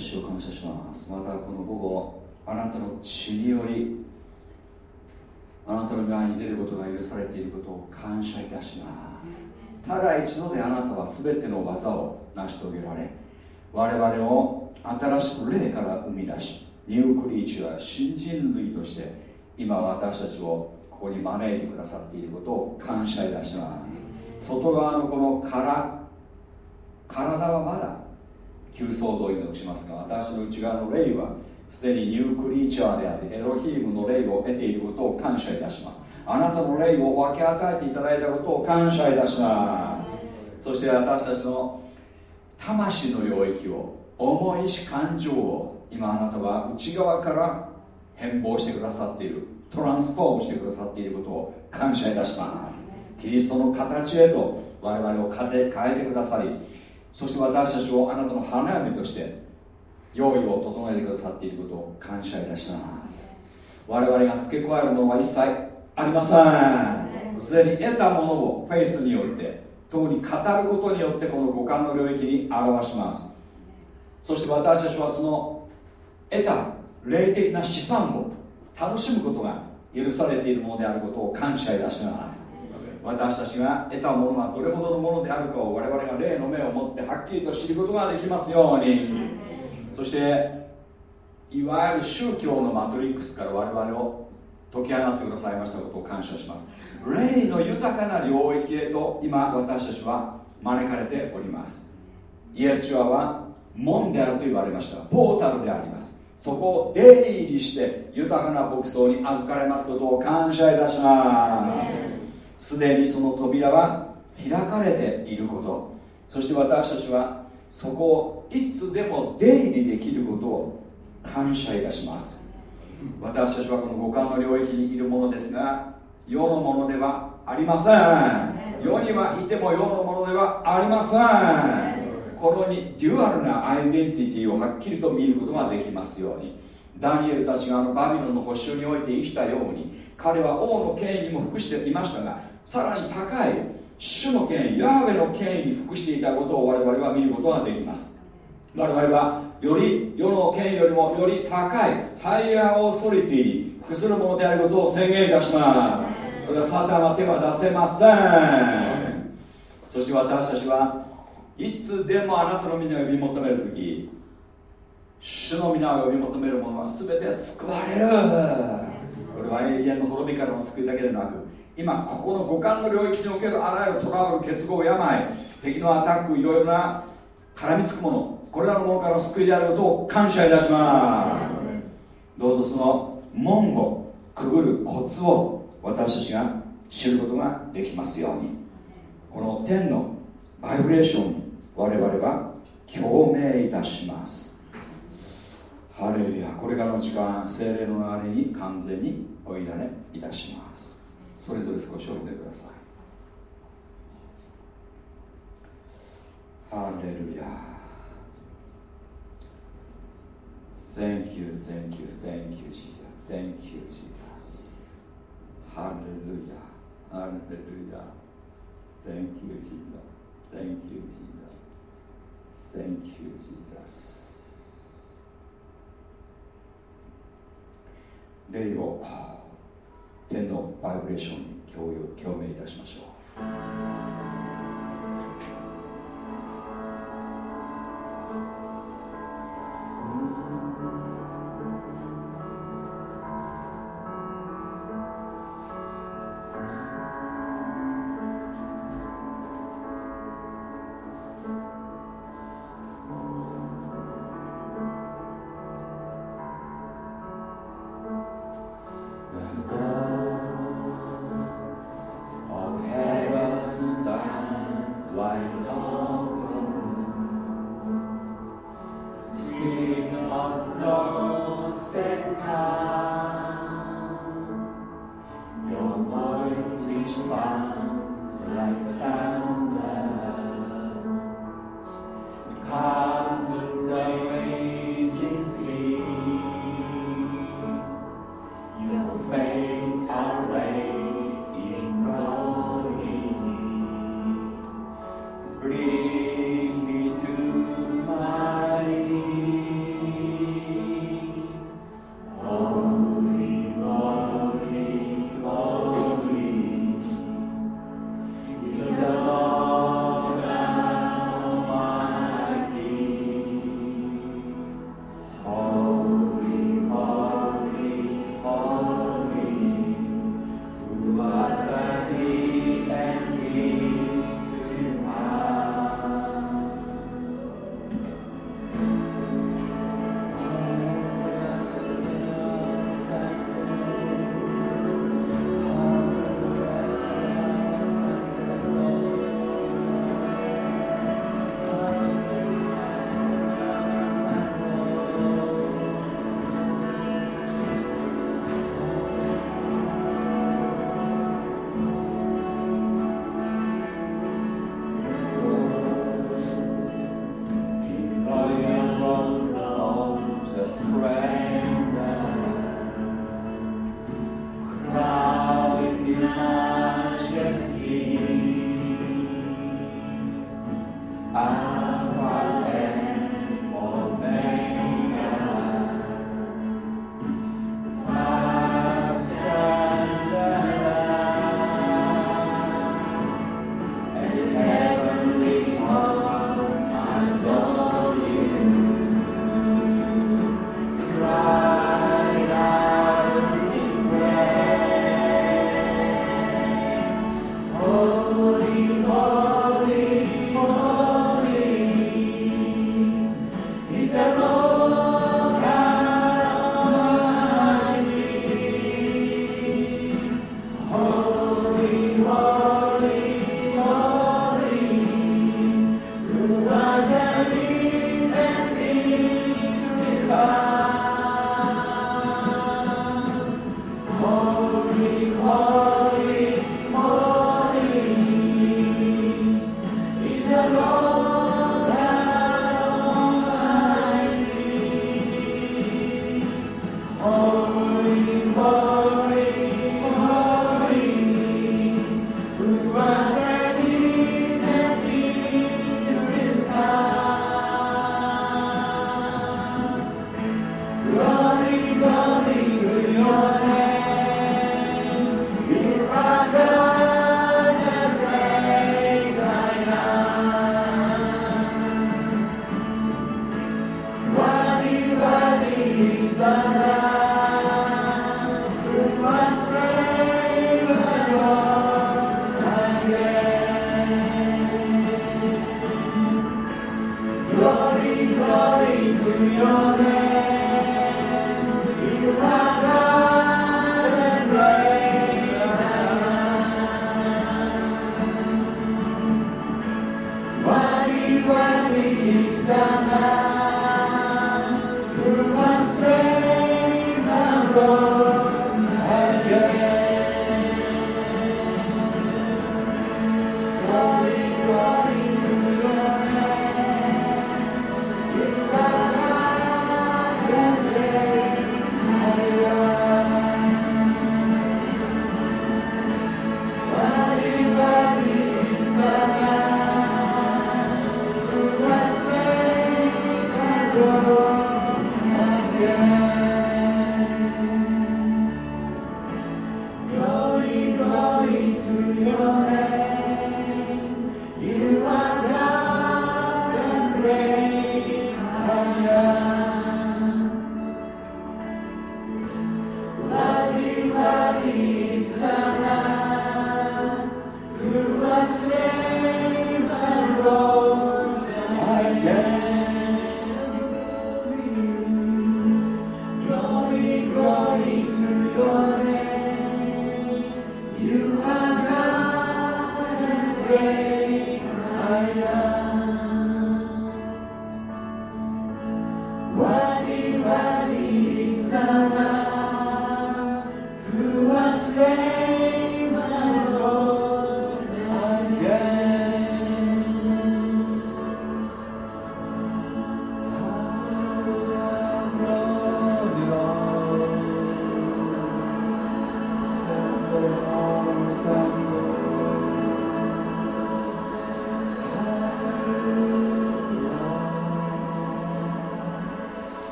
主を感謝します。またこの午後あなたの血によりあなたの前に出ることが許されていることを感謝いたします。ただ一度であなたは全ての技を成し遂げられ我々を新しく霊から生み出しニュークリーチャー新人類として今私たちをここに招いてくださっていることを感謝いたします。外側のこの殻体はまだ旧創造を祈しますが私の内側の霊はすでにニュークリーチャーでありエロヒームの霊を得ていることを感謝いたします。あなたの霊を分け与えていただいたことを感謝いたします。そして私たちの魂の領域を重いし感情を今あなたは内側から変貌してくださっているトランスフォームしてくださっていることを感謝いたします。キリストの形へと我々を変えてくださりそして私たちをあなたの花嫁として用意を整えてくださっていることを感謝いたします。我々が付け加えるものは一切ありません。すでに得たものをフェイスによって共に語ることによってこの五感の領域に表します。そして私たちはその得た霊的な資産を楽しむことが許されているものであることを感謝いたします私たちが得たものがどれほどのものであるかを我々が霊の目を持ってはっきりと知ることができますように。そしていわゆる宗教のマトリックスから我々を解き放ってくださいましたことを感謝します。霊の豊かな領域へと今私たちは招かれております。イエス・シュアは門であると言われました。ポータルであります。そこを出入りして豊かな牧草に預かれますことを感謝いたします。すでにその扉は開かれていること。そして私たちはそこをいつでも出入りできることを感謝いたします。私たちはこの五感の領域にいるものですが世のものではありません。世にはいても世のものではありません。このにデュアルなアイデンティティをはっきりと見ることができますように。ダニエルたちがあのバビロンの保守において生きたように彼は王の権威にも服していましたがさらに高い主の権威ヤーウェの権威に服していたことを我々は見ることができます。我々はより世の権威よりもより高いハイヤーオーソリティに服するものであることを宣言いたします。それはサタンは手は出せません。そして私たちはいつでもあなたの皆を呼び求める時主の皆を呼び求める者は全て救われる。これは永遠の滅びからの救いだけでなく今ここの五感の領域におけるあらゆるトラブル結合病敵のアタックいろいろな絡みつくものこれらのものから救いであることを感謝いたします。どうぞその門をくぐるコツを私たちが知ることができますように。この天のバイブレーションに我々は共鳴いたします。ハレルヤこれからの時間精霊の流れに完全にお委ねいたします。それぞれ少しおいでくださいハレルヤ Thank you, thank you, thank you, Jesus. Thank you, Jesus. Hallelujah. Hallelujah. Thank you, Jesus. Thank you, Jesus. Thank you, Jesus. 霊を天のバイブレーションに共有共鳴いたしましょう。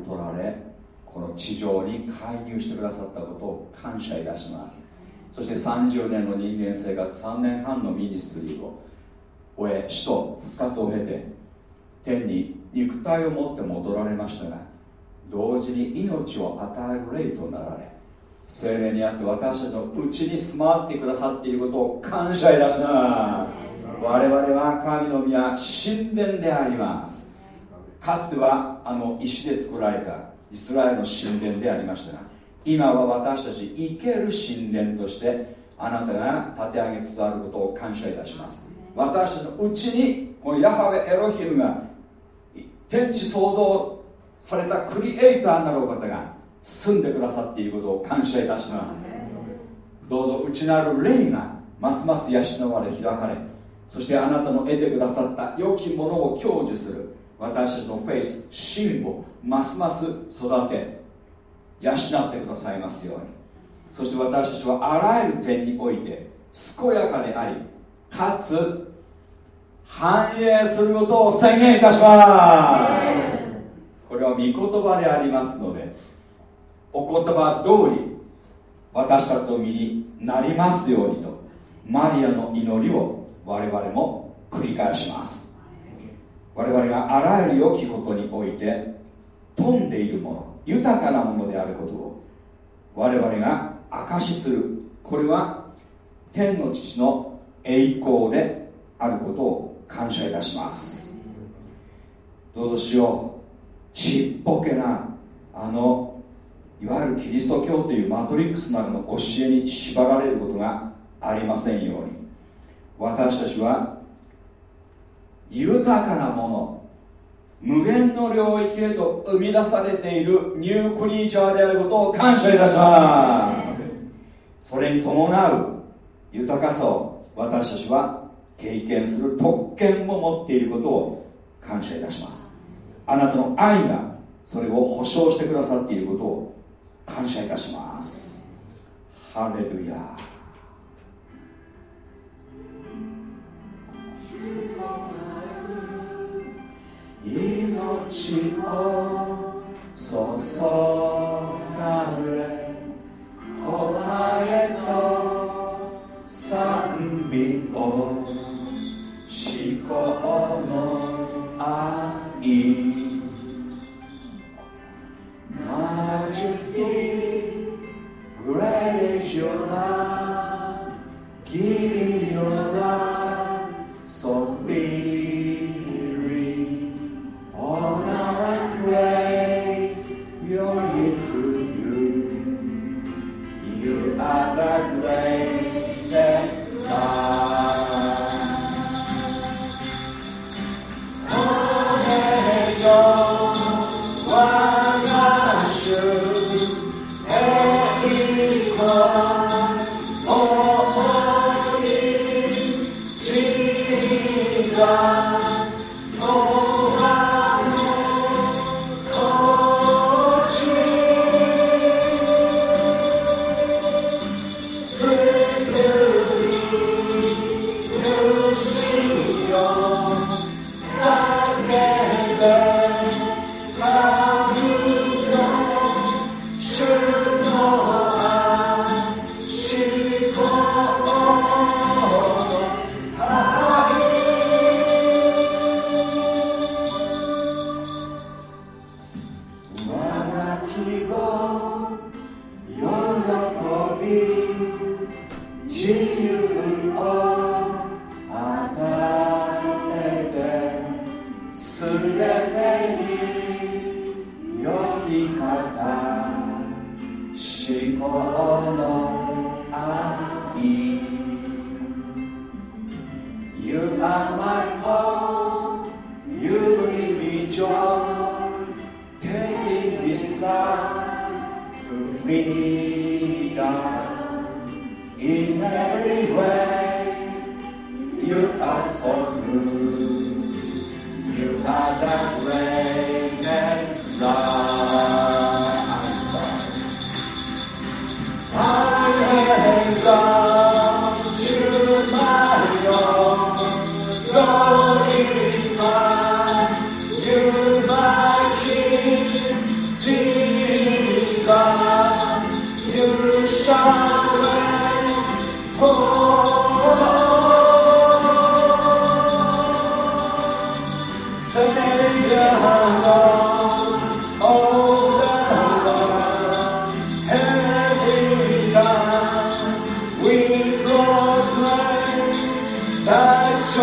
取られ、この地上に介入してくださったことを感謝いたします。そして30年の人間生活3年半のミニストリーを終え死と復活を経て天に肉体を持って戻られましたが同時に命を与える霊となられ精霊にあって私たちのうちに住まってくださっていることを感謝いたします。我々は神の宮神殿であります。かつてはあの石で作られたイスラエルの神殿でありましたが今は私たち生ける神殿としてあなたが立て上げつつあることを感謝いたします。私たちのうちにこのヤハウェエロヒムが天地創造されたクリエイターなるお方が住んでくださっていることを感謝いたします。どうぞ内なる霊がますます養われ開かれそしてあなたの得てくださった良きものを享受する。私たちのフェイス心をますます育て養ってくださいますように。そして私たちはあらゆる点において健やかでありかつ繁栄することを宣言いたします。これは御言葉でありますのでお言葉通り私たちの身になりますようにとマリアの祈りを我々も繰り返します。我々があらゆる良きことにおいて富んでいるもの豊かなものであることを我々が証しする。これは天の父の栄光であることを感謝いたします。どうぞしよう。ちっぽけなあのいわゆるキリスト教というマトリックスなどの教えに縛られることがありませんように。私たちは豊かなもの無限の領域へと生み出されているニュークリーチャーであることを感謝いたします。それに伴う豊かさを私たちは経験する特権を持っていることを感謝いたします。あなたの愛がそれを保証してくださっていることを感謝いたします。ハレルヤ。命を注がれ誉れと賛美を思考の愛 Majesty, great is your love, giving your life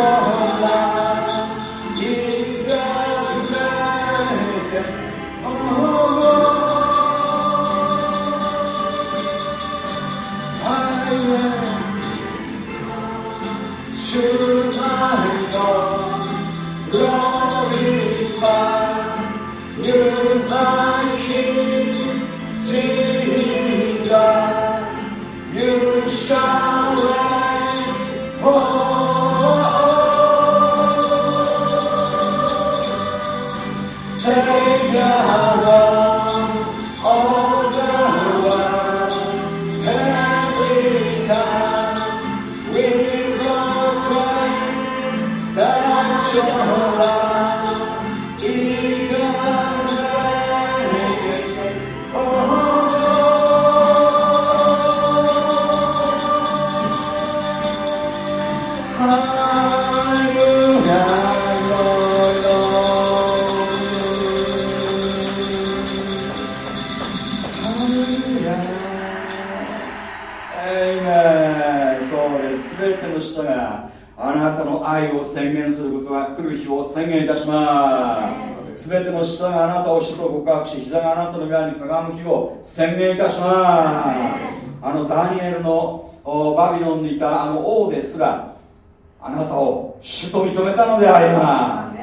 Allah 父があなたを主と告白し膝があなたの未にかがむ日を宣言いたしますあのダニエルのバビロンにいたあの王ですらあなたを主と認めたのであります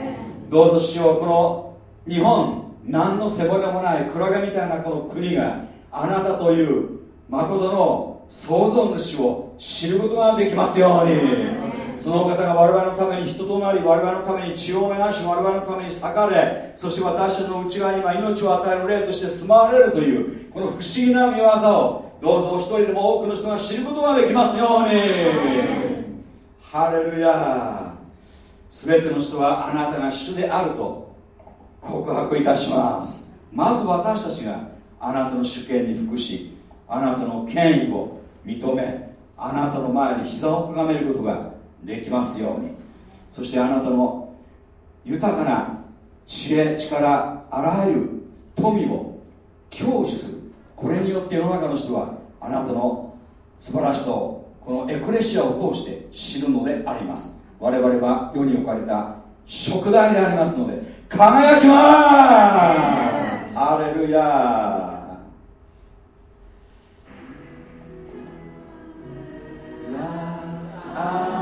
どうぞしよこの日本何の背骨もないクラゲみたいなこの国があなたという誠の創造主を知ることができますように。その方が我々のために人となり我々のために血を流し我々のために裂かれそして私たちの内側に今命を与える霊として住まわれるというこの不思議な見業をどうぞお一人でも多くの人が知ることができますように。ハレルヤ。全ての人はあなたが主であると告白いたします。まず私たちがあなたの主権に服しあなたの権威を認めあなたの前に膝をかがめることができますように。そしてあなたの豊かな知恵力あらゆる富を享受する。これによって世の中の人はあなたの素晴らしさをこのエクレシアを通して知るのであります。我々は世に置かれた食材でありますので輝きます！ハレルヤー。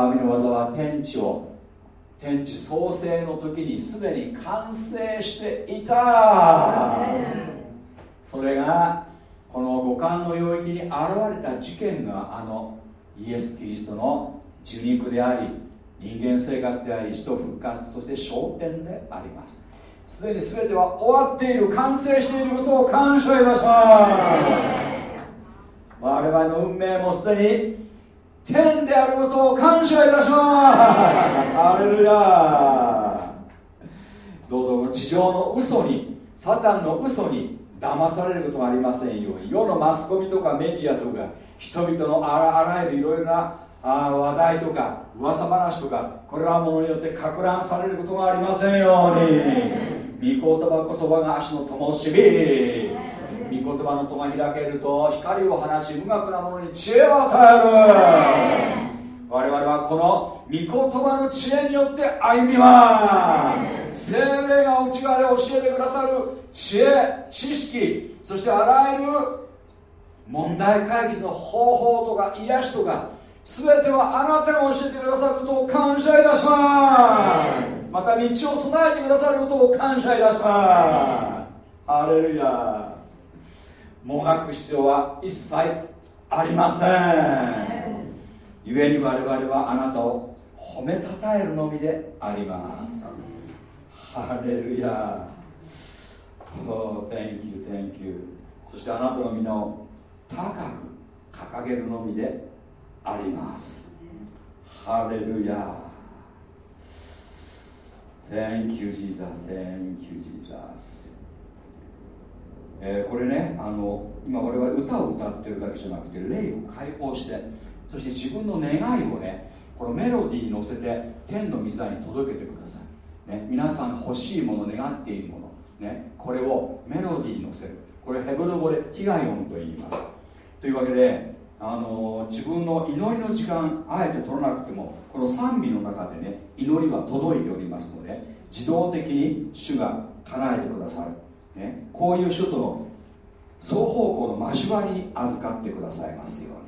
神の技は天地を天地創生の時にすでに完成していた。それがこの五感の領域に現れた事件があのイエス・キリストの受肉であり人間生活であり死と復活そして昇天であります。すでに全ては終わっている完成していることを感謝いたします。我々の運命もすでに天であることを感謝いたします。ハレルヤどうぞ地上の嘘にサタンの嘘に騙されることがありませんように。世のマスコミとかメディアとか人々のあらゆるいろいろなあ話題とか噂話とかこれはものによってか乱されることがありませんように。御言葉こそ我が足の灯火葉の戸が開けると光を放ち無学なものに知恵を与える。我々はこの御言葉の知恵によって歩みます。精霊が内側で教えてくださる知恵知識そしてあらゆる問題解決の方法とか癒しとか全てはあなたが教えてくださることを感謝いたします。また道を備えてくださることを感謝いたします。ハレルヤもがく必要は一切ありません。故に我々はあなたを褒めたたえるのみであります。ハレルヤ。Oh, thank you, thank you. そしてあなたの身の高く掲げるのみであります。ハレルヤ。Thank you, Jesus. Thank you, Jesus. えー、これねあの今我々歌を歌ってるだけじゃなくて霊を解放してそして自分の願いをねこのメロディーに乗せて天の御座に届けてください、ね、皆さん欲しいもの願っているもの、ね、これをメロディーに乗せる。これヘブル語で被害音と言います。というわけであの自分の祈りの時間あえて取らなくてもこの賛美の中でね祈りは届いておりますので自動的に主が叶えてくださる。ね、こういう人との双方向の交わりに預かってくださいますよ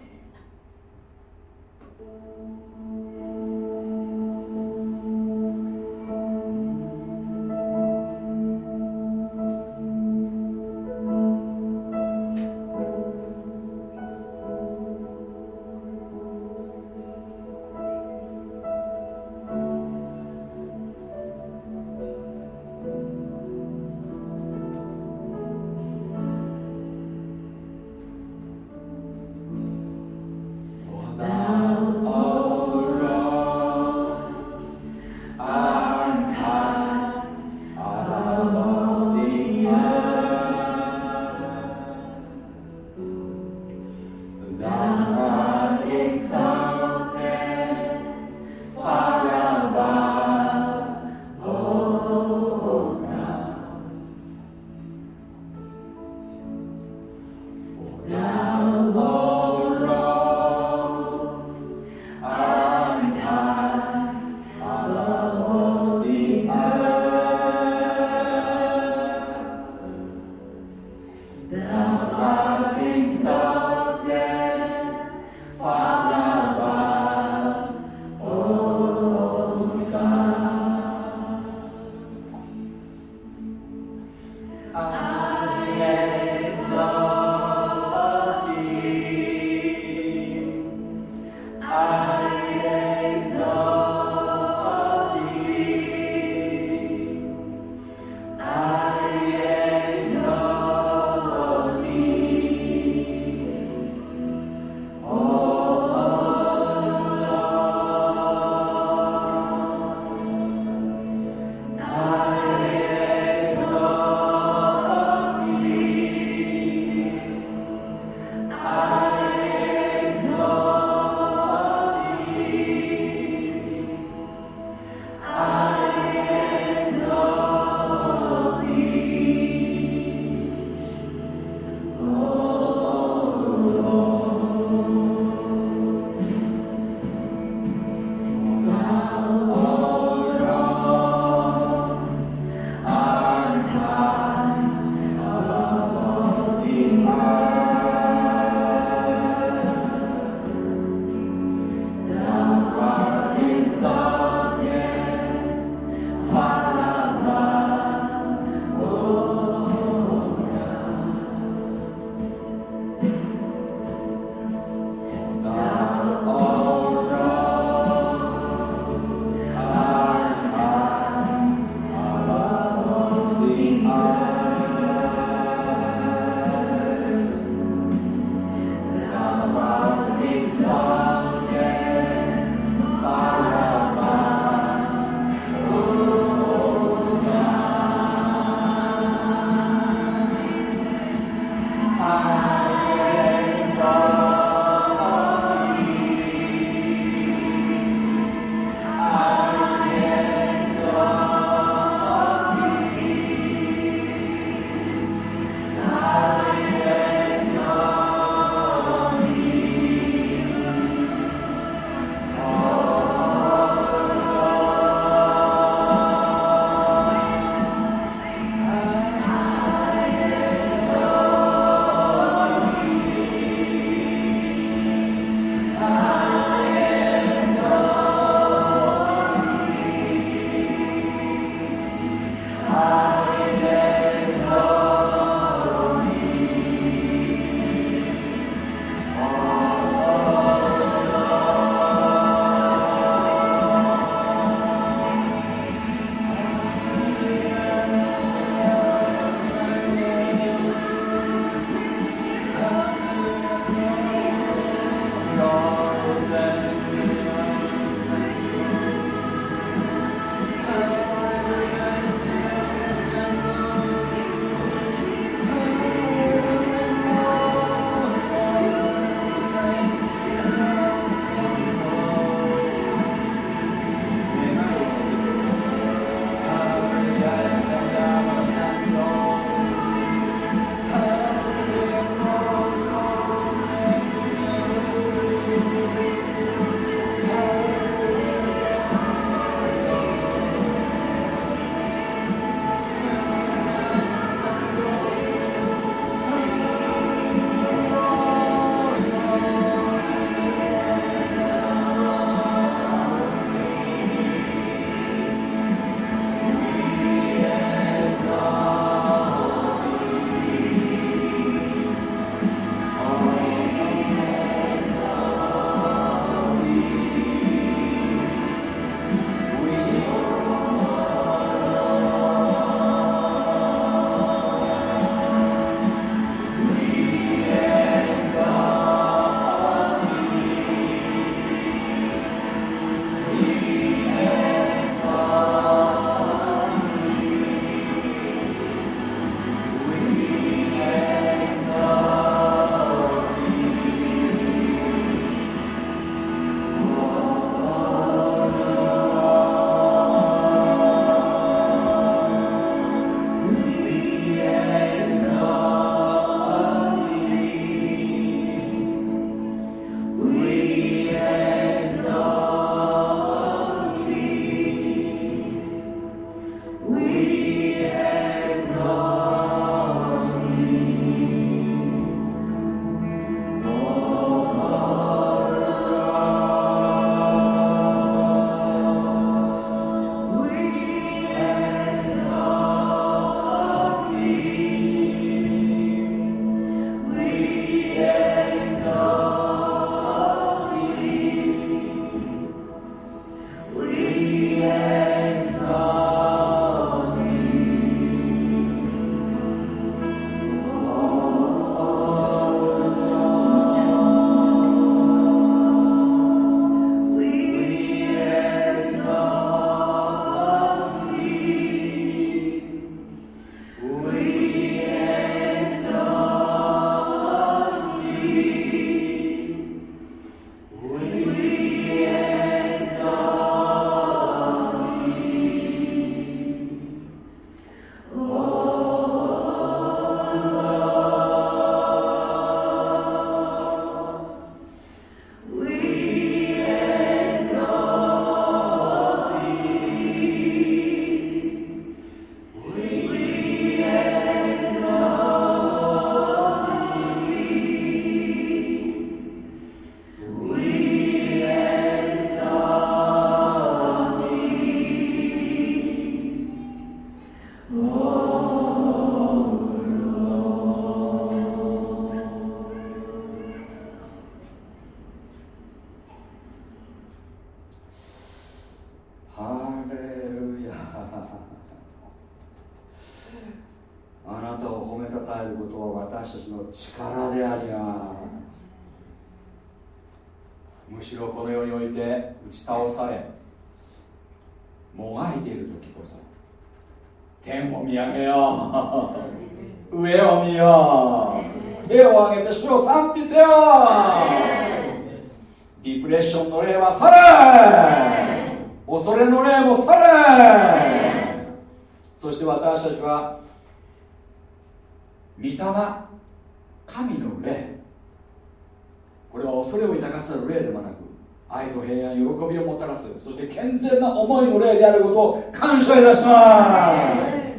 あることを感謝いたしま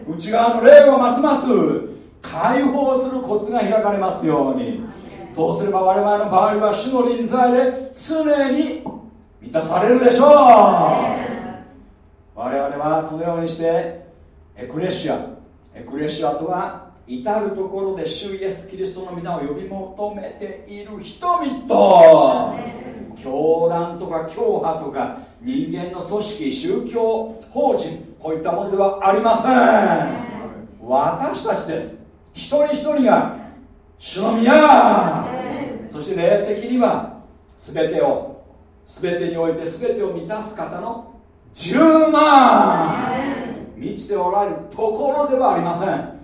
す。内側の霊をますます解放するコツが開かれますように。そうすれば我々の場合は主の臨在で常に満たされるでしょう。我々はそのようにしてエクレシアエクレシアとは至る所で主イエス・キリストの皆を呼び求めている人々教団とか教派とか人間の組織宗教法人こういったものではありません。私たちです。一人一人が主の宮。そして霊的には全てを全てにおいて全てを満たす方の10万。満ちておられるところではありません。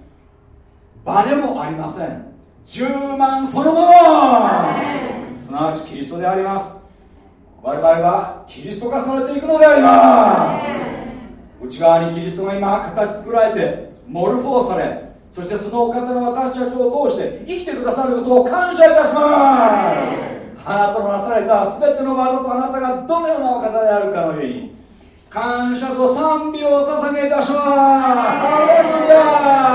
場でもありません。10万そのものすなわちキリストであります。我々はキリスト化されていくのであります。内側にキリストが今形作られてモルフォーされそしてそのお方の私たちを通して生きてくださることを感謝いたします。あなたのなされた全ての技とあなたがどのようなお方であるかのように感謝と賛美を捧げいたします。ハレルヤ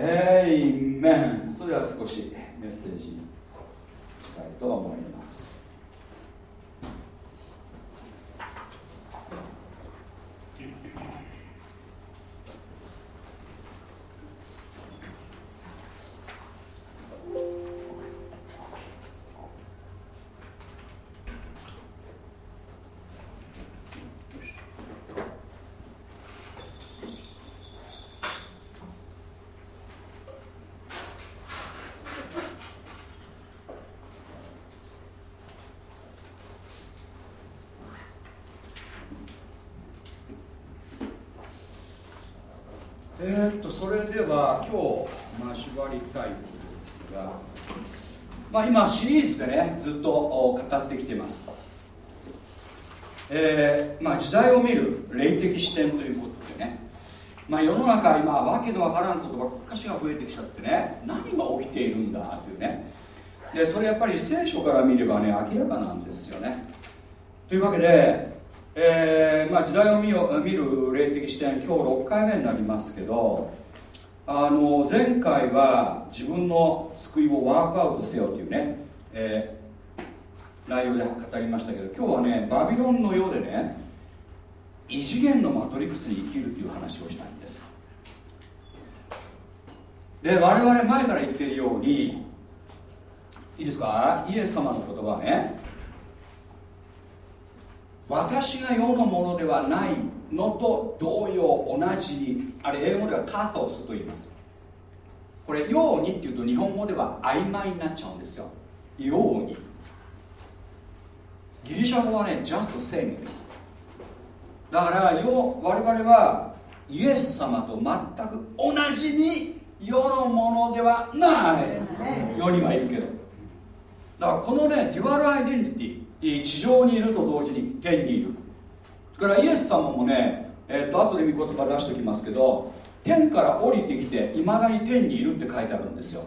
エイメンそれでは少しメッセージしたいと思いますえー、っとそれでは今日交わりたいことですが、まあ、今シリーズでねずっと語ってきています。えー、まあ、時代を見る霊的視点ということでね、まあ、世の中今わけのわからんことばっかしが増えてきちゃってね何が起きているんだというね。でそれやっぱり聖書から見ればね明らかなんですよね。というわけでえーまあ、時代を見よ見る霊的視点今日6回目になりますけどあの前回は自分の救いをワークアウトせよというね、えー、内容で語りましたけど今日はねバビロンのようでね異次元のマトリックスに生きるという話をしたいんです。で我々前から言っているようにいいですか？イエス様の言葉ね私が世のものではないのと同様同じにあれ英語ではカトスと言います。これようにっていうと日本語では曖昧になっちゃうんですよ。ように。ギリシャ語はね just same です。だからよ我々はイエス様と全く同じに世のものではない。世にはいるけど。だからこのね dual identity 地上にいると同時に天にいるからイエス様もねえっ、ー、と後で御言葉出しておきますけど天から降りてきていまだに天にいるって書いてあるんですよ。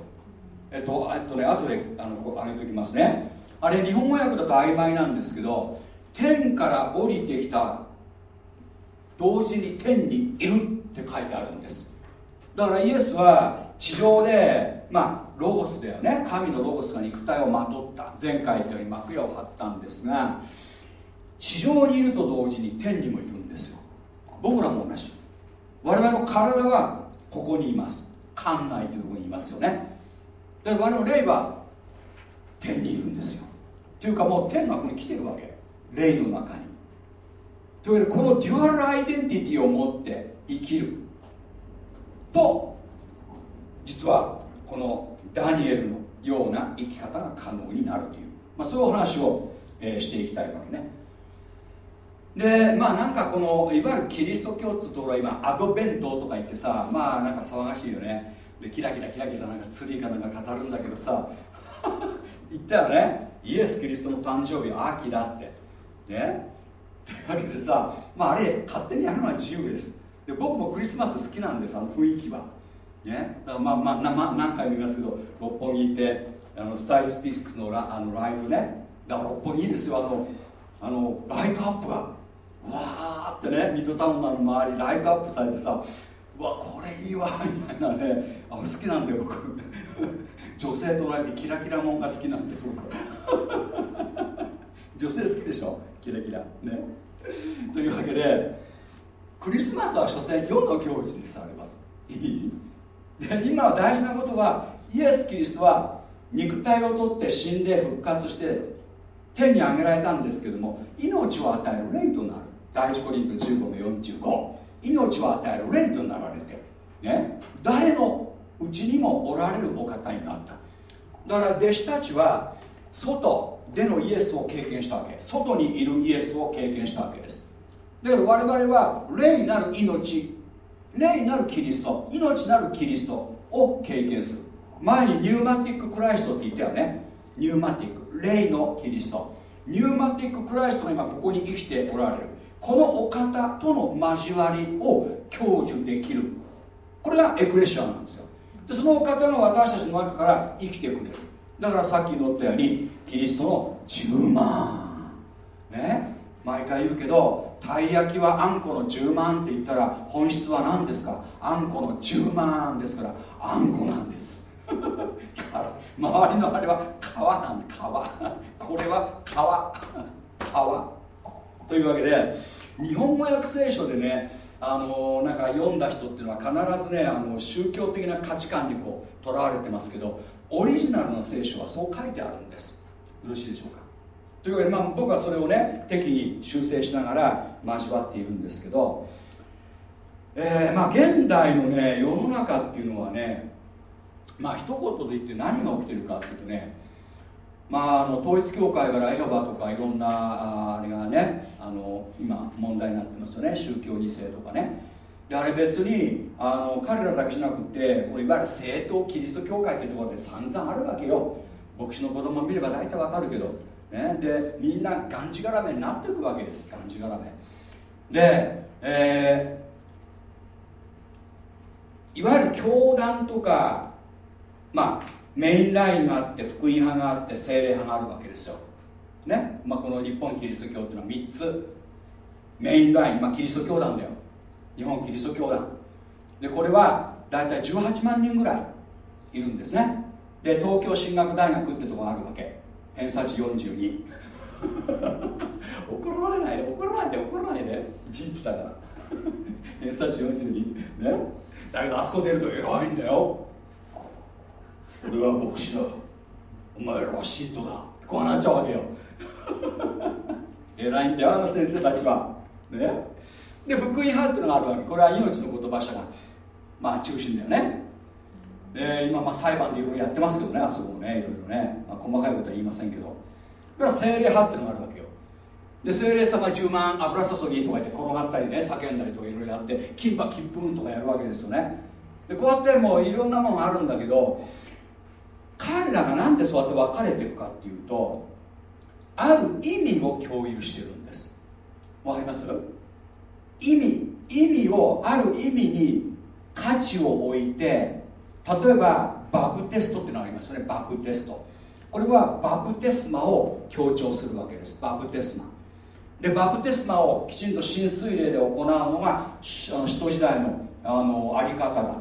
えっ、とえっとね後であのこ上げておきますね。あれ日本語訳だと曖昧なんですけど天から降りてきた同時に天にいるって書いてあるんです。だからイエスは地上でまあロゴスだよね。神のロゴスが肉体をまとった。前回というに幕屋を張ったんですが地上にいると同時に天にもいるんですよ。僕らも同じ。我々の体はここにいます。関内というところにいますよね。で我々の霊は天にいるんですよ。っていうかもう天がここに来てるわけ。霊の中に。というわけでこの dual identity を持って生きる。と実はこのダニエルのような生き方が可能になるという、まあ、そういう話を、えー、していきたいわけね。でまあなんかこのいわゆるキリスト教っつうところは今アドベントとか言ってさまあなんか騒がしいよね。でキラキラキラキラなんかツリーかなんか飾るんだけどさ 言ったよね。イエス・キリストの誕生日は秋だって。ね。というわけでさまああれ勝手にやるのは自由です。で僕もクリスマス好きなんですあの雰囲気は。ね。だからまあまあな、ま、何回も言いますけど六本木行ってあのスタイリスティックスのラあのライブね。だから六本木いいですよ。あのあのライトアップが。わーってねミッドタウンの周りライトアップされてさうわこれいいわみたいなねあ好きなんだよ僕。女性と同じでキラキラもんが好きなんです僕。女性好きでしょキラキラ。ね。というわけでクリスマスは所詮世の行事ですあれは。いい？で今大事なことはイエス・キリストは肉体をとって死んで復活して天に上げられたんですけども命を与える霊となる。第一コリント15の45命を与える霊となられて、ね、誰のうちにもおられるお方になった。だから弟子たちは外でのイエスを経験したわけ。外にいるイエスを経験したわけです。だから我々は霊なる命。霊なるキリスト。命なるキリストを経験する。前に pneumatic Christ って言ったよね。 pneumatic。霊のキリスト。 pneumatic Christ が今ここに生きておられる。このお方との交わりを享受できる。これがエクレシアなんですよ。でそのお方が私たちの中から生きてくれる。だからさっき言ったようにキリストの充満。ね？毎回言うけどたい焼きはあんこの10万って言ったら本質は何ですか？あんこの10万ですからあんこなんです。周りのあれは皮なんだ。皮。これは皮。皮。というわけで日本語訳聖書でねあのなんか読んだ人っていうのは必ずねあの宗教的な価値観にこうとらわれてますけどオリジナルの聖書はそう書いてあるんです。よろしいでしょうか？というわけで、まあ、僕はそれをね適宜修正しながら交わっているんですけど、えー、まあ現代のね世の中っていうのはねまあ一言で言って何が起きてるかっていうとねまあ、あの統一教会からエホバとかいろんなあれがねあの今問題になってますよね。宗教2世とかね。であれ別にあの彼らだけじゃなくてこれいわゆる正統キリスト教会っていうところで散々あるわけよ。牧師の子供見れば大体わかるけど、ね、でみんながんじがらめになっていくわけです。がんじがらめ。で、えー、いわゆる教団とかまあメインラインがあって福音派があって精霊派があるわけですよ、ね？まあ、この日本キリスト教っていうのは3つ。メインライン、まあ、キリスト教団だよ。日本キリスト教団。でこれは大体18万人ぐらいいるんですね。で東京進学大学ってとこがあるわけ。偏差値42 怒られないで怒らないで怒らないで。事実だから。偏差値42ね？だけどあそこ出ると偉いんだよ。俺は牧師だお前らは信徒だ。こうなっちゃうわけよ。偉いんだよあの先生たちは。ね。で福音派っていうのがあるわけ。これは命の言葉者がまあ中心だよね。で今まあ裁判でいろいろやってますけどね。あそこもねいろいろね、まあ、細かいことは言いませんけど。これは精霊派っていうのがあるわけよ。で精霊様10万油注ぎとか言って転がったりね叫んだりとかいろいろやって金馬金粉とかやるわけですよね。でこうやってもういろんなものがあるんだけど彼らが何でそうやって分かれていくかっていうとある意味を共有してるんです。わかります？意味意味をある意味に価値を置いて例えばバプテストっていうのがあります。よねバプテスト。これはバプテスマを強調するわけです。バプテスマ。でバプテスマをきちんと浸水例で行うのが使徒時代のあのあり方だ。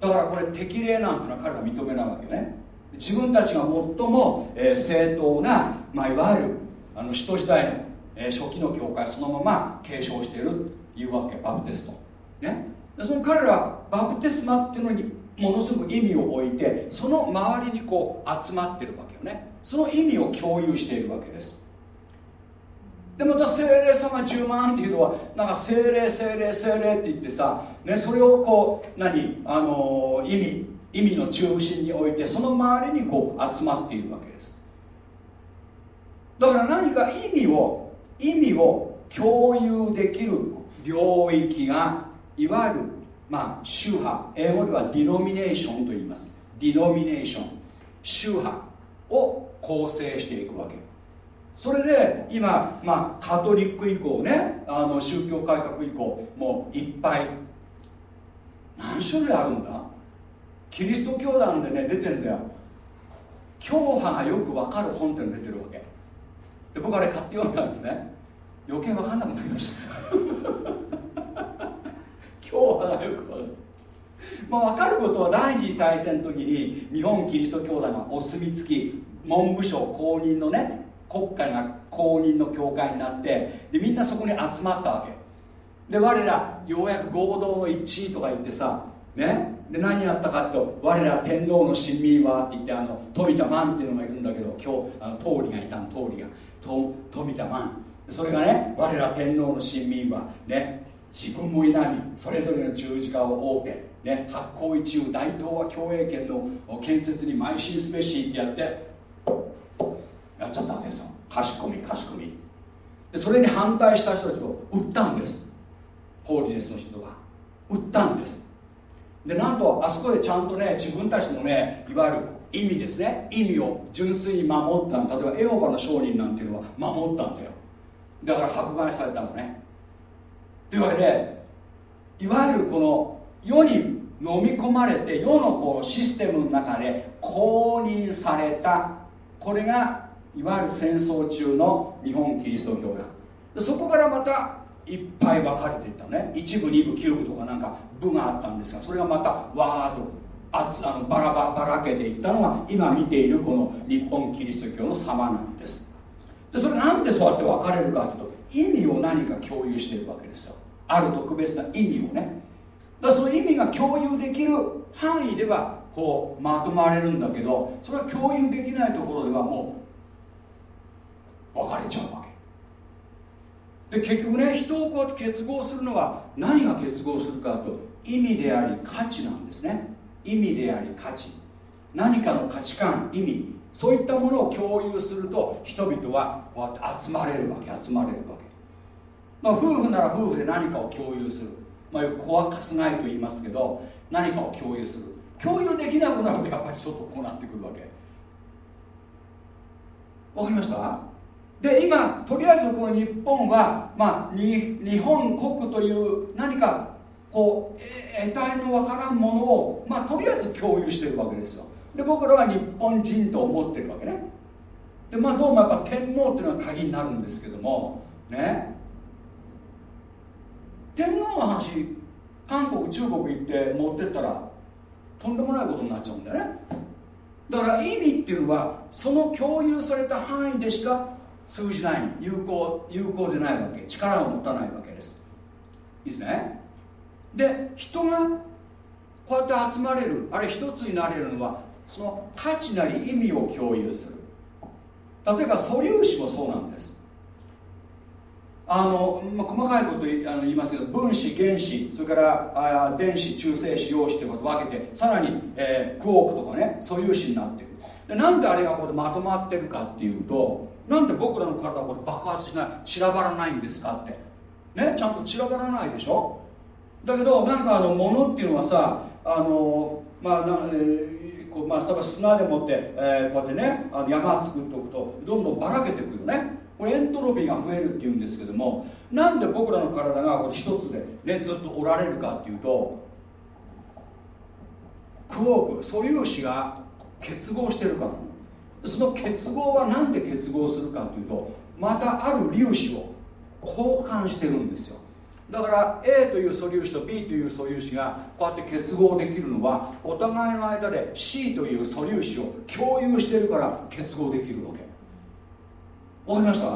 だからこれ適齢なんていうのは彼ら認めないわけね。自分たちが最も、えー、正当な、まあ、いわゆるあの使徒時代の、えー、初期の教会そのまま継承しているというわけバプテスト、ね、でその彼らバプテスマっていうのにものすごく意味を置いてその周りにこう集まってるわけよね。その意味を共有しているわけです。でまた精霊様10万っていうのはなんか精霊精霊精霊って言ってさ、ね、それをこう何？あのー、意味意味の中心に置いてその周りにこう集まっているわけです。だから何か意味を意味を共有できる領域がいわゆるまあ宗派。英語ではディノミネーションと言います。ディノミネーション。宗派を構成していくわけ。それで今、まあ、カトリック以降ねあの宗教改革以降もういっぱい。何種類あるんだ？キリスト教団でね出てるんだよ。教派がよく分かる本っての出てるわけ。で僕あれ買って読んだんですね。余計分かんなくなりました。教派がよく分かる。まあ、分かることは第二次大戦の時に日本キリスト教団がお墨付き文部省公認のね国家が公認の教会になってでみんなそこに集まったわけ。で我らようやく合同の一致とか言ってさね？で何やったかと我ら天皇の親民はって言ってあの富田万っていうのがいるんだけど今日あの通りがいたの通りが。と富田万。それがね我ら天皇の親民はね？自分も否みそれぞれの十字架を追うて、ね、発行一応大東亜共栄圏の建設に邁進すべしってやってやっちゃったわけですよ。貸し込み貸し込み。でそれに反対した人たちを売ったんです。ホーリネスの人が。売ったんです。でなんとあそこでちゃんとね自分たちのねいわゆる意味ですね。意味を純粋に守った。例えばエホバの商人なんていうのは守ったんだよ。だから迫害されたのね。というわけでいわゆるこの世に飲み込まれて世のこうシステムの中で公認されたこれがいわゆる戦争中の日本キリスト教団そこからまたいっぱい分かれていったのね。一部二部九部とかなんか部があったんですがそれがまたわーっとあつあのバラバばらけていったのが今見ているこの日本キリスト教の様なんです。でそれなんでそうやって分かれるかというと意味を何か共有しているわけですよ。ある特別な意味をね。だその意味が共有できる範囲ではこうまとまれるんだけどそれは共有できないところではもう分かれちゃうわけ。で結局ね人をこうやって結合するのは何が結合するかと意味であり価値なんですね。意味であり価値。何かの価値観意味。そういったものを共有すると人々はこうやって集まれるわけ集まれるわけ、まあ、夫婦なら夫婦で何かを共有する、まあ、よく子はかすがいと言いますけど何かを共有する。共有できなくなるとやっぱりちょっとこうなってくるわけ。わかりました？で今とりあえずこの日本は、まあ、日本国という何かこう得体のわからんものを、まあ、とりあえず共有してるわけですよ。で僕らは日本人と思ってるわけね。でまあどうもやっぱ天皇っていうのは鍵になるんですけどもね。天皇の話韓国中国行って持ってったらとんでもないことになっちゃうんだよね。だから意味っていうのはその共有された範囲でしか通じない有効有効でないわけ。力を持たないわけです。いいですね？で人がこうやって集まれる。あれ一つになれるのはその価値なり意味を共有する。例えば素粒子もそうなんです。あの、まあ、細かいこと言あの言いますけど分子原子それからあ電子中性子陽子ってこと分けてさらに、えー、クォークとかね素粒子になっていく。でなんであれがこうでまとまってるかっていうとなんで僕らの体はこれ爆発しない散らばらないんですかって。ね？ちゃんと散らばらないでしょ？だけどなんかあの物っていうのはさあのまあな、えーこうまあ、例えば砂でもって、えー、こうやってねあの山作っておくとどんどんばらけてくよね。これエントロピーが増えるっていうんですけどもなんで僕らの体がこれ一つで、ね、ずっとおられるかっていうとクォーク素粒子が結合してるから。その結合は何で結合するかというとまたある粒子を交換してるんですよ。だから A という素粒子と B という素粒子がこうやって結合できるのはお互いの間で C という素粒子を共有してるから結合できるわけ。わかりました？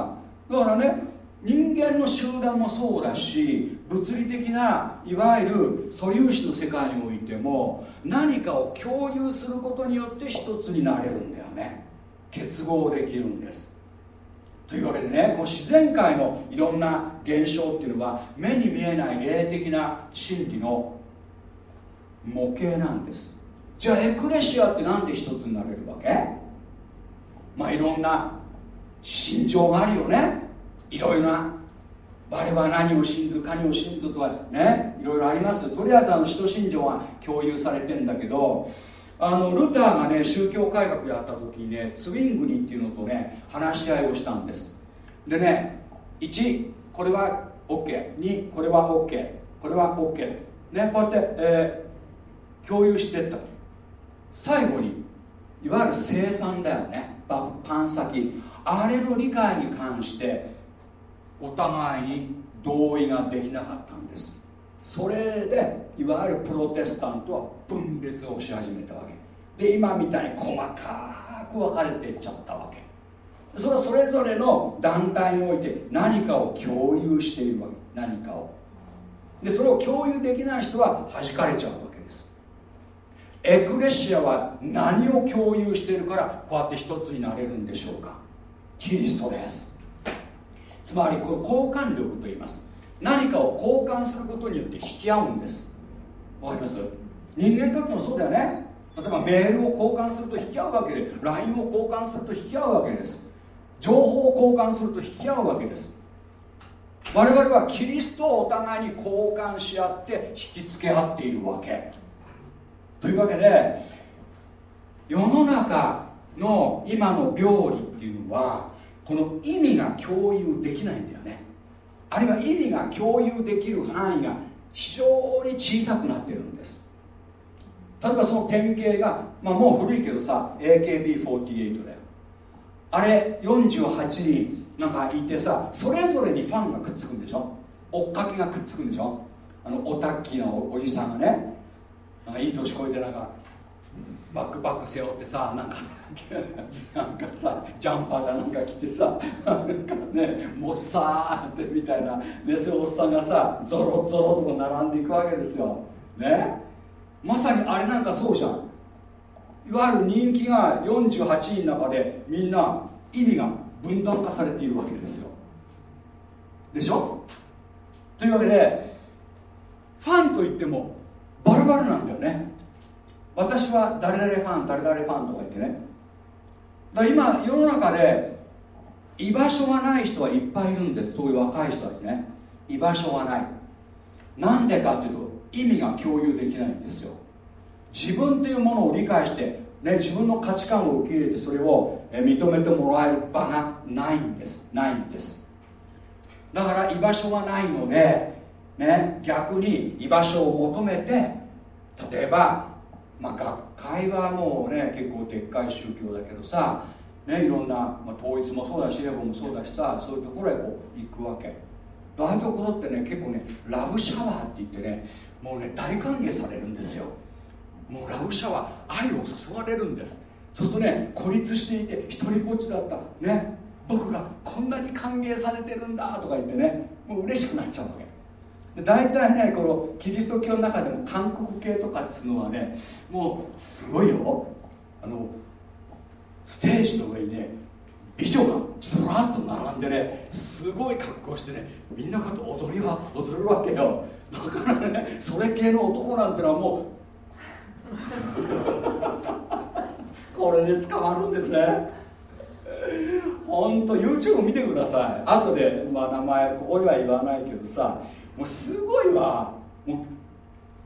だからね人間の集団もそうだし物理的ないわゆる素粒子の世界においても何かを共有することによって一つになれるんだよね。結合できるんです。というわけでねこの自然界のいろんな現象っていうのは目に見えない霊的な真理の模型なんです。じゃあエクレシアって何で一つになれるわけ？まあいろんな心情があるよね。いろいろな我々は何を信ず何を信ずとはねいろいろあります。とりあえずあの使徒信条は共有されてんだけどあのルターがね宗教改革やった時にねツイングニっていうのとね話し合いをしたんです。でね1これは OK2 これは OK これは OK ねこうやって、えー、共有してった。最後にいわゆる生産だよね。パン先。あれの理解に関してお互いに同意ができなかったそれでいわゆるプロテスタントは分裂をし始めたわけ。で今みたいに細かく分かれていっちゃったわけ。それはそれぞれの団体において何かを共有しているわけ。何かを。でそれを共有できない人は弾かれちゃうわけです。エクレシアは何を共有しているからこうやって一つになれるんでしょうか。キリストです。つまりこれ交換力と言います。何かを交換することによって引き合うんです。わかります？人間関係もそうだよね。例えばメールを交換すると引き合うわけで LINE を交換すると引き合うわけです。情報を交換すると引き合うわけです。我々はキリストをお互いに交換し合って引きつけ合っているわけ。というわけで世の中の今の料理っていうのはこの意味が共有できないんだよね。あるいは意味が共有できる範囲が非常に小さくなってるんです。例えばその典型が、まあ、もう古いけどさ AKB48 だよ。あれ48人なんかいてさそれぞれにファンがくっつくんでしょ？追っかけがくっつくんでしょ？あのオタッキーなおじさんがねなんかいい年こえてなんかバックパック背負ってさなんかなんかさジャンパーかなんか着てさなんかねもっさーってみたいな、ね、そういうおっさんがさゾロゾロと並んでいくわけですよ。ね？まさにあれなんかそうじゃん。いわゆる人気が48人の中でみんな意味が分断化されているわけですよ。でしょ？というわけでファンといってもバラバラなんだよね。私は誰々ファン誰々ファンとか言ってね。だ今世の中で居場所がない人はいっぱいいるんです。そういう若い人はですね。居場所がない。なんでかっていうと意味が共有できないんですよ。自分というものを理解して、ね、自分の価値観を受け入れてそれを認めてもらえる場がないんです。ないんです。だから居場所がないので、ね、逆に居場所を求めて例えば、まあ、学会はもうね結構でっかい宗教だけどさ、ね、いろんな、まあ、統一もそうだしレボもそうだしさそういうところへこう行くわけ。ああいうところってね結構ねラブシャワーって言ってねもうね大歓迎されるんですよ。もうラブシャワー愛を注がれるんです。そうするとね孤立していて一人ぼっちだった。ね僕がこんなに歓迎されてるんだとか言ってねもう嬉しくなっちゃうわけ。大体ねこのキリスト教の中でも韓国系とかっつうのはねもうすごいよ。あのステージの上にね美女がずらっと並んでねすごい格好してねみんなかと踊りは踊るわけよ。だからねそれ系の男なんてのはもう これで捕まるんですね。本当 YouTube 見てください。後でまあ名前ここでは言わないけどさもうすごいわ。もう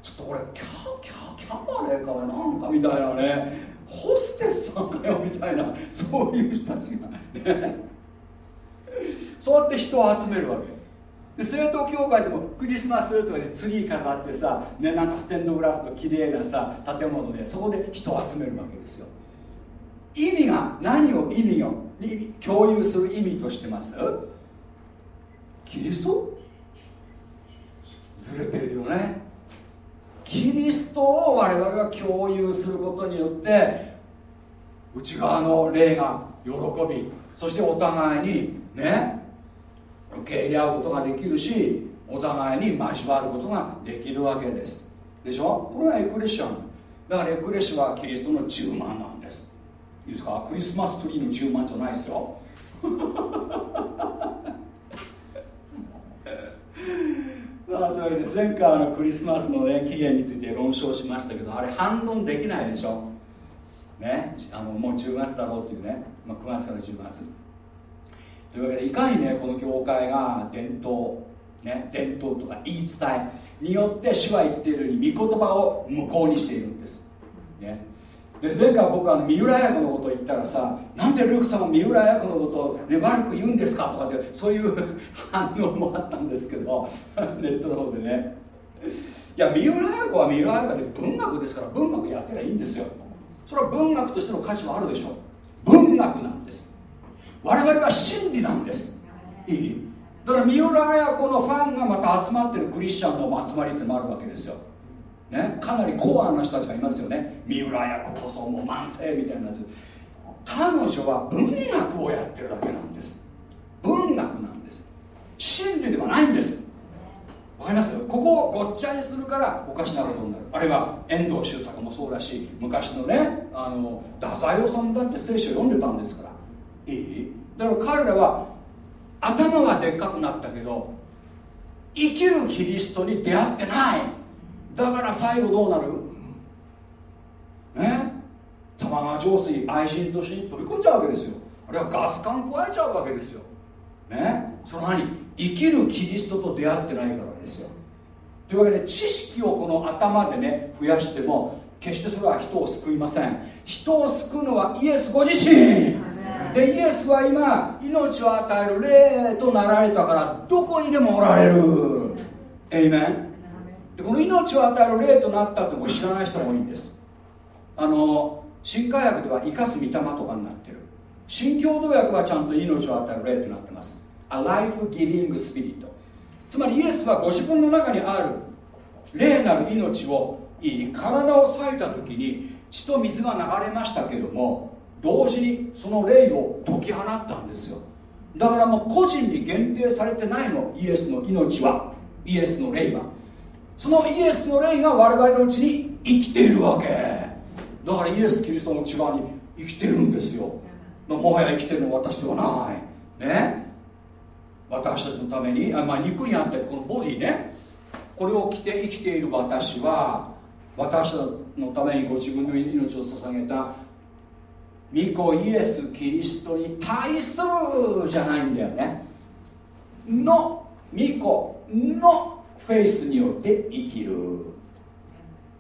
ちょっとこれキャキャキャバレーかなんかみたいなねホステスさんかよみたいなそういう人たちがねそうやって人を集めるわけで生徒教会でもクリスマスとかでツリー飾ってさ、ね、なんかステンドグラスの綺麗なさ建物でそこで人を集めるわけですよ意味が何を意味を共有する意味としてますキリストずれてるよね。キリストを我々が共有することによって内側の霊が喜びそしてお互いにね受け入れ合うことができるしお互いに交わることができるわけです。でしょ？これはエクレシアンだからエクレシアはキリストの10万なんです。いいですか？クリスマスツリーの10万じゃないですよ。あ、というわけで前回のクリスマスの、ね、期限について論証しましたけどあれ反論できないでしょ、ね、あのもう10月だろうっていうね、まあ、9月から10月。というわけでいかにねこの教会が伝統、ね、伝統とか言い伝えによって主は言っているように御言葉を無効にしているんです、ね、で前回僕は三浦綾子のこと言ったらさなんでルークさんは三浦綾子のことを、ね、悪く言うんですか？とかってそういう反応もあったんですけど ネットの方でね。いや三浦綾子は三浦綾子で文学ですから文学やってりゃいいんですよ。それは文学としての価値はあるでしょう。文学なんです。我々は真理なんです。いい？だから三浦綾子のファンがまた集まってるクリスチャンの集まりってのもあるわけですよ。ね、かなりコアな人たちがいますよね。三浦綾子こそもう慢性みたいなやつ。彼女は文学をやってるだけなんです。文学なんです。真理ではないんです。わかります？ここをごっちゃにするからおかしなことになる。あるいは遠藤周作もそうだし昔のねあの太宰治だって聖書を読んでたんですから。いいだから彼らは頭はでっかくなったけど生きるキリストに出会ってない。だから最後どうなる？ね？玉川上水愛人として飛び込んじゃうわけですよ。あるいはガス管加えちゃうわけですよ。ね？その何生きるキリストと出会ってないからですよ。というわけで知識をこの頭でね増やしても決してそれは人を救いません。人を救うのはイエスご自身。でイエスは今命を与える霊となられたからどこにでもおられる。エイメンでこの命を与える霊となったってこれ知らない人も多いんです。あの新科学では生かす御霊とかになってる。新共同訳はちゃんと命を与える霊となってます。A life giving spirit つまりイエスはご自分の中にある霊なる命をいい体を裂いた時に血と水が流れましたけども同時にその霊を解き放ったんですよ。だからもう個人に限定されてないのイエスの命は。イエスの霊は。そのイエスの霊が我々のうちに生きているわけ。だからイエス・キリストの内側に生きてるんですよ。もはや生きてるのは私ではない。ね。私たちのためにあ、まあ、肉にあってこのボディね。これを着て生きている私は私たちのためにご自分の命を捧げた御子イエス・キリストに対するじゃないんだよね。の御子のフェイスによって生きる。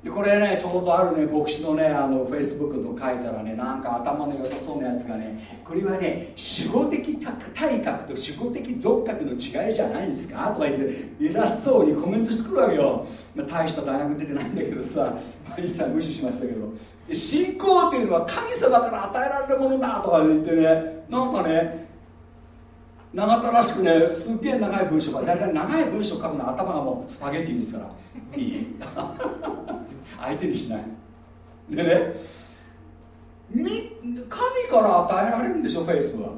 でこれねちょうどあるね牧師のねあのフェイスブックの書いたらねなんか頭の良さそうなやつがねこれはね守護的体格と守護的属格の違いじゃないんですか？とか言って偉そうにコメントしてくるわけよ、まあ、大した大学出てないんだけどさ、一切無視しましたけど。信仰っていうのは神様から与えられるものだとか言ってねなんかね長田らしくねすっげえ長い文章がだいたい長い文章書くの頭がもうスパゲティですから。いい。相手にしない。でね神から与えられるんでしょフェイスは。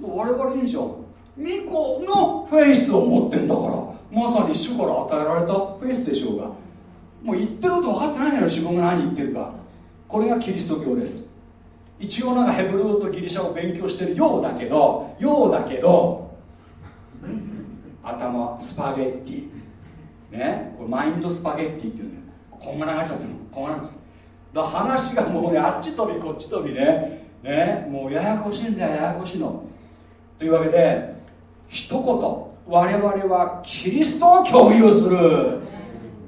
我々いいじゃん巫女のフェイスを持ってんだから。まさに主から与えられたフェイスでしょうが。もう言ってること分かってないのよ自分が何言ってるか。これがキリスト教です。一応なんかヘブル語とギリシャを勉強してるようだけどようだけど頭スパゲッティ。ねこれマインドスパゲッティっていうのこんがらがっちゃってるの。こんがらがっちゃってだ話がもうねあっち飛びこっち飛びねねもうややこしいんだよややこしいの。というわけで一言。我々はキリストを共有する。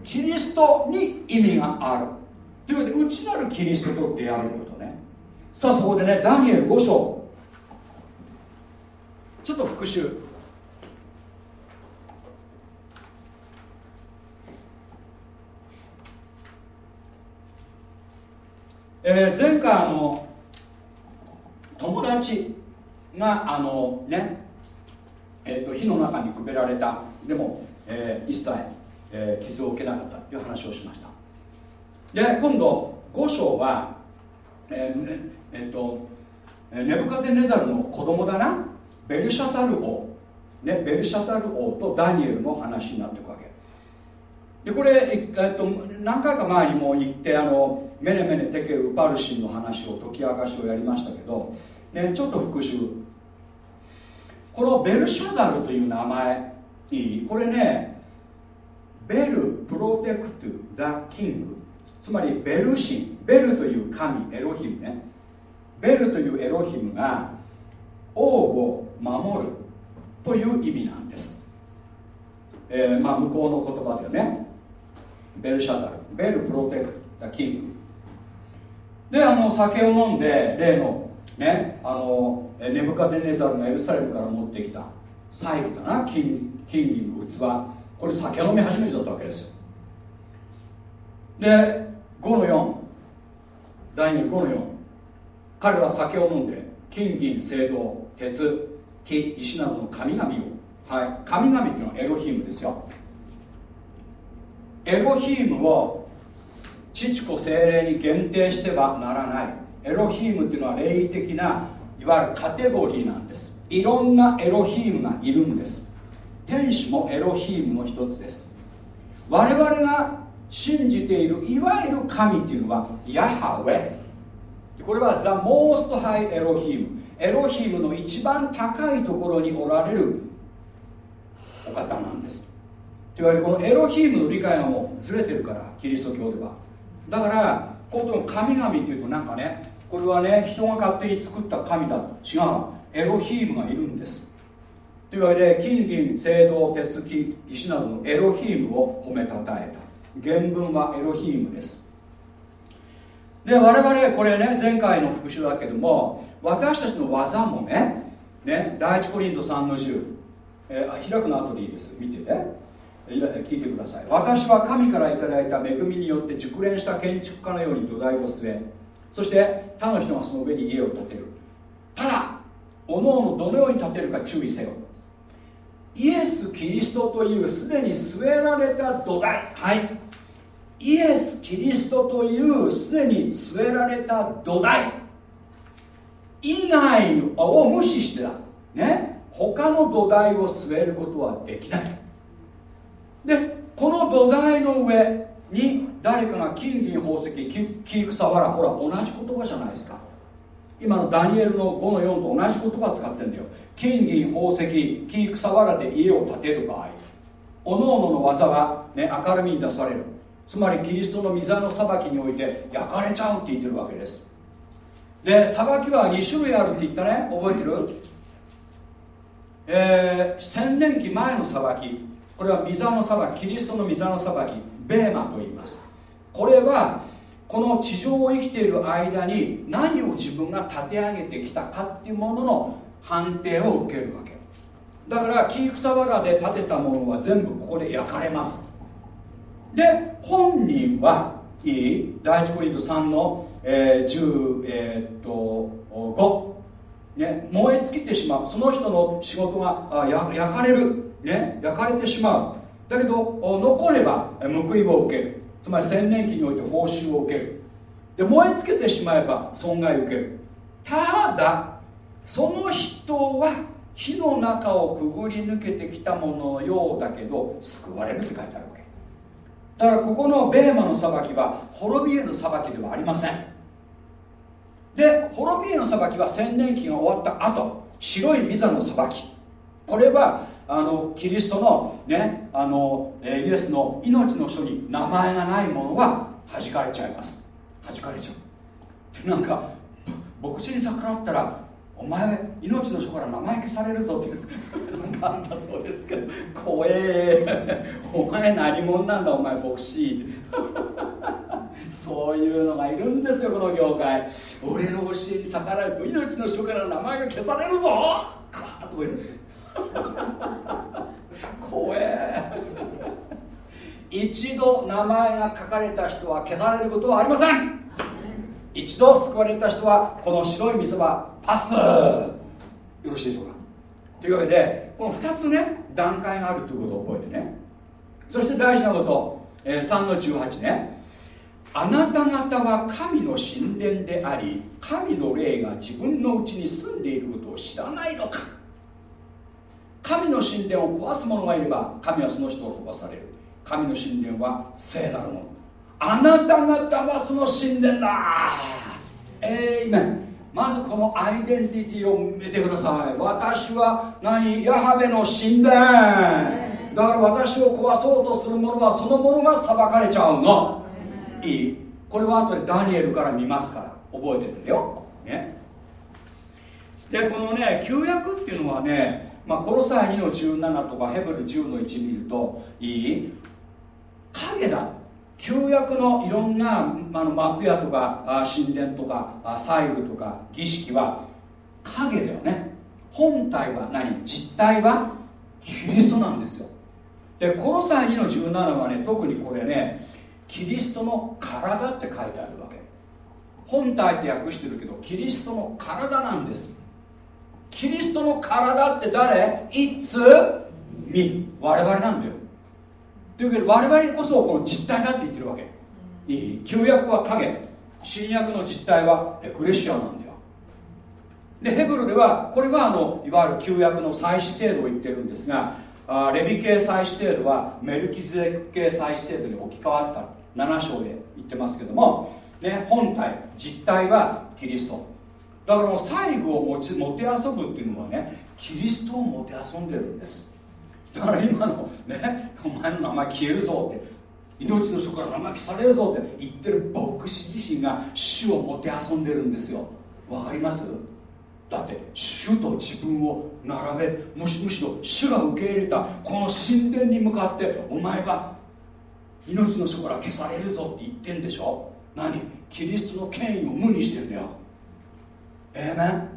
キリストに意味がある。というわけで内なるキリストと出会うこと。さあそこでねダニエル5章。ちょっと復習。えー、前回あの友達があのねえーと、火の中にくべられた。でも、えー、一切、えー、傷を受けなかったという話をしました。で今度5章は、えー、えっとネブカテネザルの子供だな？ベルシャザル王、ね、ベルシャザル王とダニエルの話になっていくわけ。でこれ、えっと、何回か前にも言ってあのメネメネテケ・ウパルシンの話を解き明かしをやりましたけど、ね、ちょっと復習このベルシャザルという名前いい？これねベルプロテクトダキング。つまりベル神。ベルという神エロヒムね。ベルというエロヒムが王を守るという意味なんです、えー、まあ向こうの言葉でねベルシャザルベルプロテクトキングであの酒を飲んで例のねあのネブカデネザルがエルサレムから持ってきた最後かな金金銀の器。これ酒飲み始めちゃったわけですよ。で5の4第2 5の4彼は酒を飲んで金銀青銅鉄木石などの神々をはい神々っていうのはエロヒームですよ。エロヒームを父子精霊に限定してはならない。エロヒームっていうのは霊的ないわゆるカテゴリーなんです。いろんなエロヒームがいるんです。天使もエロヒームの一つです。我々が信じているいわゆる神っていうのはヤハウェ。これはザ・モースト・ハイ・エロヒムエロヒムの一番高いところにおられるお方なんです。というわけでこのエロヒムの理解がもずれてるからキリスト教では。だからこの神々っていうとなんかねこれはね人が勝手に作った神だと。違う。エロヒームがいるんです。というわけで金銀青銅鉄器石などのエロヒームを褒めたたえた。原文はエロヒームです。で我々これね前回の復習だけども私たちの技もねね第一コリント3の10、えー、開くの後でいいです。見てね。聞いてください。私は神からいいた恵みによって熟練した建築家のように土台を据えそして他の人がその上に家を建てる。ただおのおのどのように建てるか注意せよ。イエス・キリストというすでに据えられた土台。はい。イエス・キリストというすでに据えられた土台。以外を無視してだ。ね。他の土台を据えることはできない。でこの土台の上に誰かが金銀宝石木草わらほら同じ言葉じゃないですか。今のダニエルの5の4と同じ言葉使ってるんだよ。金銀宝石木草わらで家を建てる場合。おのおのの技は、ね、明るみに出される。つまりキリストの水の裁きにおいて焼かれちゃうって言ってるわけです。で裁きは2種類あるって言ったね。覚えてる？えー、千年期前の裁き。これは水の裁き。キリストの水の裁き。ベーマと言います。これはこの地上を生きている間に何を自分が立て上げてきたかっていうものの判定を受けるわけ。だから木草原で建てたものは全部ここで焼かれます。で本人はいい第一コリント3の、えー、10、えー、っと5、ね、燃え尽きてしまう。その人の仕事が焼かれる、ね、焼かれてしまう。だけど残れば報いを受ける。つまり千年期において報酬を受ける。で燃え尽けてしまえば損害を受ける。ただその人は火の中をくぐり抜けてきたもののようだけど救われるって書いてあるわけ。だからここのベーマの裁きは滅びへの裁きではありません。で滅びへの裁きは千年期が終わった後白いビザの裁き。これはあのキリストのねあのイエスの命の書に名前がないものは弾かれちゃいます。弾かれちゃう。なんか牧師に逆らったらお前命の書から名前消されるぞって。なんだそうですけど怖え。お前何者なんだお前牧師。そういうのがいるんですよこの業界。俺の教えに逆らうと命の書から名前が消されるぞ。カーッと言う怖え。一度名前が書かれた人は消されることはありません。一度救われた人はこの白い水はパスよろしいでしょうか？というわけでこの2つね段階があるということを覚えてね。そして大事なこと、えー、3の18ね。あなた方は神の神殿であり神の霊が自分のうちに住んでいることを知らないのか。神の神殿を壊す者がいれば神はその人を飛ばされる。神の神殿は聖なるもの。あなた方はその神殿だ。えー、今まずこのアイデンティティを見てください。私は何？ヤハベの神殿。だから私を壊そうとする者はその者が裁かれちゃうの。いい。これは後でダニエルから見ますから。覚えててよ、ね、でこのね旧約っていうのはね、まあ、コロサイ2の17とかヘブル10の1見るといい？影だ旧約のいろんなあの幕屋とか神殿とか細部とか儀式は影だよね。本体は何？実体はキリストなんですよ。でこの際2の17はね特にこれねキリストの体って書いてあるわけ。本体って訳してるけどキリストの体なんです。キリストの体って誰 ?It's me 我々なんだよ。というわけで我々こそこの実体だって言ってるわけ。いい旧約は影。新約の実体はエクレシアなんだよ。でヘブルではこれはあのいわゆる旧約の祭祀制度を言ってるんですがあレビ系祭祀制度はメルキゼク系祭祀制度に置き換わった。7章で言ってますけども、ね、本体実体はキリスト。だからもう細部を持ちもてあそぶっていうのはねキリストをもてあそんでるんですだから今のねお前の名前消えるぞって命の底から名前消されるぞって言ってる牧師自身が主をもてあそんでるんですよ。わかります？だって主と自分を並べむしむしろ主が受け入れたこの神殿に向かってお前は命の底から消されるぞって言ってんでしょ？何？キリストの権威を無にしてんだよ。ええー、ね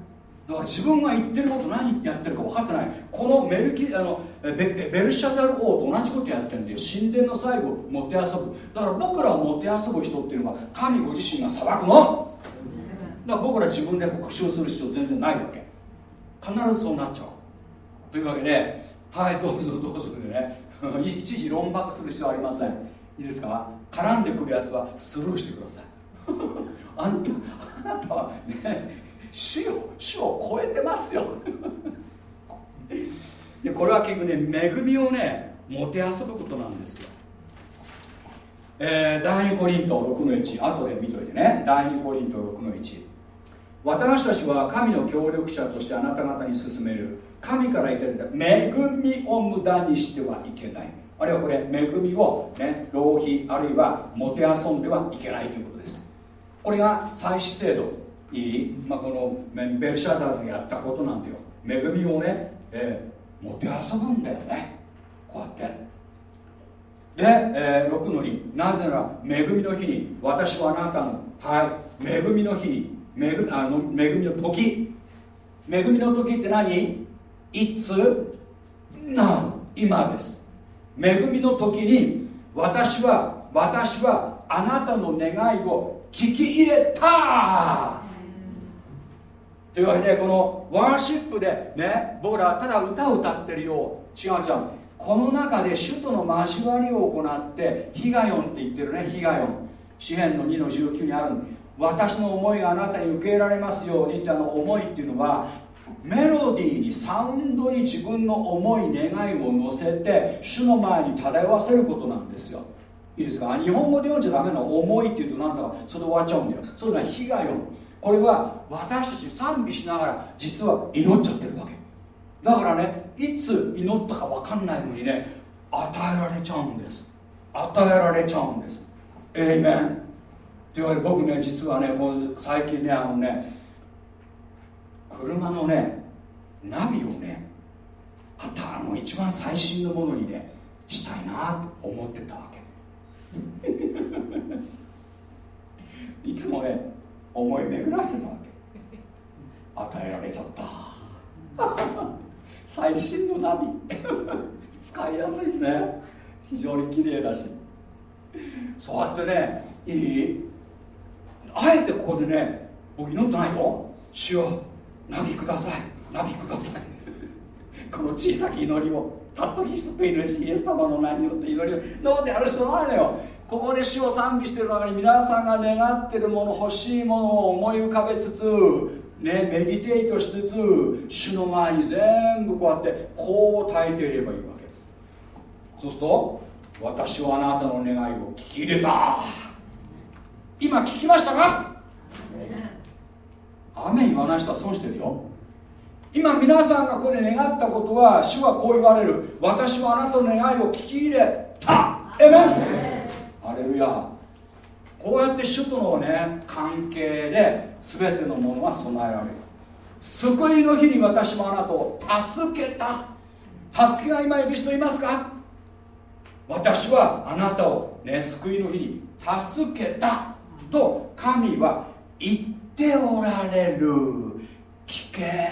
だから自分が言ってること何やってるか分かってない。このメルキあのベベルシャザル王と同じことやってるんで神殿の最後もてあそぶ。だから僕らをもてあそぶ人っていうのは神ご自身が裁くの。だから僕ら自分で復讐する必要全然ないわけ。必ずそうなっちゃう。というわけではいどうぞどうぞでね。いちいち論破する必要ありません。いいですか？絡んでくるやつはスルーしてください。あんたあなたはね主を主を超えてますよ。でこれは結局ね恵みをねもてあそぶことなんですよ。えー、第2コリント6の1後で見といてね。第2コリント6の1私たちは神の協力者としてあなた方に進める。神からいただいた恵みを無駄にしてはいけない。あるいはこれ恵みを、ね、浪費あるいはもてあそんではいけないということです。これが祭祀制度。いい、まあ、このベルシャザーがやったことなんだよ。恵みをね、えー、もてあそぶんだよね。こうやって。で、えー、6の2なぜなら恵みの日に私はあなたのはい恵みの日に恵あの恵みの時。恵みの時って何？いつ？な今です。恵みの時に私は私はあなたの願いを聞き入れた。というわけでこのワーシップでね僕らただ歌を歌ってるよう違う違うこの中で主との交わりを行ってヒガヨンって言ってるねヒガヨン。詩篇の2の19にある私の思いがあなたに受け入れられますようにってあの思いっていうのはメロディーにサウンドに自分の思い願いを乗せて主の前に漂わせることなんですよ。いいですか？日本語で読んじゃダメな思いっていうとなんだかそれで終わっちゃうんだよ。それが被害をこれは私たち賛美しながら実は祈っちゃってるわけ。だからねいつ祈ったか分かんないのにね与えられちゃうんです。与えられちゃうんです。えいめんというわけで僕ね実はねこう最近ねあのね車のねナビをねあったあの一番最新のものにねしたいなと思ってたわけ。いつもね思い巡らしてたわけ。与えられちゃった。最新のナビ。使いやすいですね。非常に綺麗だし。そうやってねいい？あえてここでね僕祈ってないよ。主よナビください。ナビください。この小さき祈りを。たっとき救い主イエス様の名によって祈りを。どうである人ないのよ。ここで主を賛美してる中に皆さんが願ってるもの欲しいものを思い浮かべつつねメディテイトしつつ主の前に全部こうやってこう耐えていればいいわけそうすると私はあなたの願いを聞き入れた。今聞きましたか？雨言わない人は損してるよ。今皆さんがここで願ったことは主はこう言われる。私はあなたの願いを聞き入れた。えめアレルヤこうやって主とのね関係で全てのものは備えられる。救いの日に私もあなたを助けた。助けが今いる人いますか？私はあなたをね救いの日に助けたと神は言っておられる。聞け。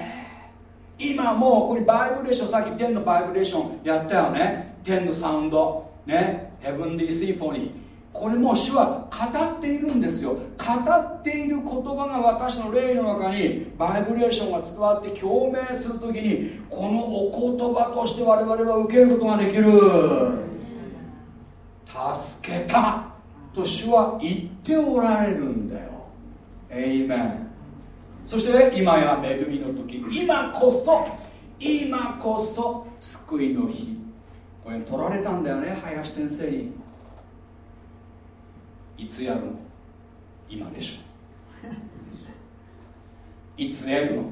今もうこれバイブレーションさっき天のバイブレーションやったよね。天のサウンド。ね。ヘブンディーシンフォニーこれも主は語っているんですよ。語っている言葉が私の霊の中にバイブレーションが伝わって共鳴するときにこのお言葉として我々は受けることができる。助けたと主は言っておられるんだよ。エイメンそして今や恵みの時今こそ今こそ救いの日。これ取られたんだよね林先生に。いつやるの？今でしょ。いつ得るの？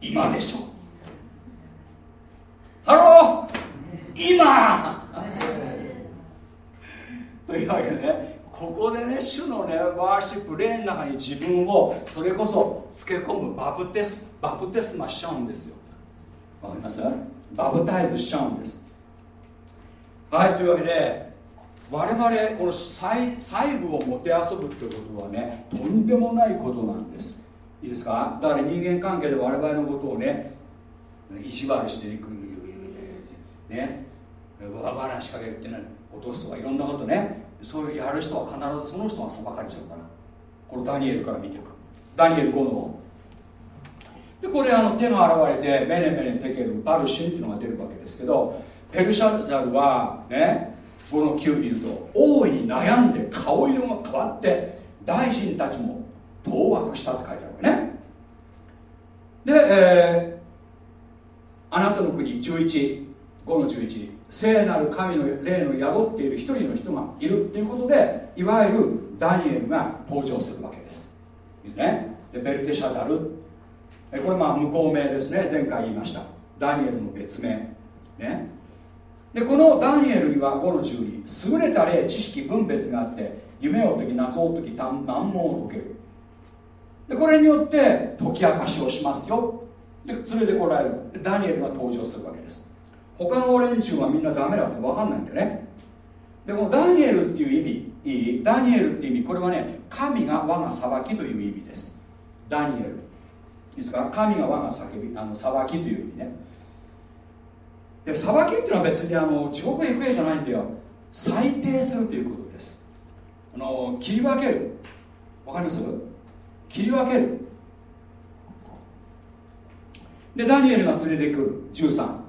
今でしょ。 Hello！今！というわけでねここでね主のね worship 霊の中に自分をそれこそつけ込むバプテスバプテスマしちゃうんですよ。わかります？バプタイズしちゃうんですはいというわけで我々この細部をもてあそぶということはねとんでもないことなんです。いいですか？だから人間関係で我々のことをね意地悪していくねわ話しかけるってね落とすとかいろんなことねそういうやる人は必ずその人が裁かれちゃうから。これダニエルから見ていく。ダニエル5のでこれあの手が現れてメネメネテケルバルシンっていうのが出るわけですけどペルシャザルはねこの9見ると大いに悩んで顔色が変わって大臣たちも当惑したって書いてあるわけね。で、えー、あなたの国11 5の11聖なる神の霊の宿っている一人の人がいるっていうことでいわゆるダニエルが登場するわけです。いいですね。でベルテシャザル。これまあ無効名ですね。前回言いました。ダニエルの別名。ね。でこのダニエルには5の12優れた霊知識分別があって夢を解き謎を解き難問を解ける。でこれによって解き明かしをしますよ。で連れてこられる。ダニエルが登場するわけです。他の連中はみんなダメだって分かんないんだよね。でこのダニエルっていう意味いい？ダニエルっていう意味これはね神が我が裁きという意味です。ダニエル。ですか？ら神が我が叫びあの裁きという意味ね。で裁きっていうのは別にあの地獄行くじゃないんだよ。裁定するということです。あの切り分ける。わかります？切り分ける。でダニエルが連れてくる。13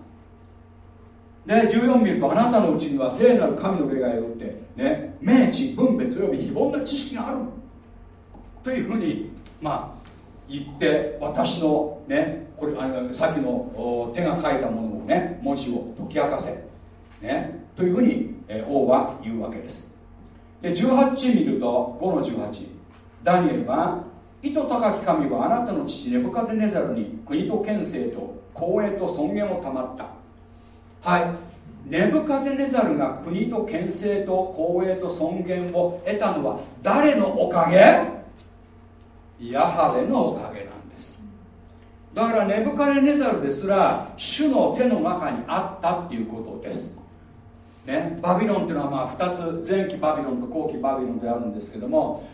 で14見るとあなたのうちには聖なる神の霊がよってね明知分別および非凡な知識がある。というふうにまあ言って私のねこれあのさっきの手が書いたものね文字を解き明かせ、ね、というふうに、え王は言うわけです。で18見ると5の18ダニエルは意図高き神はあなたの父ネブカデネザルに国と権勢と光栄と尊厳をたまった。はい。ネブカデネザルが国と権勢と光栄と尊厳を得たのは誰のおかげ？ヤハベのおかげなだからネブカデネザルですら主の手の中にあったっていうことです。ね、バビロンっていうのはまあ2つ前期バビロンと後期バビロンであるんですけども、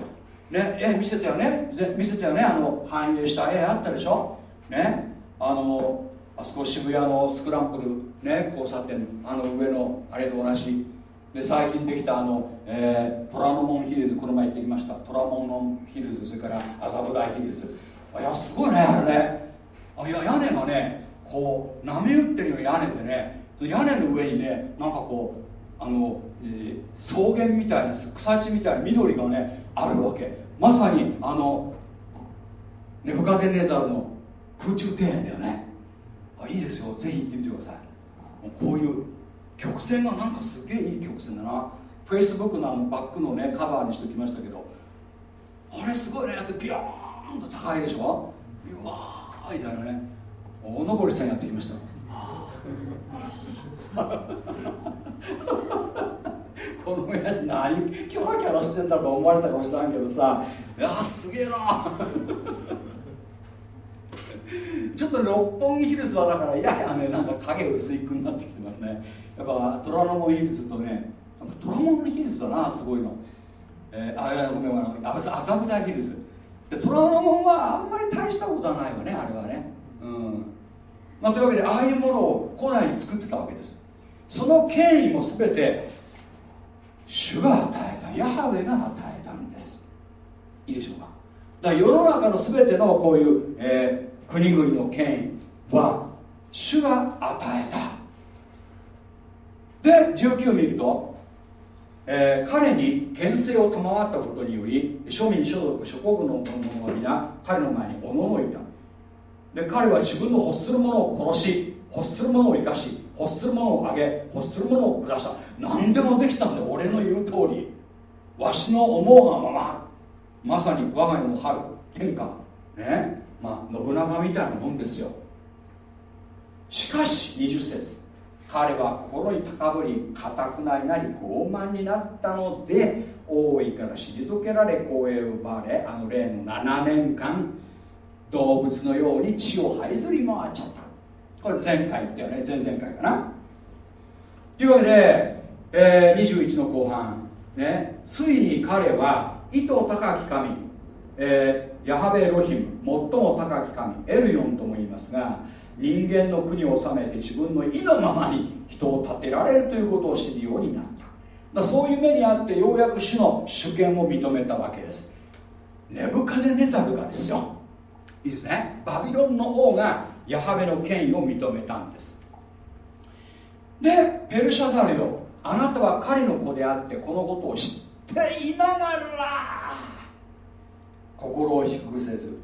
ね、絵見せたよね。見せたよね。あの反映した絵あったでしょ。ねあのあそこ渋谷のスクランブル、ね、交差点あの上のあれと同じ。で最近できたあの、えー、虎ノ門ヒルズこの前行ってきました。虎ノ門ヒルズそれから麻布台ヒルズ。いやすごいねあれね。あいや屋根がねこう波打ってるような屋根でね屋根の上にねなんかこうあの、えー、草原みたいな草地みたいな緑がねあるわけ。まさにあのネブカデネザルの空中庭園だよね。あいいですよ。ぜひ行ってみてください。こういう曲線がなんかすげえいい曲線だな。フェイスブックのあのバックのねカバーにしておきましたけどあれすごいね。やってビヨーンと高いでしょ？うわーみたいなね。おのぼりさんやってきました。この親父何キャラキャラしてんだと思われたかもしれんけどさ。いやすげえな。ちょっと六本木ヒルズはだからややねなんか影薄いくになってきてますね。やっぱ虎ノ門ヒルズとね虎ノ門ヒルズだなすごいの、えー、あごめんごめん麻布台ヒルズ。で虎ノ門はあんまり大したことはないわねあれはね。うん。まあ、というわけでああいうものを古代に作ってたわけです。その権威も全て主が与えたヤハウェが与えたんです。いいでしょうか。だから世の中の全てのこういう、えー、国々の権威は主が与えた。で19を見ると、えー、彼に権勢を賜ったことにより庶民所属諸国の者は皆彼の前におののいた。で彼は自分の欲するものを殺し欲するものを生かし欲するものをあげ欲するものを下した。何でもできたんだ俺の言う通り。わしの思うがまま。まさに我が家の春天下。ね？まあ信長みたいなもんですよ。しかし20節。彼は心に高ぶり固くないなり傲慢になったので王位から退けられ光栄を奪われあの例の7年間動物のように血を這いずり回っちゃった。これ前回言ったよね。前々回かな。というわけで、えー、21の後半、ね、ついに彼は意図高き神、えー、ヤハベロヒム最も高き神エルヨンとも言いますが人間の国を治めて自分の意のままに人を立てられるということを知るようになった。だそういう目にあってようやく主の主権を認めたわけです。ネブカデネザルがですよ。いいですね。バビロンの王がヤハベの権威を認めたんです。でペルシャザルよ。あなたは彼の子であってこのことを知っていながら心を低くせず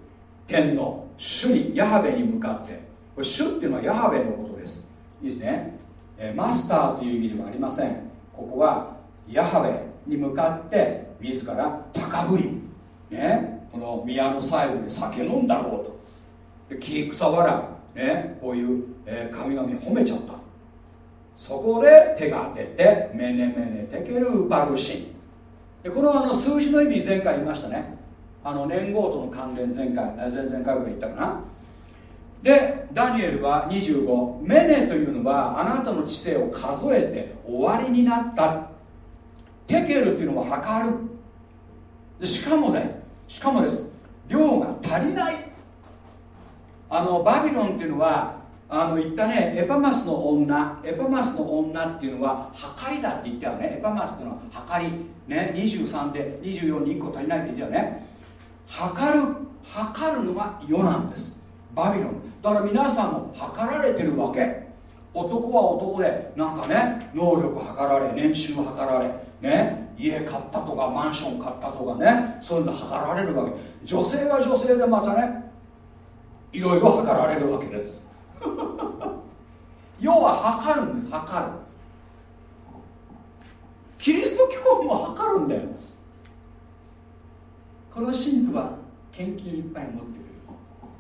天の主にヤハベに向かってこれ主っていうのはヤハベのことです。いいですね、えマスターという意味ではありません。ここはヤハベに向かって自ら高ぶり。ね。この宮の最後で酒飲んだろうと。で木草原、ね、こういう、え、神々褒めちゃった。そこで手が出てメネメネテケルバルシ。ンでこのあの数字の意味前回言いましたね。あの年号との関連前回前々回ぐらい言ったかな。でダニエルは25メネというのはあなたの知性を数えて終わりになった。テケルっていうのは測る。しかもねしかもです。量が足りない。あのバビロンっていうのはあの言ったねエパマスの女エパマスの女っていうのは計りだって言ったよね。エパマスっていうのは計り。ね23で24に1個足りないって言ったよね。測る。測るのが世なんです。バビロン。だから皆さんも測られてるわけ。男は男でなんかね能力測られ年収測られね家買ったとかマンション買ったとかねそういうの測られるわけ。女性は女性でまたねいろいろ測られるわけです。要は測るんです測る。キリスト教も測るんだよ。この信徒は献金いっぱい持ってる。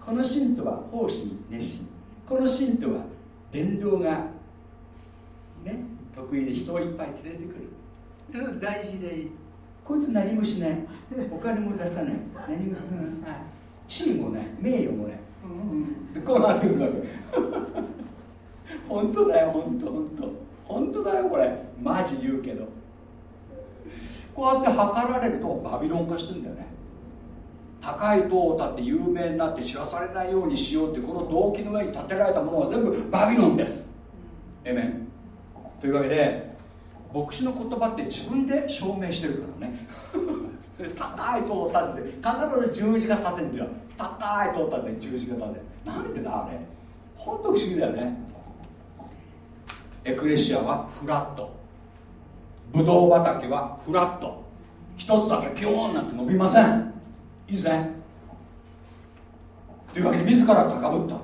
この信徒は奉仕に熱心。この信徒は伝道がね得意で人をいっぱい連れてくる。大事でこいつ何もしない。お金も出さない。何も、うんはい、地位もない。名誉もない、うん、こうなってくるわけ。本当だよ本当本当。本当だよこれ。マジ言うけど。こうやって測られるとバビロン化してるんだよね高い塔を建って有名になって知らされないようにしようってこの動機の上に建てられたものは全部バビロンです。えめんというわけで牧師の言葉って自分で証明してるからね。高い塔を建てて必ず十字架立てるんだよ。高い塔を建てて十字架立て。なんでだあれ？本当不思議だよね。エクレシアはフラット。ブドウ畑はフラット。一つだけピョーンなんて伸びませんいいですねというわけで自ら高ぶった。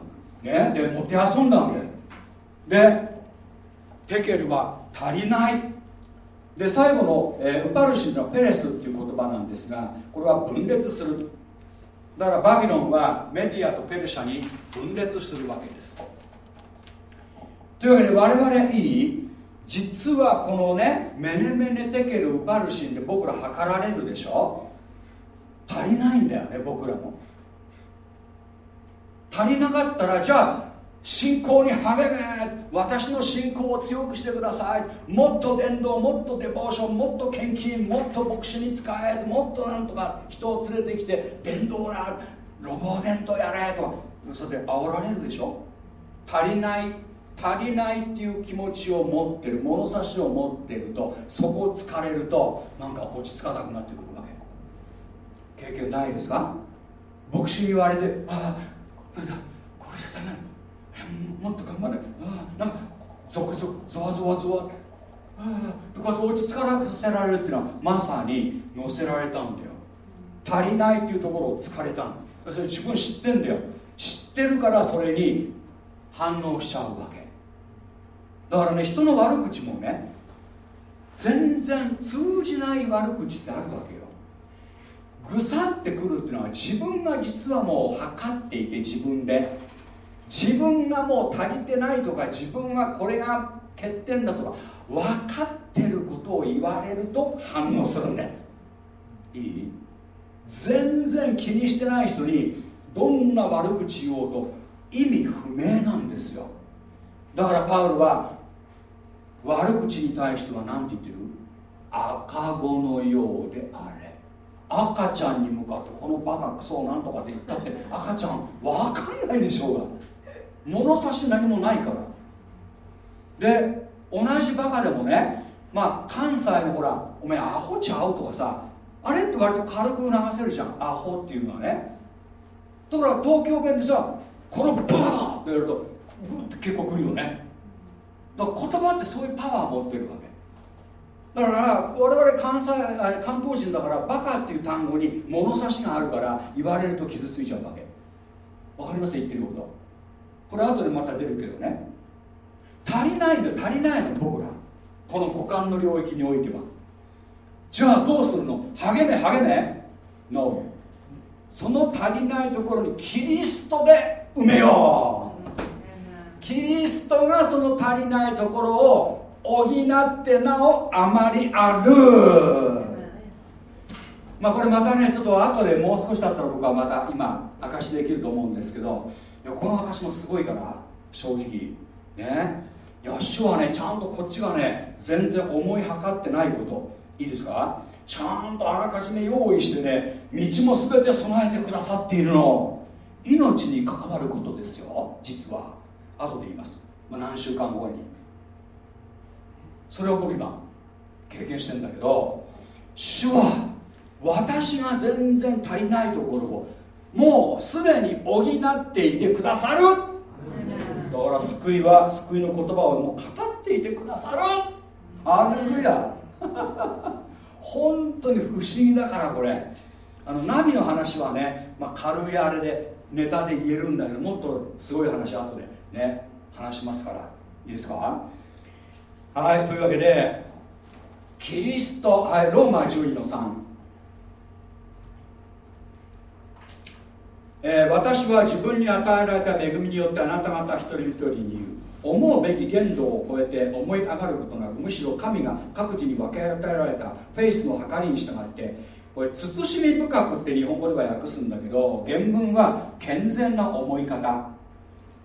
ね。でもてあそんだわけ。でテケルは足りない。で最後の、えー、ウパルシンのペレスっていう言葉なんですがこれは分裂する。だからバビロンはメディアとペルシャに分裂するわけです。というわけで我々いい？実はこのねメネメネテケルウパルシンで僕ら測られるでしょ？足りないんだよね僕らも。足りなかったらじゃあ信仰に励め私の信仰を強くしてください。もっと伝道もっとデボーションもっと献金もっと牧師に使えもっとなんとか人を連れてきて伝道なロボ伝道やれと。それで煽られるでしょ？足りない足りないっていう気持ちを持ってる物差しを持ってるとそこを疲れるとなんか落ち着かなくなってくる。経験ないですか？牧師に言われてああなんだこれじゃダメ。もっと頑張れ。ああなんかゾクゾクゾワゾワゾワ。あとか落ち着かなくさせられるっていうのはまさに乗せられたんだよ。足りないっていうところを疲れたんそれ自分知ってんだよ。知ってるからそれに反応しちゃうわけ。だからね人の悪口もね全然通じない悪口ってあるわけよ。ぐさってくるっていうのは自分が実はもう測っていて自分で。自分がもう足りてないとか自分はこれが欠点だとか分かってることを言われると反応するんです。いい？全然気にしてない人にどんな悪口言おうと意味不明なんですよ。だからパウルは悪口に対しては何て言ってる？赤子のようであれ赤ちゃんに向かってこのバカクソなんとかって言ったって赤ちゃん分かんないでしょうが。物差し何もないから。で同じバカでもねまあ関西のほらお前アホちゃうとかさあれって割と軽く流せるじゃん。アホっていうのはね。だから東京弁でさこのバーってやるとグッて結構くるよね。だから言葉ってそういうパワー持ってるわけだから我々関西関東人だからバカっていう単語に物差しがあるから言われると傷ついちゃうわけ。わかります？言ってること。これ後でまた出るけどね。足りないの足りないの僕ら。この股間の領域においては。じゃあどうするの？励め励め？のその足りないところにキリストで埋めよう。キリストがその足りないところを補ってなおあまりある。まあこれまたねちょっと後でもう少しだったら僕はまた今証しできると思うんですけどいやこの証もすごいから正直。ね。いや主はねちゃんとこっちがね全然思いはってないこと。いいですか？ちゃんとあらかじめ用意してね道も全て備えてくださっているの。命に関わることですよ実は。後で言います、まあ、何週間後に。それを僕今経験してんだけど主は私が全然足りないところをもうすでに補っていてくださる。だから救いは救いの言葉をもう語っていてくださる。アレルヤ。本当に不思議だからこれ。あのナビの話はね、まあ、軽いあれでネタで言えるんだけどもっとすごい話後でね話しますから。いいですか？はいというわけでキリスト、はい、ローマ12の3えー、私は自分に与えられた恵みによってあなた方一人一人に言う思うべき限度を超えて思い上がることなくむしろ神が各自に分け与えられたフェイスの計りに従ってこれ慎み深くって日本語では訳すんだけど原文は健全な思い方。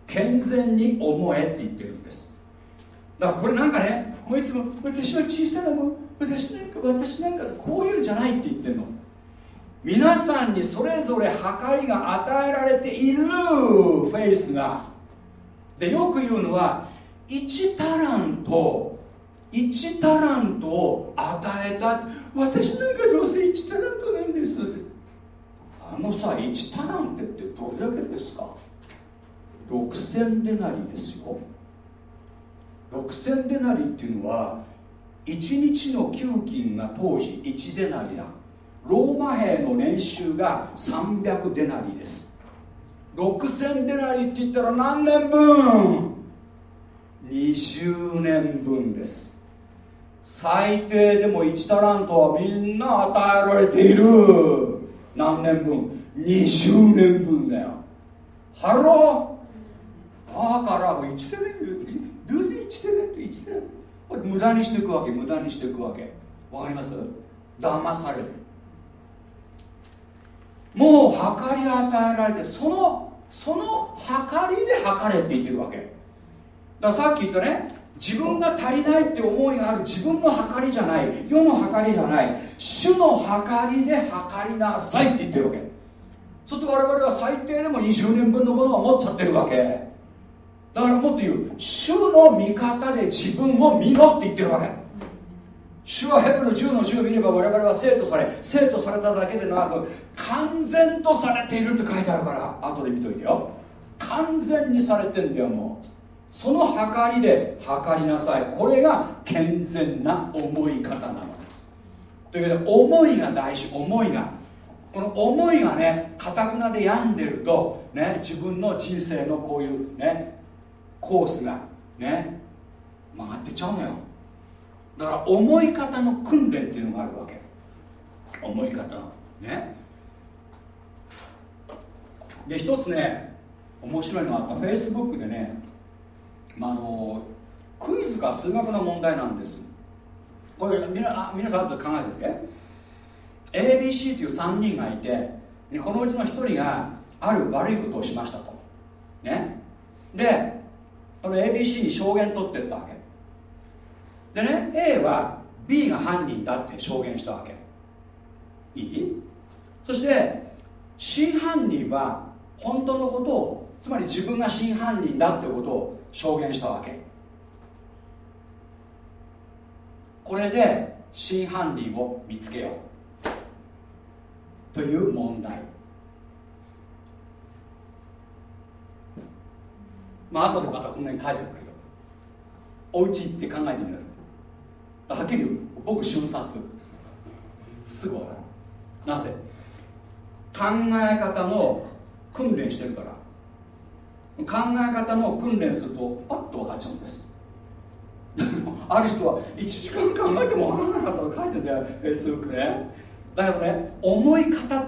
健全に思えって言ってるんです。だからこれなんかねもういつも私は小さなもん。私なんか私なんかこういうんじゃないって言ってるの皆さんにそれぞれ計りが与えられているフェイスが。でよく言うのは1タラント1タラントを与えた私なんかどうせ1タラントなんですあのさ1タランテってどれだけですか6000デナリですよ6000デナリっていうのは1日の給金が当時1デナリだローマ兵の年収が300デナリです6000デナリって言ったら何年分20年分です最低でも1タラントはみんな与えられている何年分20年分だよハローだからもう1テレどうせ1テレって1テレこれ無駄にしていくわけ無駄にしていくわけ。わかります？騙される。もう計り与えられてそのその計りで計れって言ってるわけ。だからさっき言ったね自分が足りないって思いがある自分の計りじゃない世の計りじゃない主の計りで計りなさいって言ってるわけ。そうすると我々は最低でも20年分のものを持っちゃってるわけ。だからもっと言う主の味方で自分を見ろって言ってるわけ。主はヘブル10の10を見れば我々は生徒され生徒されただけでなく完全とされているって書いてあるから後で見といてよ。完全にされてんだよもう。その計りで計りなさい。これが健全な思い方なの。というわけで思いが大事。思いが。この思いがねかたくなで病んでると、ね、自分の人生のこういうねコースがね曲がってちゃうのよ。だから思い方の訓練っていうのがあるわけ。思い方の。ね。で一つね面白いのがあったフェイスブックでね、まあ、あのクイズか数学の問題なんです。これ皆皆さんと考えてみて。ABC という3人がいてこのうちの1人がある悪いことをしましたと。ね。でこの ABC に証言取ってったわけ。でね A は B が犯人だって証言したわけ。いい？そして真犯人は本当のことをつまり自分が真犯人だってことを証言したわけ。これで真犯人を見つけよう。という問題。まあ後でまたこんなに書いておくけどお家行って考えてみなさい。はっきり言う。僕瞬殺。すぐ分かるなぜ？考え方の訓練してるから。考え方の訓練するとパッと分かっちゃうんです。ある人は1時間考えても分からなかったと書いてたよフェイスブックねだけどね思い方考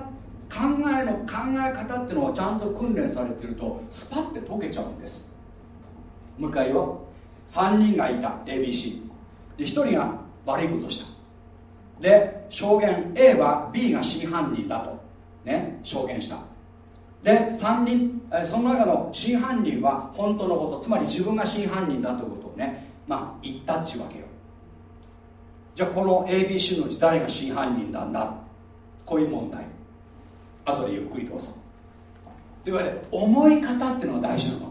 えの考え方っていうのはちゃんと訓練されてるとスパッて解けちゃうんですもう一回言おう3人がいた ABC で1人が悪いことした。で証言 A は B が真犯人だと。ね証言した。で3人その中の真犯人は本当のことつまり自分が真犯人だということをねまあ言ったっちゅうわけよ。じゃあこの ABC のうち誰が真犯人なんだ？こういう問題。後でゆっくりどうぞ。というわけで思い方っていうのが大事なの。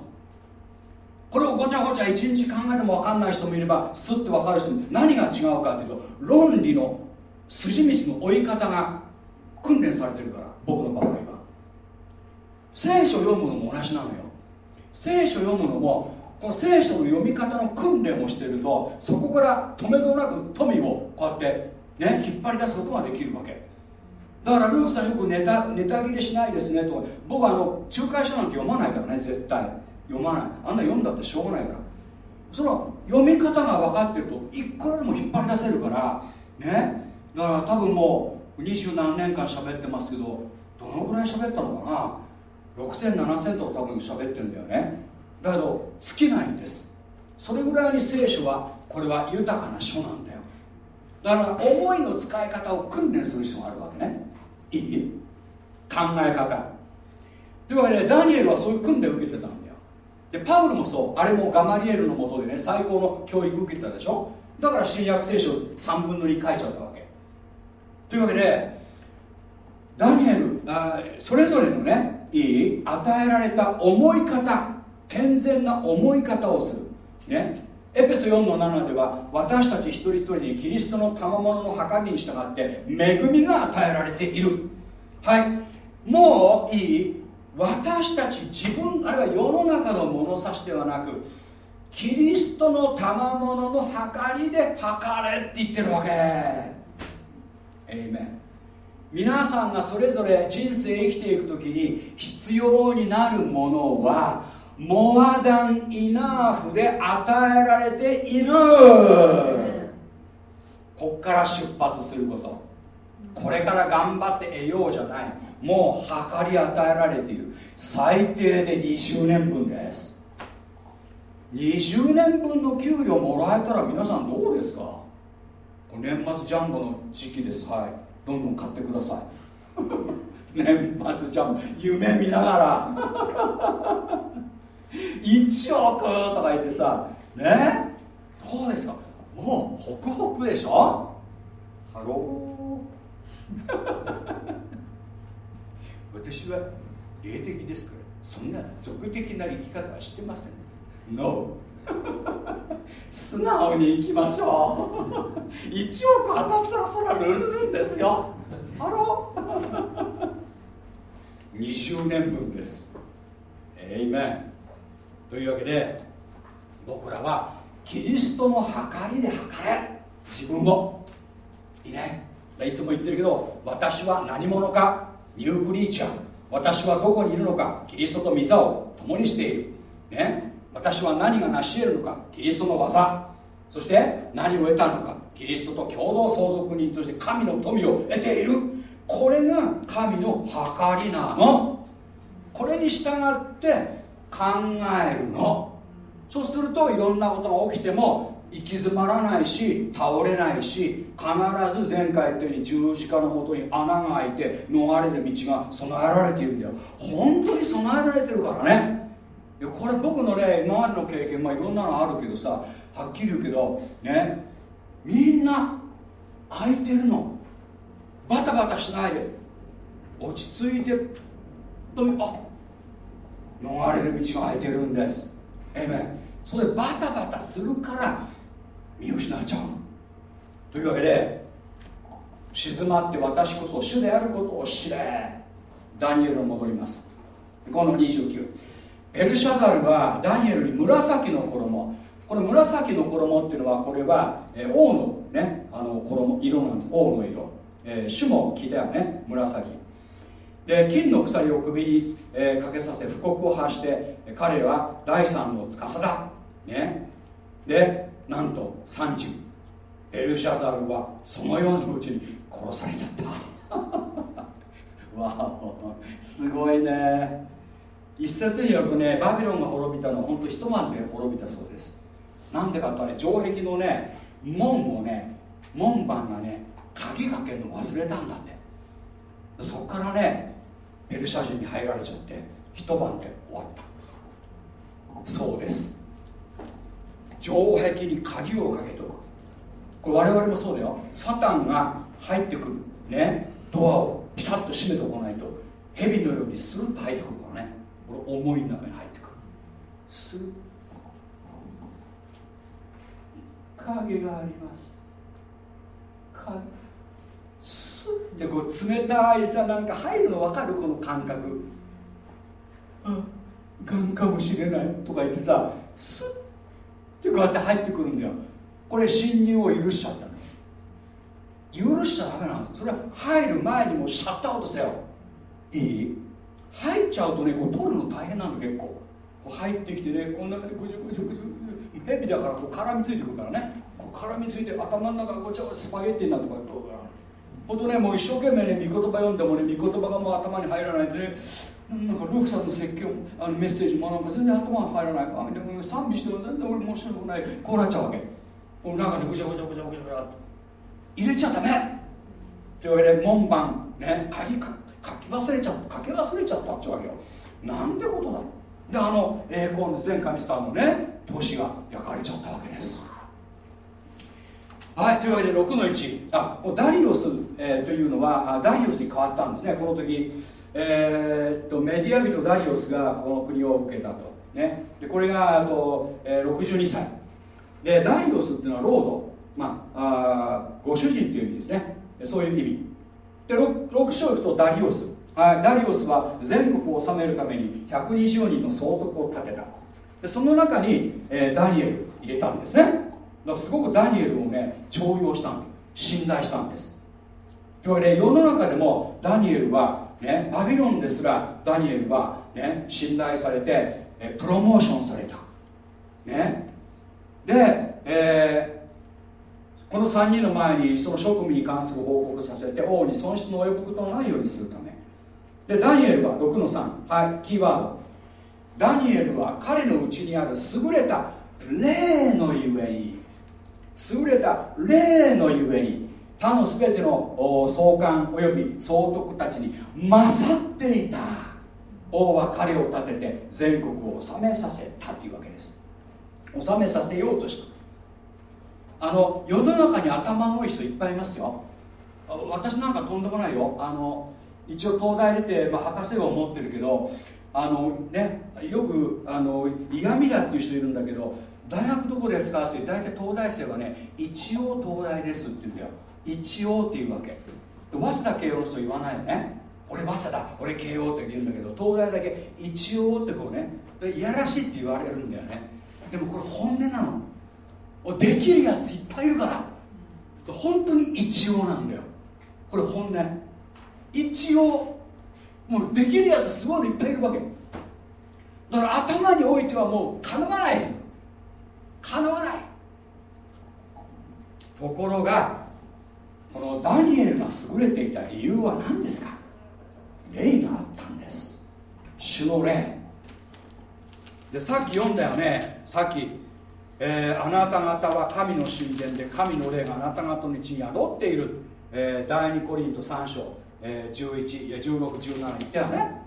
これをごちゃごちゃ一日考えても分かんない人もいればスッて分かる人も何が違うかっていうと論理の筋道の追い方が訓練されてるから。僕の場合は聖書読むのも同じなのよ。聖書読むのもこの聖書の読み方の訓練をしてるとそこから止めどなく富をこうやってね引っ張り出すことができるわけ。だからルークさんよくネタネタ切れしないですねと。僕はあの仲介書なんて読まないからね絶対。読まない。あんな読んだってしょうがないから。その読み方が分かってるといくらでも引っ張り出せるからね。だから多分もう二十何年間喋ってますけどどのぐらい喋ったのかな？60007000とか多分喋ってるんだよね。だけど尽きないんです。それぐらいに聖書はこれは豊かな書なんだよ。だから思いの使い方を訓練する人があるわけね。いい？考え方。というわけでダニエルはそういう訓練を受けてたんだよでパウルもそう。あれもガマリエルのもとでね最高の教育受けてたでしょ？だから新約聖書3分の2書いちゃったわけ。というわけでダニエルあそれぞれのねいい？与えられた思い方健全な思い方をする。ね。エペソ4の7では私たち一人一人にキリストの賜物の計りに従って恵みが与えられている。はい。もういい？私たち自分あるいは世の中の物差しではなくキリストの賜物の計りで計れって言ってるわけ。エイメン皆さんがそれぞれ人生生きていく時に必要になるものはモアダンイナーフで与えられている。こっから出発すること。これから頑張って得ようじゃない。もう計り与えられている。最低で20年分です。20年分の給料もらえたら皆さんどうですか？年末ジャンボの時期です。はい。どんどん買ってください。年末ジャンボ。夢見ながら。1億とか言ってさ。ね？どうですか？もうホクホクでしょ？ Hello。私は霊的ですからそんな俗的な生き方はしてません。No 素直にいきましょう。1億当たったらそらルンルンですよ。 Hello。20年分です。アーメンというわけで僕らはキリストの計りで計れ。自分をいいね。いつも言ってるけど私は何者か。 new creature 私はどこにいるのかキリストと御座を共にしている。ね私は何が成し得るのかキリストの業そして何を得たのかキリストと共同相続人として神の富を得ている。これが神の計りなの。これに従って考えるの。そうするといろんなことが起きても行き詰まらないし倒れないし必ず前回言ったように十字架のもとに穴が開いて逃れる道が備えられているんだよ。本当に備えられてるからね。いやこれ僕のね今までの経験まあいろんなのあるけどさはっきり言うけどねみんな空いてるの。バタバタしないで。落ち着いてとあ逃れる道が空いてるんです。えめそれバタバタするから見失っちゃう。というわけで静まって私こそ主であることを知れ。ダニエルに戻ります。この29エルシャザルはダニエルに紫の衣。この紫の衣っていうのはこれは、えー、王のねあの衣色なんです。王の色、えー、主も聞いたよね。紫。で金の鎖を首に、えー、かけさせ布告を発して彼は第三の司だ。ね。でなんと30エルシャザルはそのようなうちに殺されちゃった。わおすごいね。一説によるとねバビロンが滅びたのは本当一晩で滅びたそうです。なんでかとね城壁のね門をね門番がね鍵かけるの忘れたんだって。そこからねペルシャ人に入られちゃって一晩で終わった。そうです。城壁に鍵をかけとく。これ我々もそうだよ。サタンが入ってくるね。ドアをピタッと閉めておかないと蛇のようにスルッと入ってくるからね。これ思いの中に入ってくる。スルッ影があります。影スッてこう冷たいさなんか入るの分かる？この感覚。あがんかもしれないとか言ってさスッってこうやって入ってくるんだよ。これ侵入を許しちゃったの。許しちゃダメなんですそれは入る前にもシャットアウトせよ。いい？入っちゃうとねこう取るの大変なの結構。こう入ってきてねこんな中でぐちゃぐちゃぐちゃ蛇だからこう絡みついてくるからね。こう絡みついて頭の中がごちゃごちゃスパゲッティになってこうやってほんとねもう一生懸命ね御言葉読んでもね御言葉がもう頭に入らないでね。なんかルークさんの説教あのメッセージもなんか全然頭が入らないあでも賛美しても全然俺面白くない。こうなっちゃうわけ。この中でぐちゃぐちゃぐちゃぐちゃぐちゃ入れちゃダメというわけ。で門番ね鍵か書き忘れちゃった書き忘れちゃったってわけ。よなんてことだであの栄光の前回見せたのね。投資が焼かれちゃったわけです。はい。というわけで6の1あダリオス、えー、というのはダリオスに変わったんですね。この時えー、っとメディア人ダリオスがこの国を受けたと、ね、でこれがあと、えー、62歳。でダリオスっていうのはロード、まあ、あご主人っていう意味ですね。そういう意味。で 6, 6章いくとダリオス。はい、ダリオスは全国を治めるために120人の総督を立てた。でその中に、えー、ダニエル入れたんですね。だからすごくダニエルをね重用したんです。信頼したんです。というわけで世の中でもダニエルはね、バビロンですらダニエルは、ね、信頼されてえプロモーションされた、ね、で、えー、この3人の前にその職務に関する報告させて王に損失の及ぶことのないようにするため。でダニエルは6の3はいキーワード。ダニエルは彼のうちにある優れた霊のゆえに。優れた霊のゆえに。他の全ての総監および総督たちに勝っていた王は彼を立てて全国を治めさせたというわけです。治めさせようとした。あの世の中に頭のいい人いっぱいいますよ。私なんかとんでもないよ。あの一応東大出て、まあ、博士号を持ってるけどあのねよくあのいがみだっていう人いるんだけど大学どこですかって大体東大生はね一応東大ですって言うんだよ。一応っていうわけ。早稲田慶応の人言わないよね。俺早稲田俺慶応って言うんだけど東大だけ一応ってこうね。いやらしいって言われるんだよね。でもこれ本音なの。できるやついっぱいいるから。本当に一応なんだよ。これ本音。一応もうできるやつすごいのいっぱいいるわけ。だから頭においてはもうかなわない。かなわない。ところがこのダニエルが優れていた理由は何ですか？霊があったんです。主の霊。でさっき読んだよね。さっき、えー、あなた方は神の神殿で神の霊があなた方のうちに宿っている、えー、第2コリント3章、えー、11や1617言ったよね。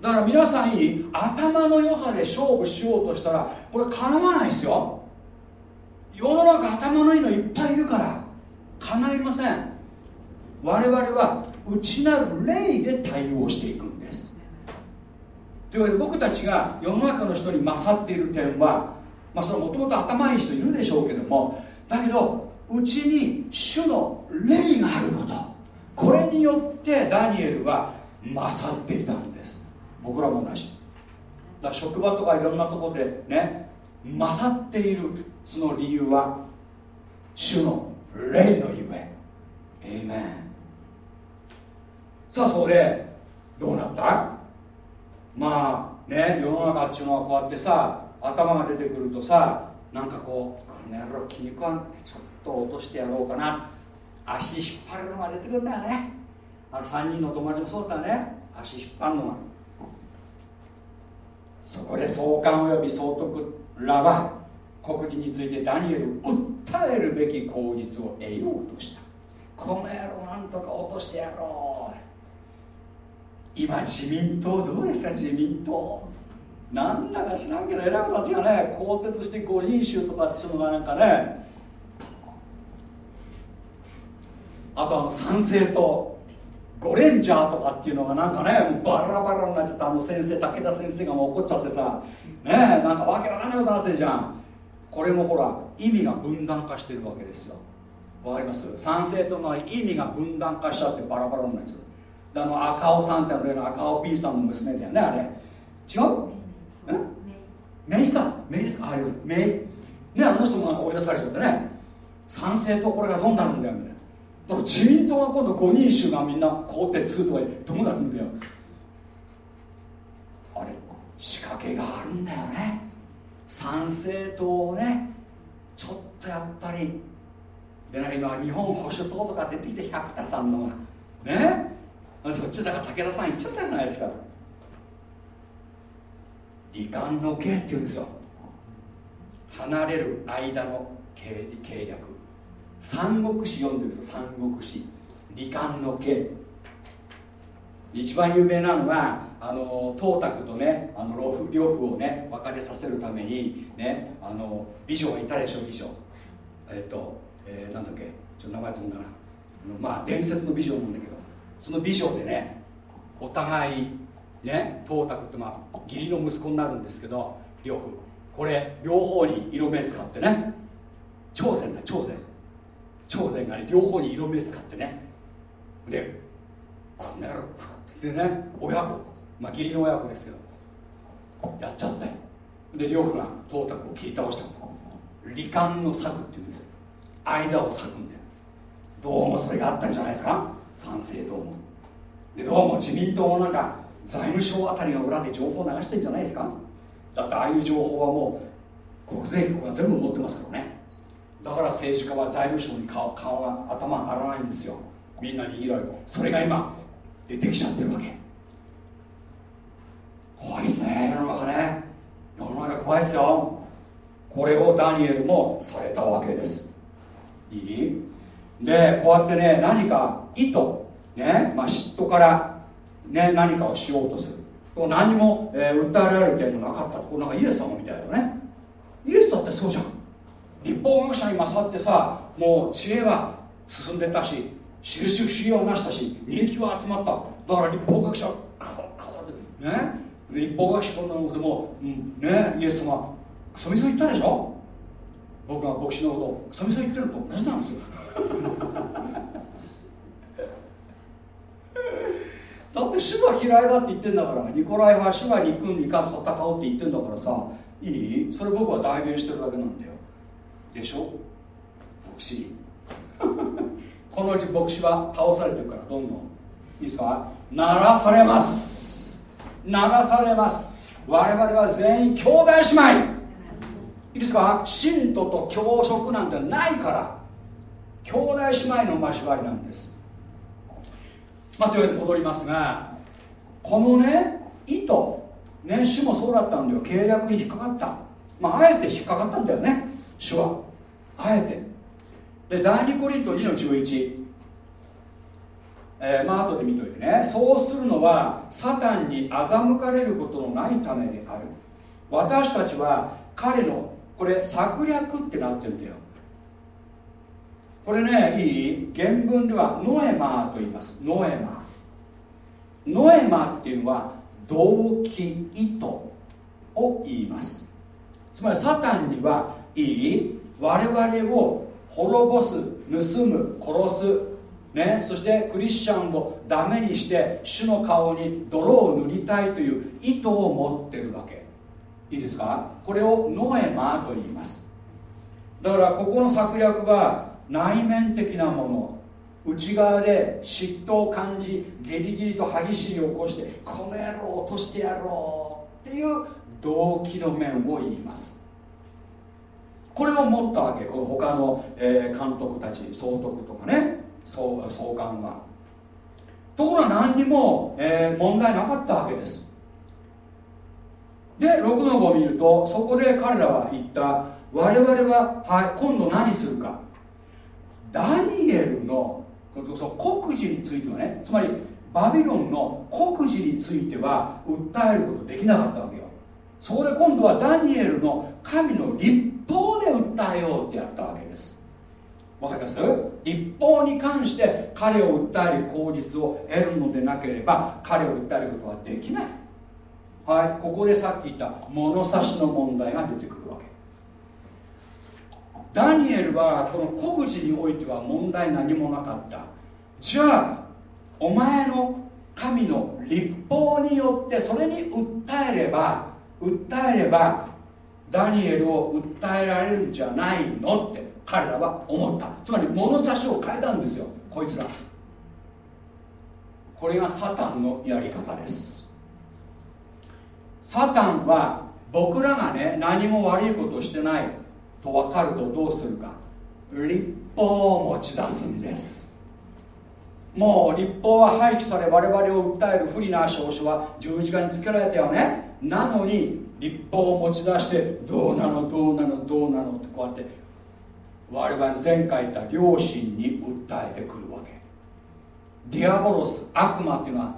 だから皆さんに頭の良さで勝負しようとしたらこれかなわないですよ。世の中頭のいいのいっぱいいるから。叶いません。我々は内なる霊で対応していくんです。というわけで僕たちが世の中の人に勝っている点はまあそれもともと頭いい人いるでしょうけどもだけどうちに主の霊があること。これによってダニエルは勝っていたんです。僕らも同じ。だから職場とかいろんなとこでね勝っているその理由は主の霊のゆえエイメンさあそこでどうなった？まあね世の中っていうのはこうやってさ頭が出てくるとさなんかこうこの野郎気に食わんちょっと落としてやろうかな。足引っ張るのが出てくるんだよね。あの3人の友達もそうだね。足引っ張るのが。そこで総監および総督らは黒人についてダニエル訴えるべき口実を得ようとした。この野郎なんとか落としてやろう。今自民党どうですか自民党。なんだか知らんけど偉くなってね。更迭して五人衆とかっていうのがなんかね。あとあの参政党ゴレンジャーとかっていうのがなんかねバラバラになっちゃったあの先生武田先生がもう怒っちゃってさ。ねえなんかわけわかんないことになってるじゃん。これもほら意味が分断化してるわけですよ。わかります？参政党の意味が分断化しちゃってバラバラになっちゃう。あの赤尾さんっての例の赤尾 B さんの娘だよねあれ。違う？メイ。か。メイですか？あれメイ。ねあの人も追い出されちゃってね。参政党これがどうなるんだよみたいな。だから自民党が今度5人衆がみんな更迭とかどうなるんだよ。あれ仕掛けがあるんだよね参政党をねちょっとやっぱりでなんか今日本保守党とか出てきて百田さんのがねそっちだから武田さん言っちゃったじゃないですか。離間の刑っていうんですよ。離れる間の契約三国志読んでるんですよ三国志。離間の刑。一番有名なのはあの董卓とねあの呂布呂布をね別れさせるためにねあの美女がいたでしょ美女。えっと、えー、なんだっけちょっと名前飛んだな。まあ伝説の美女なんだけどその美女でねお互いね董卓ってまあ義理の息子になるんですけど呂布これ両方に色目使ってね朝鮮だ朝鮮朝鮮がね両方に色目使ってね。でこの野郎でね親子。まあ義理の親子ですけどやっちゃってで呂布が董卓を切り倒した離間の策っていうんです。間を裂くんだよ。どうもそれがあったんじゃないですか？参政党も。でどうも自民党もなんか財務省あたりが裏で情報流してんじゃないですか？だってああいう情報はもう国税局が全部持ってますからね。だから政治家は財務省に顔顔が頭上がらないんですよ。みんな握られるとそれが今出てきちゃってるわけ。怖いですね。世の中ね世の中怖いですよ。これをダニエルもされたわけです。いい？でこうやってね何か意図ね、まあ、嫉妬から、ね、何かをしようとする。何も、えー、訴えられる点もなかった。こうなんかイエス様みたいだね。イエスだってそうじゃん。立法学者に勝ってさもう知恵は進んでたし印不思議をなしたし人気は集まった。だから立法学者ね。立法学者こんなことも、うん、ねイエス様クソみそ言ったでしょ？僕が牧師のことクソみそ言ってると。同じなんですよ。だって主が嫌いだって言ってんだからニコライは主が憎んにかず戦おうって言ってんだからさいい？それ僕は代弁してるだけなんだよ。でしょ？牧師。このうち牧師は倒されてるからどんどん。いいですか？鳴らされます。鳴らされます。我々は全員兄弟姉妹。いいですか？信徒と教職なんてないから。兄弟姉妹の交わりなんです。まあというわけで戻りますがこのね意図。ね主もそうだったんだよ。契約に引っかかった。まああえて引っかかったんだよね。主は。あえて。で第2コリント2の11えー、まあ後で見といてね。そうするのはサタンに欺かれることのないためである。私たちは彼のこれ策略ってなってるんだよ。これねいい？原文ではノエマーと言います。ノエマー。ノエマーっていうのは動機意図を言います。つまりサタンにはいい？我々を滅ぼす盗む殺すね、そしてクリスチャンをダメにして主の顔に泥を塗りたいという意図を持ってるわけ。いいですか？これをノエマと言います。だからここの策略は内面的なもの内側で嫉妬を感じギリギリと歯ぎしりを起こしてこの野郎落としてやろうっていう動機の面を言います。これを持ったわけこの他の、え、監督たち総督とかね。総総監はところが何にも、えー、問題なかったわけですで6の5を見るとそこで彼らは言った我々は、はい、今度何するかダニエルのその国事についてはねつまりバビロンの国事については訴えることできなかったわけよそこで今度はダニエルの神の立法で訴えようってやったわけですわかります？立法に関して彼を訴える口実を得るのでなければ彼を訴えることはできない。はい。ここでさっき言った物差しの問題が出てくるわけ。ダニエルはこの国事においては問題何もなかった。じゃあお前の神の立法によってそれに訴えれば訴えればダニエルを訴えられるんじゃないのって。彼らは思った。つまり物差しを変えたんですよ。こいつら。これがサタンのやり方です。サタンは僕らがね何も悪いことしてないと分かるとどうするか。立法を持ち出すんです。もう立法は廃棄され我々を訴える不利な証書は十字架につけられたよねなのに立法を持ち出してどうなのどうなのどうなのってこうやって我々前回言った両親に訴えてくるわけ。ディアボロス悪魔っていうのは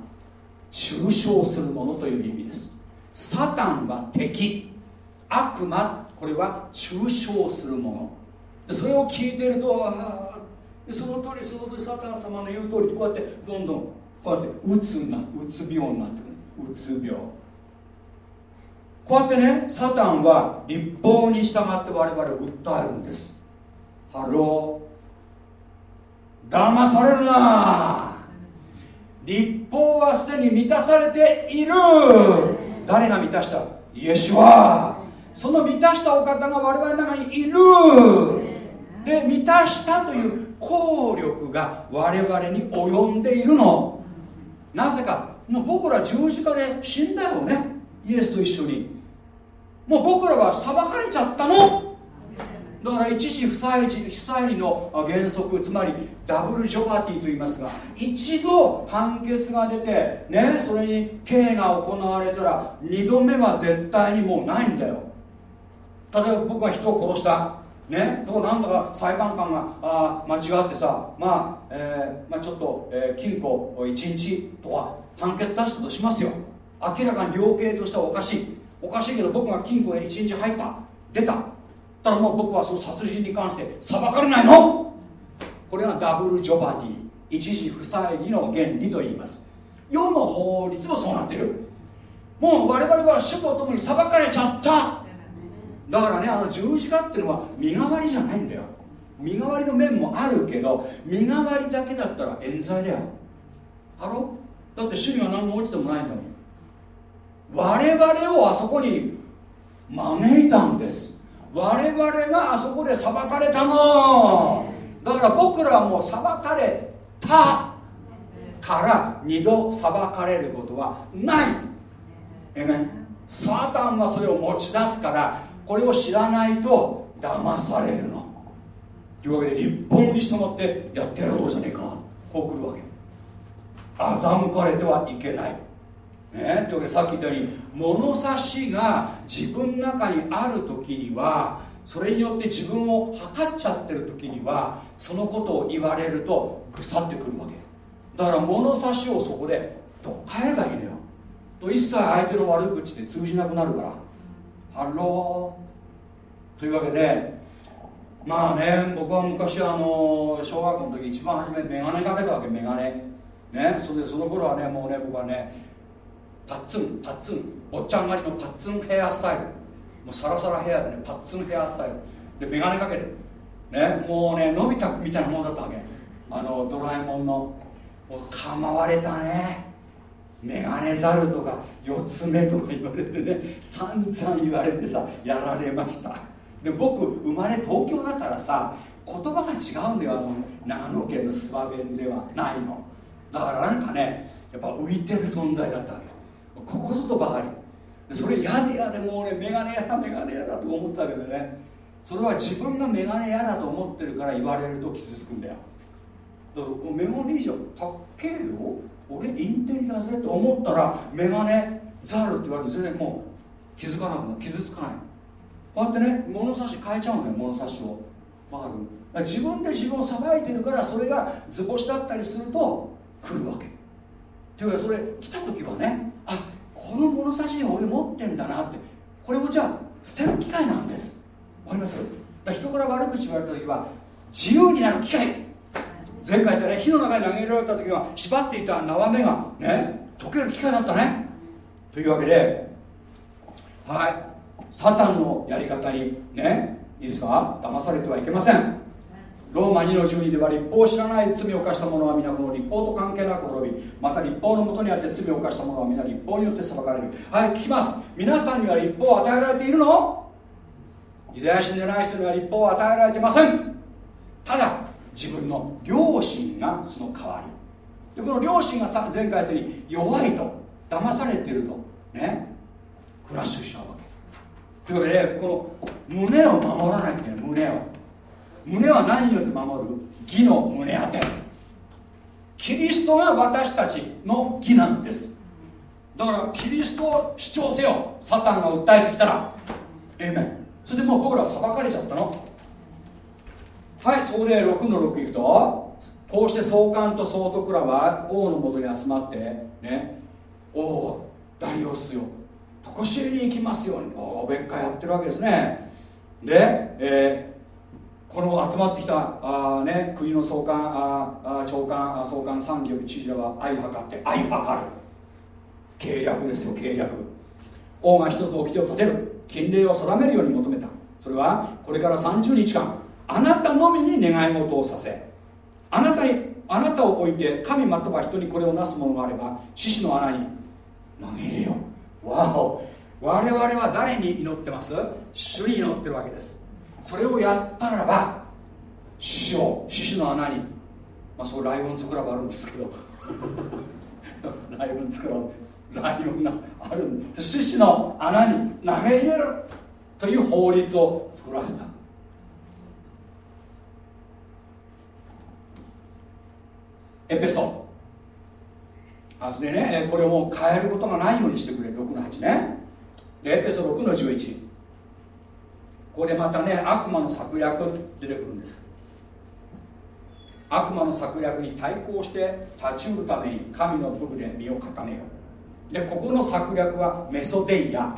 抽象するものという意味です。サタンは敵。悪魔これは抽象するもの。それを聞いてるとその通りその通りサタン様の言う通りこうやってどんどんこうやってうつなうつ病になってくる。うつ病。こうやってねサタンは律法に従って我々を訴えるんです。ハロー騙されるな。律法はすでに満たされている。誰が満たした？イエシュアその満たしたお方が我々の中にいる。で満たしたという効力が我々に及んでいるの。なぜか。もう僕ら十字架で死んだよね。イエスと一緒に。もう僕らは裁かれちゃったの。だから一時不採不採の原則つまりダブルジョバティと言いますが一度判決が出てねそれに刑が行われたら2度目は絶対にもうないんだよ。例えば僕が人を殺した。ね、とこなんだか裁判官があ間違ってさ、まあえーまあ、ちょっと、えー、禁錮1日とか判決出したとしますよ。明らかに量刑としてはおかしい。おかしいけど僕が金庫で1日入った。出た。たらもう僕はその殺人に関して裁かれないの。これがダブルジョバティ。一時不採利の原理と言います。世の法律もそうなってる。もう我々は主と共に裁かれちゃった。だからねあの十字架っていうのは身代わりじゃないんだよ。身代わりの面もあるけど身代わりだけだったら冤罪だよ。ハロだって主には何も落ちてもないんだもん。我々をあそこに招いたんです。我々があそこで裁かれたの。だから僕らも裁かれたから二度裁かれることはない。えめサタンはそれを持ち出すからこれを知らないと騙されるの。というわけで立法に従ってやってやろうじゃねえか。こう来るわけ。欺かれてはいけない。ね、というわけでさっき言ったように物差しが自分の中にある時にはそれによって自分を測っちゃってる時にはそのことを言われると腐ってくるわけ。だから物差しをそこで取っ替えればいいのよ。と一切相手の悪口で通じなくなるから。 Hello。というわけでまあね僕は昔あの小学校の時一番初めメガネかけたわけメガネ。ね。それでその頃はねもうね僕はねパッツンパッツン。お坊ちゃん刈りのパッツンヘアスタイル。もうサラサラヘアでねパッツンヘアスタイル。で眼鏡かけて。ねもうねのび太くみたいなもんだったわけ。あのドラえもんの。もう構われたね。メガネザルとか四つ目とか言われてね散々言われてさやられました。で僕生まれ東京だからさ言葉が違うんだよあの長野県の諏訪弁ではないの。だからなんかねやっぱ浮いてる存在だったわけ。ここぞとばかり。それ嫌で嫌でもうねメガネ嫌だメガネ嫌だと思ったけどね。それは自分がメガネ嫌だと思ってるから言われると傷つくんだよ。だからメガネ以上かっけえよ。俺インテリだぜと思ったらメガネザルって言われてそれでもう気づかなくなる。傷つかない。こうやってね物差し変えちゃうんだよ物差しを。わかる？自分で自分をさばいてるからそれが図星だったりすると来るわけ。というかそれ来た時はねこの物差しを俺持ってんだなって。これもじゃあ捨てる機会なんです。わかります？だ人から悪口言われた時は自由になる機会。前回言ったね火の中に投げられた時は縛っていた縄目がね溶ける機会だったね。というわけではいサタンのやり方にねいいですか？騙されてはいけません。ローマ2の12では立法を知らない罪を犯した者は皆この立法と関係なく滅びまた立法のもとにあって罪を犯した者は皆立法によって裁かれる。はい聞きます。皆さんには立法を与えられているの？ユダヤ人でない人には立法を与えられてません。ただ自分の良心がその代わり。でこの良心がさ前回言ったように弱いと騙されているとねクラッシュしちゃうわけ。というわけでこの胸を守らないといけない。胸を。胸は何によって守る義の胸当て。キリストが私たちの義なんです。だからキリストを主張せよ。サタンが訴えてきたら。ええめんそれでもう僕らは裁かれちゃったの。はいそこで6の6いくとこうして総監と総督らは王のもとに集まってね。おおダリオスよ。常しえに行きますようにおべっかやってるわけですね。で、えーこの集まってきたあ、ね、国の総監あ長官総監参議院知事らは相図って相図る。計略ですよ計略。王が一つの掟を立てる禁令を定めるように求めた。それはこれから30日間あなたのみに願い事をさせあなたにあなたを置いて神または人にこれをなすものがあれば獅子の穴に投げ入れよわお。我々は誰に祈ってます？主に祈ってるわけです。それをやったらば師匠獅子の穴にまあそうライオンズクラブあるんですけど ライオンズクラブライオンがあるんで獅子の穴に投げ入れるという法律を作らせた。エペソ。あでねこれをもう変えることがないようにしてくれ6の8ね。でエペソ6の11ここでまたね悪魔の策略出てくるんです。悪魔の策略に対抗して立ちうるために神の武具で身を固めよう。でここの策略はメソデイア。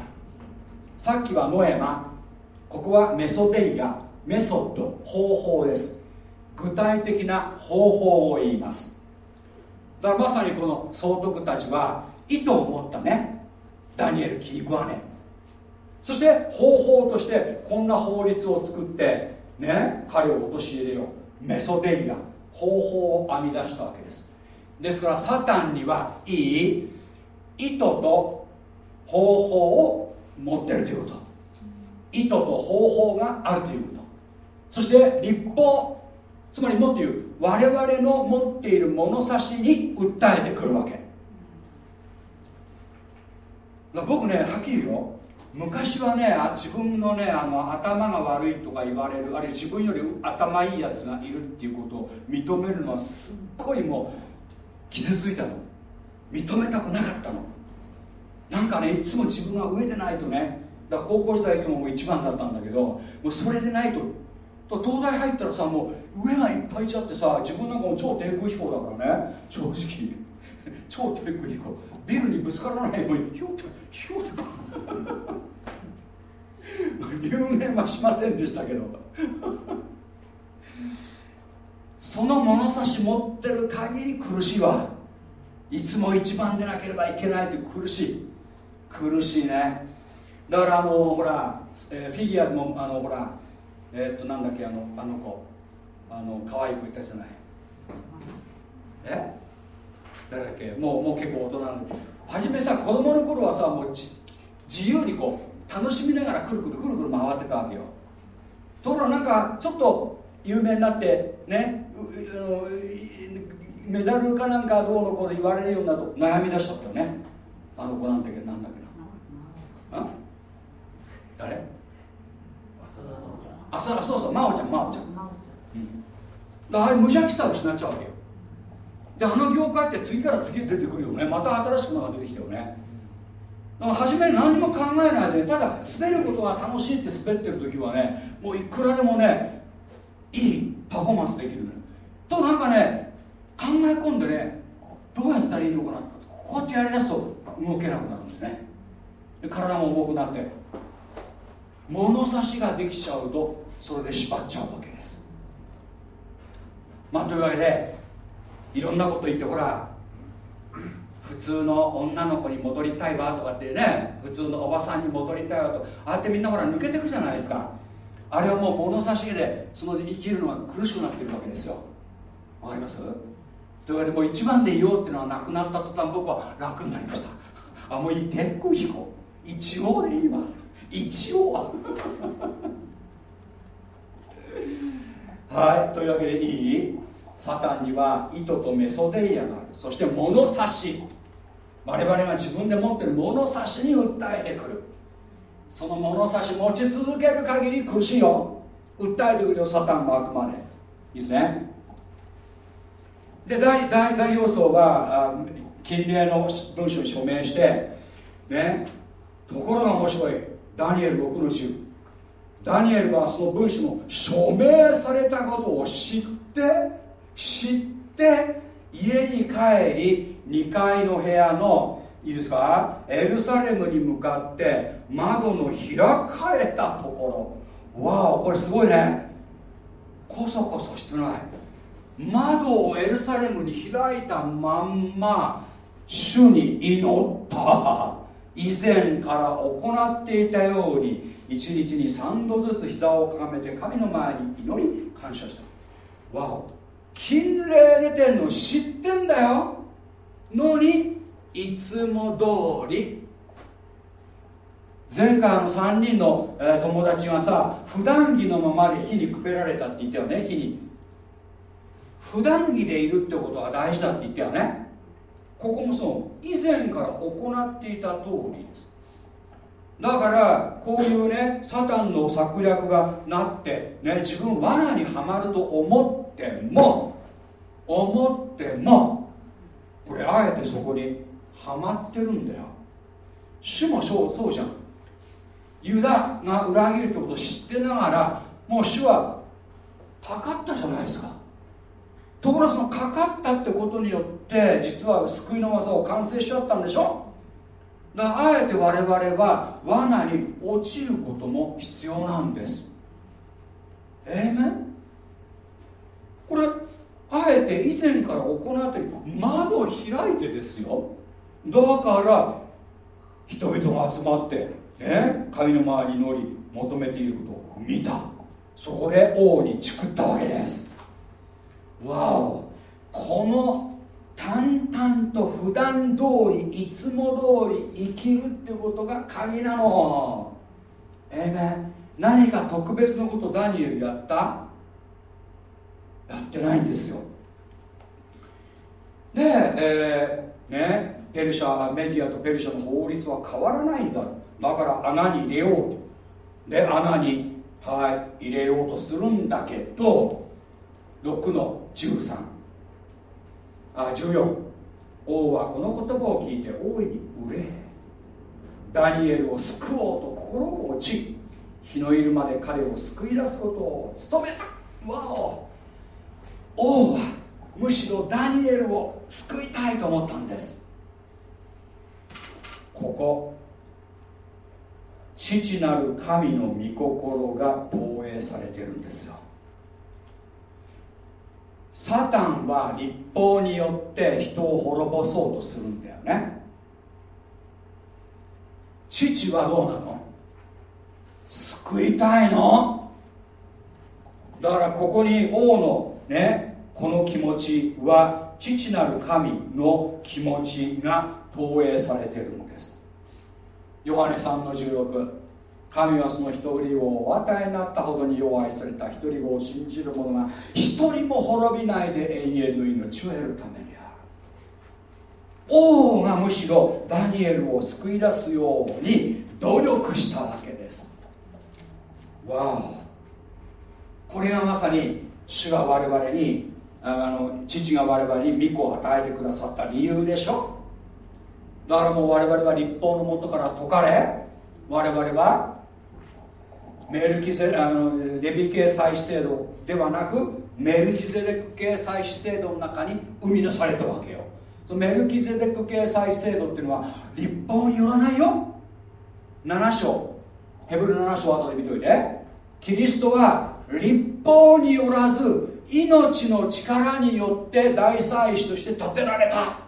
さっきはノエマ。ここはメソデイア。メソッド方法です。具体的な方法を言います。だからまさにこの総督たちは意図を持ったね。ダニエル気に食わねそして方法としてこんな法律を作ってね彼を陥れよう。メソデイア。方法を編み出したわけです。ですからサタンにはいい。意図と方法を持ってるということ。意図と方法があるということ。そして立法。つまりもっと言う我々の持っている物差しに訴えてくるわけ。僕ねはっきり言うよ。昔はね自分のねあの頭が悪いとか言われるあるいは自分より頭いいやつがいるっていうことを認めるのはすっごいもう傷ついたの。認めたくなかったの。なんかねいつも自分が上でないとねだ高校時代いつも一番だったんだけどもうそれでないと。東大入ったらさもう上がいっぱいいちゃってさ自分なんかも超低空飛行だからね。正直。超低空飛行。ビルにぶつからないようにひょっとひょっと留年はしませんでしたけど。その物差し持ってる限り苦しいわ。いつも一番でなければいけないって苦しい。苦しいね。だからあのほら、えー、フィギュアでもあのほらえー、っとなんだっけあのあの子。あの可愛い子いたじゃない。え？誰だっけ？もうもう結構大人。なんで初めさ子供の頃はさもうち自由にこう楽しみながらくるくるくるくる回ってたわけよ。ところがなんかちょっと有名になってねメダルかなんかどうのこう言われるようになると悩み出しちゃったよね。あの子なんだけどなんだっけな。あ誰？あそうそうそう真央ちゃん真央ちゃん、うん、だあれ無邪気さを失っちゃうわけよ。であの業界って次から次へ出てくるよね。また新しくのが出てきたよねだから初め何も考えないでただ滑ることが楽しいって滑ってる時はねもういくらでもねいいパフォーマンスできるねとなんかね考え込んでねどうやったらいいのかなこうやってやりだすと動けなくなるんですね。で体も重くなって物差しができちゃうとそれで縛っちゃうわけです。まあというわけでいろんなこと言ってほら普通の女の子に戻りたいわとかってね普通のおばさんに戻りたいわとああやってみんなほら抜けてくじゃないですか。あれはもう物差しでその生きるのが苦しくなってるわけですよ。わかります？というわけでもう一番でいようっていうのはなくなった途端僕は楽になりました。あもういい鉄空飛一応でいいわ。一応は いというわけでいい？サタンには糸とメソデイアがある。そして物差し。我々が自分で持ってる物差しに訴えてくる。その物差し持ち続ける限り苦しいよ訴えてくるよサタンもあくまで。いいですね。で大大大要素は近隣の文書に署名してねところが面白い。ダニエル6の10ダニエルはその文書の署名されたことを知って知って家に帰り2階の部屋のいいですか？エルサレムに向かって窓の開かれたところ。わおこれすごいね。こそこそしてない。窓をエルサレムに開いたまんま主に祈った。以前から行っていたように一日に3度ずつ膝をかがめて神の前に祈り感謝した。わお金霊出てんの知ってんだよ。のにいつも通り。前回の3人の、え友達がさ普段着のままで火にくべられたって言ったよね火に。普段着でいるってことが大事だって言ったよね。ここもそう。以前から行っていた通りです。だからこういうねサタンの策略がなって、ね、自分罠にはまると思っても思ってもこれあえてそこにはまってるんだよ。主もそうそうじゃん。ユダが裏切るってことを知ってながらもう主はかかったじゃないですか。ところがそのかかったってことによって実は救いの技を完成しちゃったんでしょ。だからあえて我々は罠に落ちることも必要なんです。ええねこれあえて以前から行ってる窓を開いてですよ。だから人々が集まってね神の前に乗り求めていることを見た。そこで王にチクったわけです。わお。この淡々と普段通りいつも通り生きるってことが鍵なの。えめ。何か特別なことダニエルやった？やってないんですよ。で、えー、ねペルシャメディアとペルシャの法律は変わらないんだ。だから穴に入れようと。で穴に、はい、入れようとするんだけど6の13あ14王はこの言葉を聞いて大いに憂えダニエルを救おうと心を落ち日のいるまで彼を救い出すことを務めた。わお。王はむしろダニエルを救いたいと思ったんです。ここ父なる神の御心が投影されてるんですよ。サタンは立法によって人を滅ぼそうとするんだよね。父はどうなの？救いたいの？だからここに王のねこの気持ちは父なる神の気持ちが投影されているのです。ヨハネ3の16神はその一人をお与えになったほどに弱いされた一人を信じる者が一人も滅びないで永遠の命を得るためにある。王がむしろダニエルを救い出すように努力したわけです。わおこれがまさに主が我々にあの父が我々に御子を与えてくださった理由でしょ。だからもう我々は立法のもとから解かれ我々はメルキゼあのレビ系祭祀制度ではなくメルキゼレク系祭祀制度の中に生み出されたわけよ。メルキゼレク系祭祀制度っていうのは立法によらないよ。7章。ヘブル7章後で見といて。キリストは立法によらず命の力によって大祭司として建てられた。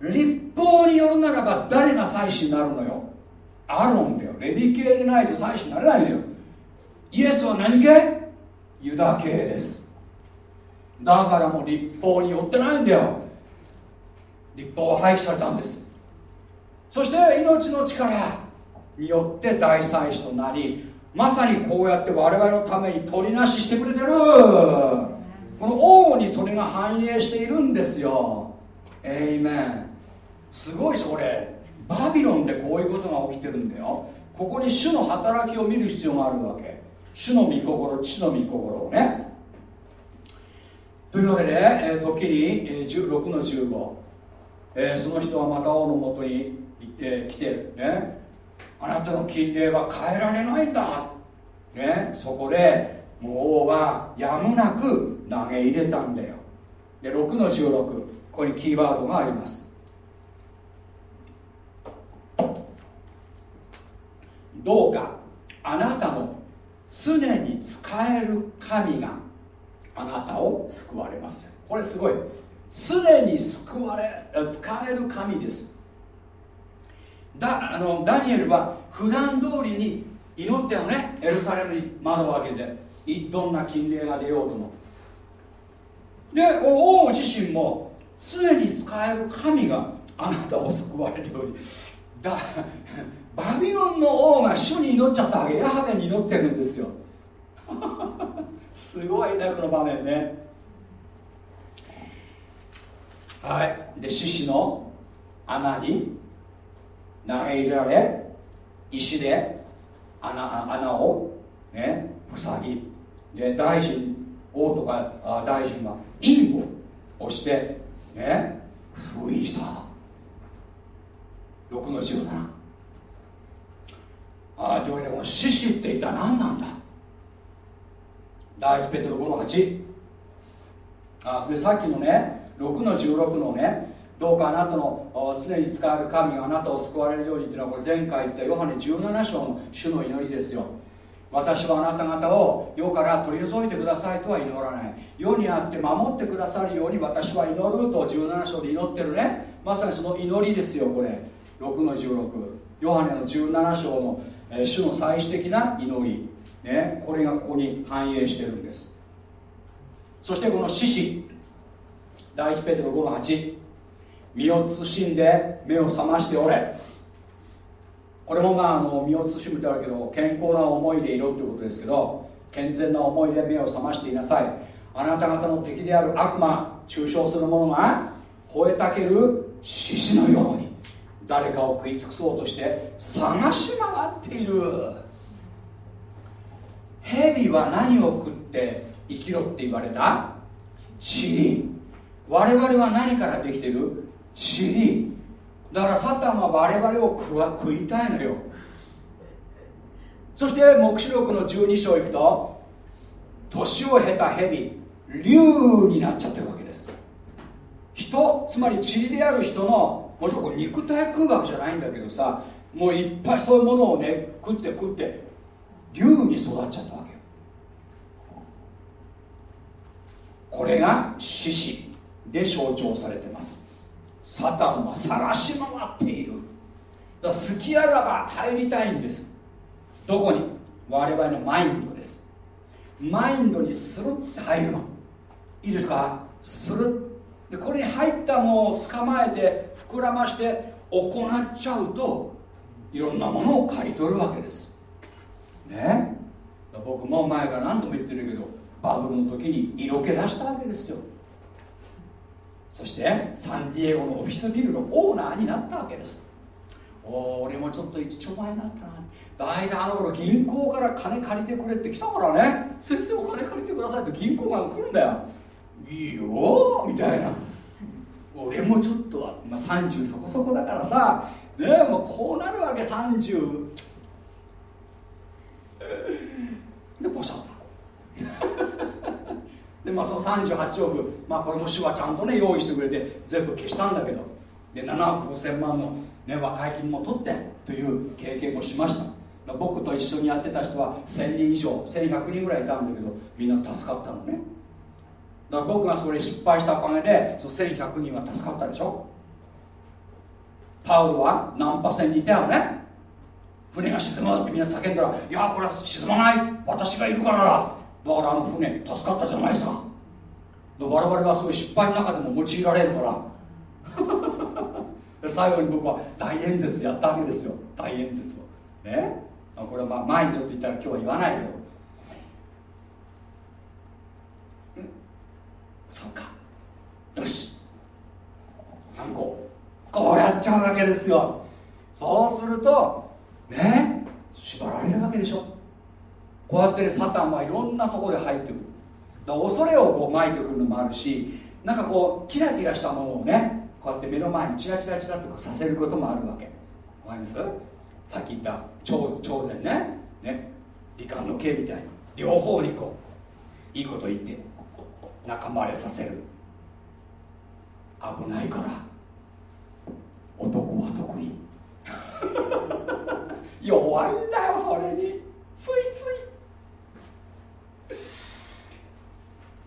立法によるならば誰が祭司になるのよ。アロンだよ。レビ系でないと祭司になれないんだよ。イエスは何系？ユダ系です。だからもう立法によってないんだよ。立法は廃棄されたんです。そして命の力によって大祭司となりまさにこうやって我々のために取りなししてくれてる。この王にそれが反映しているんですよ。エイメンすごいでしょこれ。バビロンでこういうことが起きてるんだよ。ここに主の働きを見る必要があるわけ。主の御心父の御心をね。というわけで、えー、時に、えー、16の15、えー、その人はまた王のもとに、えー、来てね。あなたの金霊は変えられないんだ、ね、そこでもう王はやむなく投げ入れたんだよ。で6の16ここにキーワードがあります。どうかあなたの常に使える神があなたを救われます。これすごい。常に救われ使える神です。だあのダニエルは普段通りに祈ったよねエルサレムに窓を開けてどんな金霊が出ようともで王自身も常に使える神があなたを救われるように。だバビロンの王が主に祈っちゃったわけ。ヤハベに祈ってるんですよ。すごいねこの場面ね。はい。で獅子の穴に投げ入れられ石で穴穴をね塞ぎ。で大臣王とか大臣は印を押してね封印した。6の17ああというわけでこの獅子って一体何なんだ？第一ペテロ5の8あでさっきのね6の16のねどうかあなたの常に使える神があなたを救われるようにっていうのはこれ前回言ったヨハネ17章の主の祈りですよ。私はあなた方を世から取り除いてくださいとは祈らない。世にあって守ってくださるように私は祈ると17章で祈ってるね。まさにその祈りですよこれ。6の16ヨハネの17章の、えー、主の最終的な祈り、ね、これがここに反映してるんです。そしてこの獅子。第1ペテロ5の8身を慎んで目を覚ましておれ。これもまああの身を慎むってあるけど健康な思いでいろってことですけど健全な思いで目を覚ましていなさい。あなた方の敵である悪魔中傷する者が吠えたける獅子のように誰かを食い尽くそうとして探し回っている。蛇は何を食って生きろって言われた？塵我々は何からできてる？塵だからサタンは我々を食わ食いたいのよ。そして黙示録の12章いくと年を経た蛇竜になっちゃってるわけです。人つまり塵である人のもちろん肉体食うわけじゃないんだけどさもういっぱいそういうものをね食って食って竜に育っちゃったわけこれが獅子で象徴されてます。サタンは探し回っている。だから好きあらば入りたいんです。どこに？我々のマインドです。マインドにスルッて入るの。いいですか？スルッ。でこれに入ったのを捕まえて膨らまして行っちゃうといろんなものを刈り取るわけです。ね？僕も前から何度も言ってるけどバブルの時に色気出したわけですよ。そしてサンディエゴのオフィスビルのオーナーになったわけです。お俺もちょっと一丁前になったな。大体あの頃銀行から金借りてくれって来たからね。先生お金借りてくださいって銀行が来るんだよ。いいよみたいな。俺もちょっとは、まあ、30そこそこだからさ。ねえもうこうなるわけ30でポシャったでまあその38億まあこれも主はちゃんとね用意してくれて全部消したんだけどで7億5000万の、ね、和解金も取ってという経験もしました。僕と一緒にやってた人は1000人以上1100人ぐらいいたんだけどみんな助かったのね。だから僕がそれ失敗したおかげでその1100人は助かったでしょ。パウロはナンパ船にいたよね。船が沈むってみんな叫んだらいやこれは沈まない。私がいるからだ。だからあの船助かったじゃないですか我々はそういう失敗の中でも用いられるから。最後に僕は大演説やったわけですよ。大演説を。ね？これはまあ前にちょっと言ったら今日は言わないけどそうか。よし。参考こうやっちゃうわけですよ。そうするとね？縛られるわけでしょ。こうやってサタンはいろんなところで入ってくる。だから恐れをこう巻いてくるのもあるしなんかこうキラキラしたものをねこうやって目の前にチラチラチラとかさせることもあるわけ。わかります？さっき言った超超然ね。ね。理官の刑みたいに両方にこういいこと言って仲間割れさせる。危ないから。男は特に。弱いんだよそれに。ついつい。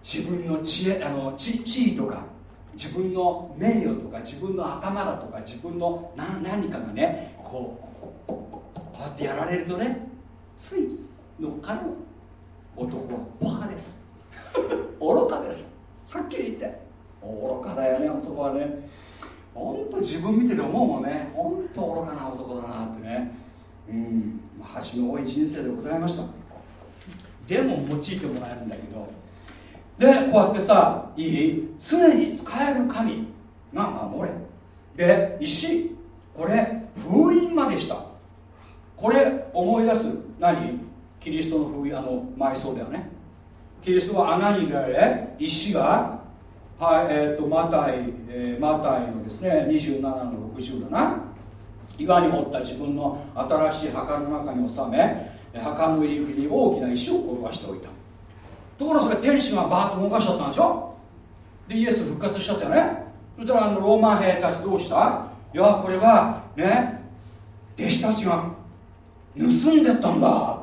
自分の知恵あの地地位とか自分の名誉とか自分の頭だとか自分の何何かがねこうこうやってやられるとねつい乗っかる男はバカです。愚かです。はっきり言って。愚かだよね男はね。ほんと自分見てて思うもんね。ほんと愚かな男だなってね。うん。恥の多い人生でございました。でも用いてもらえるんだけど。でこうやってさいい？常に使える神。が守れで石。これ封印までした。これ思い出す。何？キリストの封印。あの埋葬だよね。キリストは穴に入れられ石がはいえーと、マタイ、えー、マタイのですね27の60だな岩に掘った自分の新しい墓の中に収め墓の入り口に大きな石を転がしておいた。ところがそれ天使がバーッと動かしちゃったんでしょ？でイエス復活しちゃったよね。そしたらあのローマ兵たちどうした？いやこれはね弟子たちが盗んでったんだ。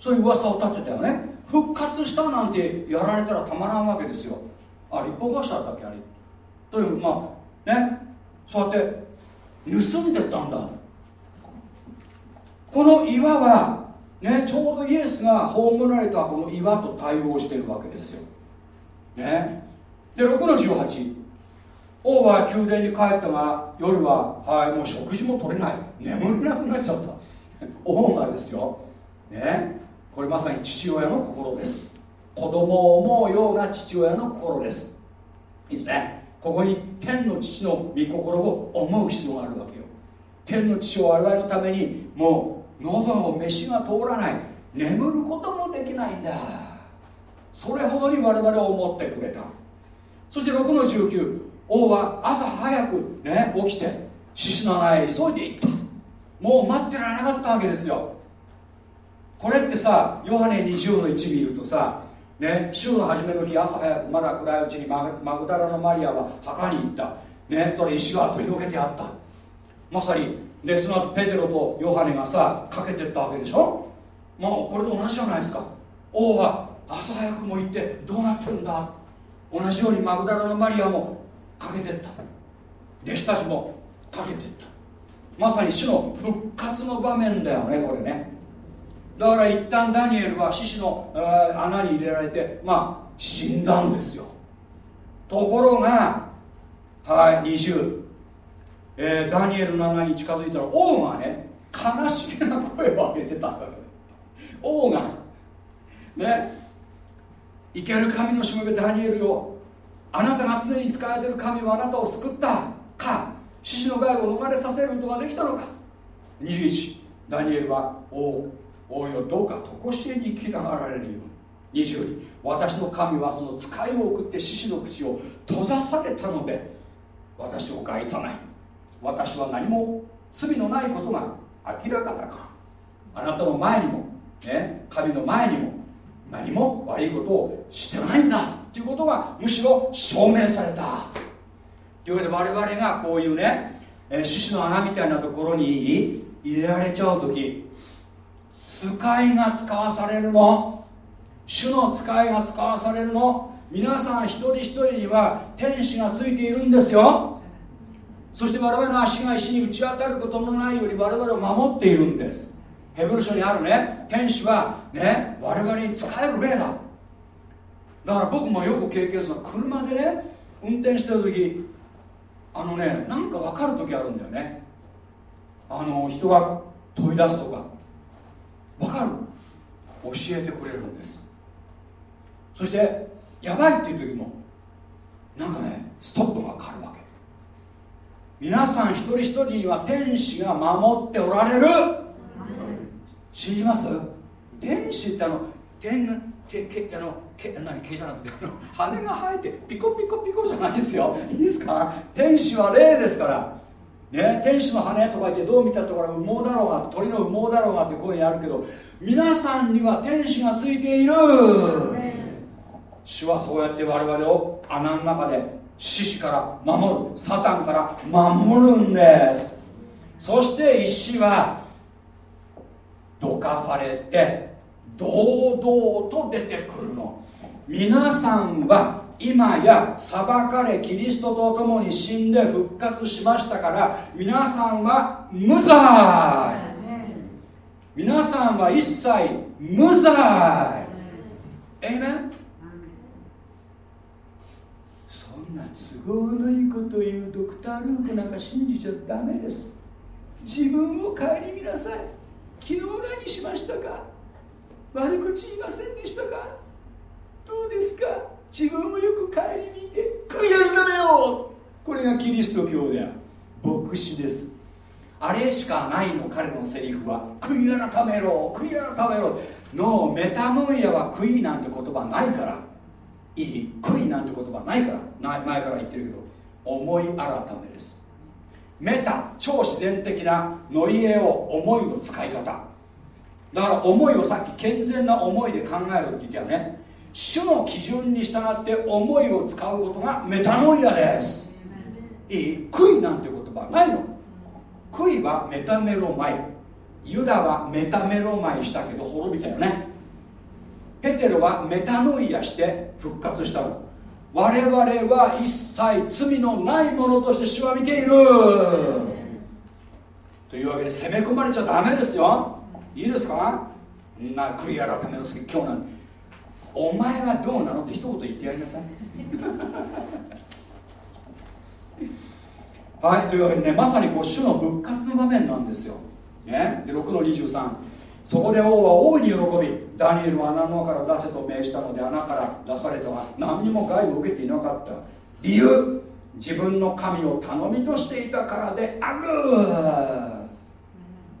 そういう噂を立てたよね。復活したなんてやられたらたまらんわけですよ。あ立法学者だっけあれ。というまあねそうやって盗んでったんだ。この岩はねちょうどイエスが葬られたこの岩と対応してるわけですよ。ね。で6の18王は宮殿に帰ったが夜は、はい、もう食事も取れない。眠れなくなっちゃった。王がですよ。ね。これまさに父親の心です。子供を思うような父親の心です。いいですね。ここに天の父の御心を思う必要があるわけよ。天の父を我々のためにもう喉の飯が通らない。眠ることもできないんだ。それほどに我々を思ってくれた。そして6の19王は朝早くね起きて獅子の穴へ急いで行った。もう待ってられなかったわけですよ。これってさヨハネ20の1見るとさね、週の初めの日朝早くまだ暗いうちにマグダラのマリアは墓に行った。ねこれ石が取り除けてあった。まさにでその後ペテロとヨハネがさかけてったわけでしょ？まあこれと同じじゃないですか。王は朝早くも行ってどうなってるんだ？同じようにマグダラのマリアもかけてった。弟子たちもかけてった。まさに死の復活の場面だよねこれね。だから一旦ダニエルは獅子のえ穴に入れられてまあ死んだんですよ。ところがはい20、えー、ダニエルの穴に近づいたら王がね悲しげな声を上げてたんだけど。王がね生ける神のしもべダニエルよあなたが常に使えてる神はあなたを救ったか獅子の害を逃れさせることができたのか。21ダニエルは王王よどうか常しえに生きながられるように。22私の神はその使いを送って獅子の口を閉ざされたので私を害さない。私は何も罪のないことが明らかだから。あなたの前にも、ね、神の前にも何も悪いことをしてないんだ。ということがむしろ証明された。というわけで我々がこういうね獅子の穴みたいなところに入れられちゃう時使いが使わされるの。主の使いが使わされるの。皆さん一人一人には天使がついているんですよ。そして我々の足が石に打ち当たることのないように我々を守っているんです。ヘブル書にあるね天使はね我々に使える霊だ。だから僕もよく経験するのは車でね運転してる時あのねなんか分かる時あるんだよね。あの人が飛び出すとか。分かる。教えてくれるんです。そしてやばいっていう時もなんかねストップがかかるわけ。皆さん一人一人には天使が守っておられる。信じます？天使ってあの天けけあのけ何毛じゃなくてあの羽が生えてピコピコピコじゃないですよ。いいですか？天使は霊ですから。ね、天使の羽とか言ってどう見たところ羽毛だろうが鳥の羽毛だろうがって声にあるけど皆さんには天使がついている。主はそうやって我々を穴の中で獅子から守るサタンから守るんです。そして石はどかされて堂々と出てくるの。皆さんは今や裁かれキリストと共に死んで復活しましたから皆さんは無罪。皆さんは一切無罪。えいめそんな都合のいいことを言うドクター・ルークなんか信じちゃダメです。自分を顧みなさい。昨日何しましたか？悪口言いませんでしたか？どうですか？自分をよく顧みて。悔い改めよ！これがキリスト教である。牧師です。あれしかないの彼のセリフは。悔い改めろ。悔い改めろ。のメタノイアは悔いなんて言葉ないから。いい悔いなんて言葉ないから前から言ってるけど思い改めです。メタ超自然的なノイエを思いの使い方。だから思いをさっき健全な思いで考えるって言ったよね。主の基準に従って思いを使うことがメタノイアです。いい？悔いなんて言葉ないの？悔いはメタメロマイユダはメタメロマイしたけど滅びたよね。ペテロはメタノイアして復活したの。我々は一切罪のないものとして主は見ている。というわけで攻め込まれちゃダメですよ。いいですか？な悔い改めの今日なんお前はどうなのって一言言ってやりなさい。はいというわけでねまさにこう主の復活の場面なんですよ、ね、で6の23そこで王は大いに喜びダニエルは穴の中から出せと命じたので穴から出されたが何にも害を受けていなかった。理由自分の神を頼みとしていたからである。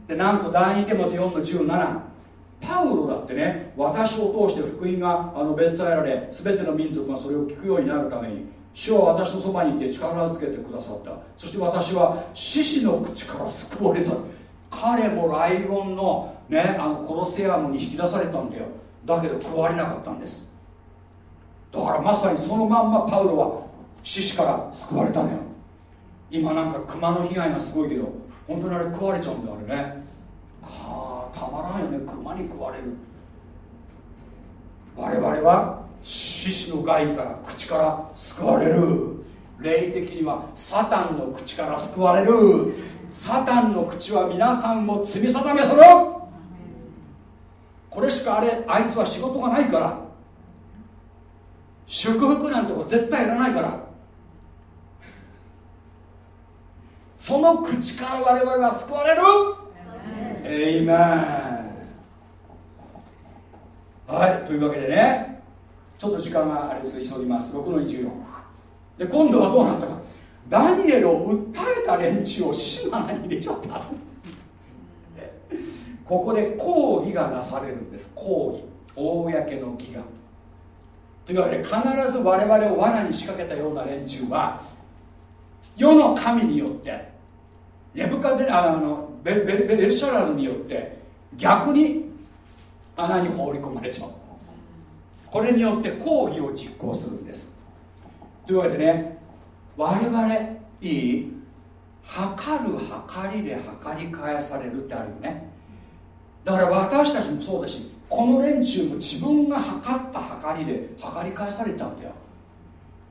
でなんと第2手モて4の17パウロだってね私を通して福音があの別伝えられ全ての民族がそれを聞くようになるために主は私のそばにいて力づけてくださった。そして私は獅子の口から救われた。彼もライオンの,、ね、あのコロセアムに引き出されたんだよ。だけど食われなかったんです。だからまさにそのまんまパウロは獅子から救われたのよ。今なんか熊の被害がすごいけど本当にあれ食われちゃうんだあれね。かたまらんよね。熊に食われる。我々は獅子の害から口から救われる。霊的にはサタンの口から救われる。サタンの口は皆さんを罪定めするこれしかあれあいつは仕事がないから。祝福なんて絶対いらないから。その口から我々は救われる。エイメンはいというわけでね。ちょっと時間があれです急ぎます。6の24で今度はどうなったか。ダニエルを訴えた連中を獅子の穴に入れちゃった ここで抗議がなされるんです。抗議。公の義が。というわけで必ず我々を罠に仕掛けたような連中は世の神によってネブカデあのベベベルシャラルによって逆に穴に放り込まれちまう。これによって抗議を実行するんです。というわけでね我々いい測る測りで測り返されるってあるよね。だから私たちもそうだしこの連中も自分が測った測りで測り返されたんだよ。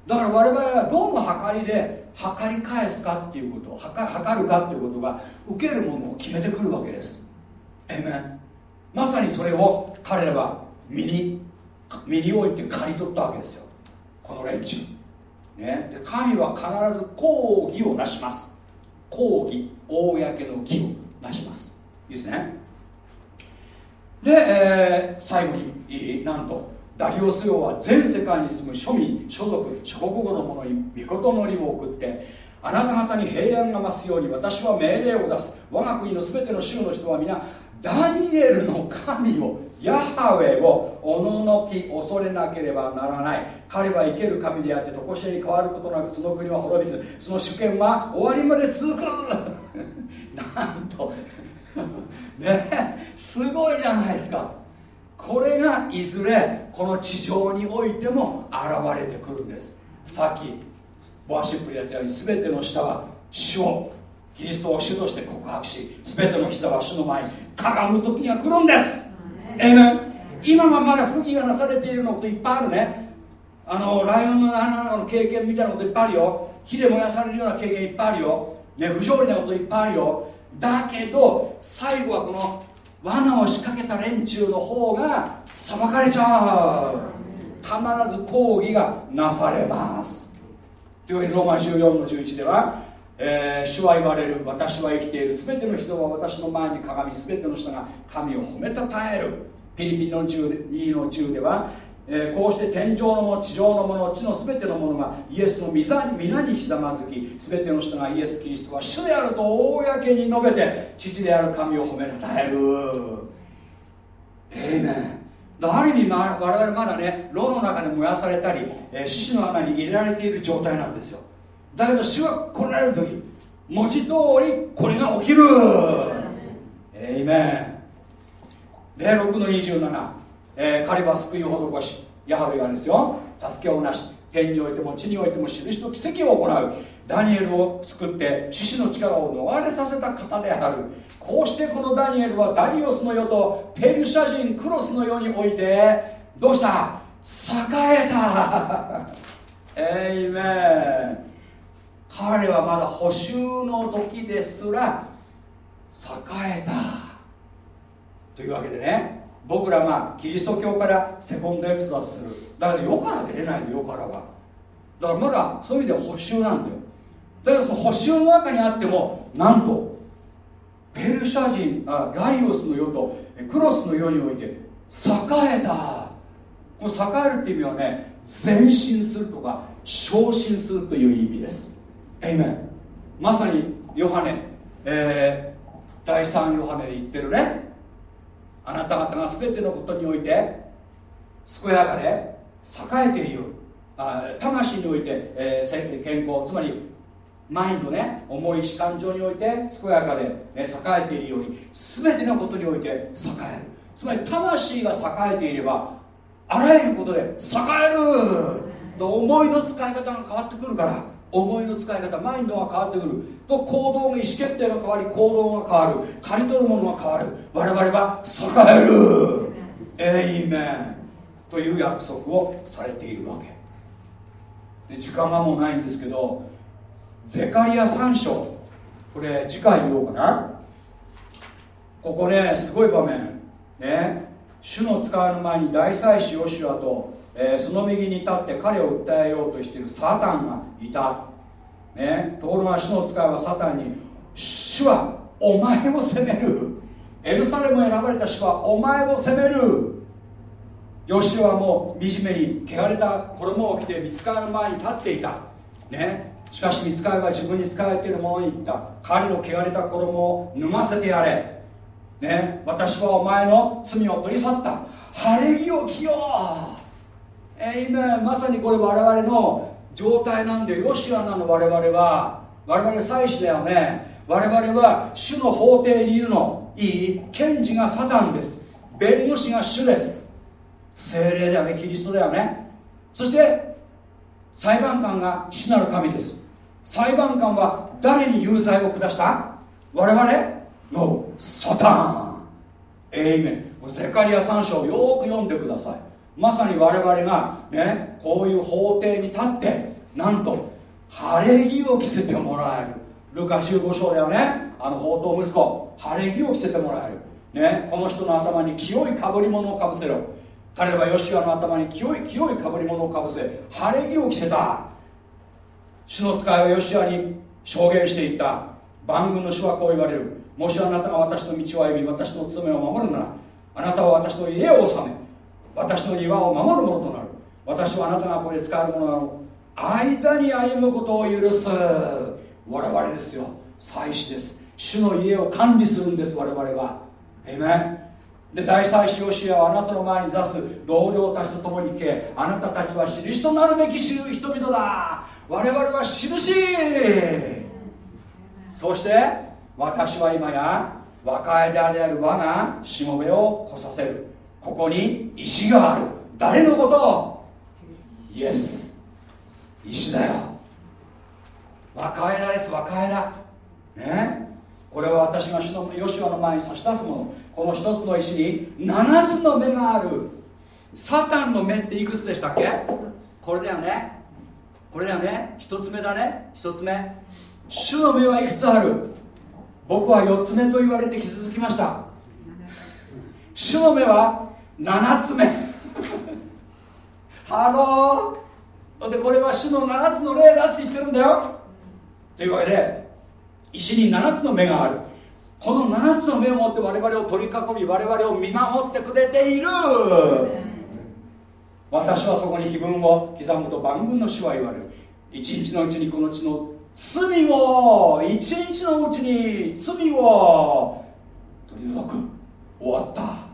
だから我々はどの測りで測り返すかっていうこと測測るかっていうことが受けるものを決めてくるわけです。えめまさにそれを彼らは身に身に置いて刈り取ったわけですよ。この連中。ね、で神は必ず抗議をなします。抗議公の義をなします。いいですね。で、えー、最後になんとダリオス王は全世界に住む庶民所属諸国語の者に御事のりを送ってあなた方に平安が増すように私は命令を出す。我が国の全ての州の人は皆ダニエルの神をヤハウェをおののき恐れなければならない。彼は生ける神であってとこしえに変わることなくその国は滅びずその主権は終わりまで続く。なんと ねすごいじゃないですか。これがいずれこの地上においても現れてくるんです。さっきワーシップでやったように全ての舌は主をキリストを主として告白し全ての膝は主の前にかがむ時には来るんです。えめ今はまだ不義がなされているのこといっぱいあるね。あのライオンの穴の中の経験みたいなこといっぱいあるよ。火で燃やされるような経験いっぱいあるよ、ね、不条理なこといっぱいあるよ。だけど最後はこの罠を仕掛けた連中の方が裁かれちゃう。必ず抗議がなされます。というわけでローマ14の11ではえー、主は言われる。私は生きている全ての人は私の前に鏡全ての人が神を褒めたたえる。ピリピの2の10では、えー、こうして天上のもの地上のもの地の全てのものがイエスの皆にひざまずき全ての人がイエス・キリストは主であると公に述べて父である神を褒めたたえる。えいめんある意味、我々まだね炉の中で燃やされたり、えー、獅子の穴に入れられている状態なんですよ。だけど主は来られる時文字通りこれが起きる。えいめん6の27、えー、彼は救いを施しヤハベがですよ。助けをなし天においても地においても印と奇跡を行う。ダニエルを救って獅子の力を逃れさせた方である。こうしてこのダニエルはダリオスの世とペルシャ人クロスの世においてどうした？栄えた。えいめ彼はまだ補修の時ですら栄えた。というわけでね僕らまあキリスト教からセコンドエクスダスする。だから世から出れないの世からは。だからまだそういう意味では補修なんだよ。だからその補修の中にあってもなんとペルシャ人あガイオスの世とクロスの世において栄えた。この栄えるっていう意味はね前進するとか昇進するという意味です。エイメンまさにヨハネ、えー、第3ヨハネで言ってるね。あなた方が全てのことにおいて健やかで栄えている。あ魂において、えー、健康。つまりマインドね。重い意志感情において健やかで、ね、栄えているように全てのことにおいて栄える。つまり魂が栄えていればあらゆることで栄える。思いの使い方が変わってくるから思いの使い方マインドが変わってくる。と行動が意思決定が変わり行動が変わる。刈り取るものが変わる。我々は栄える。エイメン。という約束をされているわけ。で時間がもうないんですけどゼカリア3章。これ次回言おうかな。ここねすごい場面。ね。主の使いの前に大祭司ヨシュアとえー、その右に立って彼を訴えようとしているサタンがいた、ね、ところが主の使いはサタンに主はお前を責める。エルサレムを選ばれた主はお前を責める。ヨシュアも惨めに汚れた衣を着て見つかる前に立っていた、ね、しかし見つかりは自分に仕えている者に言った。彼の汚れた衣を脱がせてやれ、ね、私はお前の罪を取り去った。晴れ着を着よう。え、今まさにこれ我々の状態なんでヨシアなの我々は我々祭司だよね。我々は主の法廷にいるの。いい。検事がサタンです。弁護士が主です。精霊だよねキリストだよね。そして裁判官が主なる神です。裁判官は誰に有罪を下した？我々のサタン。エイメンゼカリア3章よく読んでください。まさに我々がねこういう法廷に立ってなんと晴れ着を着せてもらえる。ルカ15章だよね。あの宝刀息子晴れ着を着せてもらえる、ね、この人の頭に清いかぶり物をかぶせろ。彼はヨシュアの頭に清い清いかぶり物をかぶせ晴れ着を着せた。主の使いはヨシュアに証言していった。万軍の主はこう言われる。もしあなたが私の道を歩み私の務めを守るならあなたは私の家を治め。私の庭を守るものとなる。私はあなたがこれ使えるものの。間に歩むことを許す。我々ですよ。祭司です。主の家を管理するんです。我々は。えめで大祭司ヨシアはあなたの前に座す。同僚たちと共に行け。あなたたちは印となるべき人々だ。我々は印そして私は今や若いである我がしもべを来させるここに石がある。誰のこと？イエス。石だよ。若枝です若枝ね？これは私が主のヨシュアの前に差し出すもの。この一つの石に7つの目がある。サタンの目っていくつでしたっけ？これだよね。これだよね。一つ目だね。一つ目。主の目はいくつある？僕は4つ目と言われて傷つきました。主の目は7つ目。ハロー。でこれは主の7つの霊だって言ってるんだよ。というわけで石に7つの目がある。この7つの目を持って我々を取り囲み我々を見守ってくれている。私はそこに碑文を刻むと万軍の主は言われる。一日のうちにこの地の罪を一日のうちに罪を取り除く。終わった。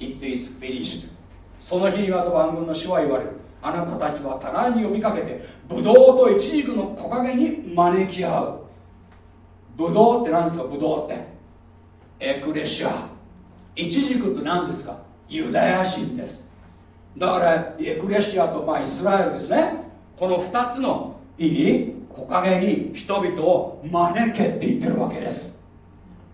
It is finished. その日にはと万軍の主は言われるあなたたちは互いに呼びかけてブドウとイチジクの木陰に招き合う。ブドウって何ですかブドウって？エクレシア。イチジクって何ですか？ユダヤ人です。だからエクレシアとまあイスラエルですね。この2つのいい木陰に人々を招けって言ってるわけです。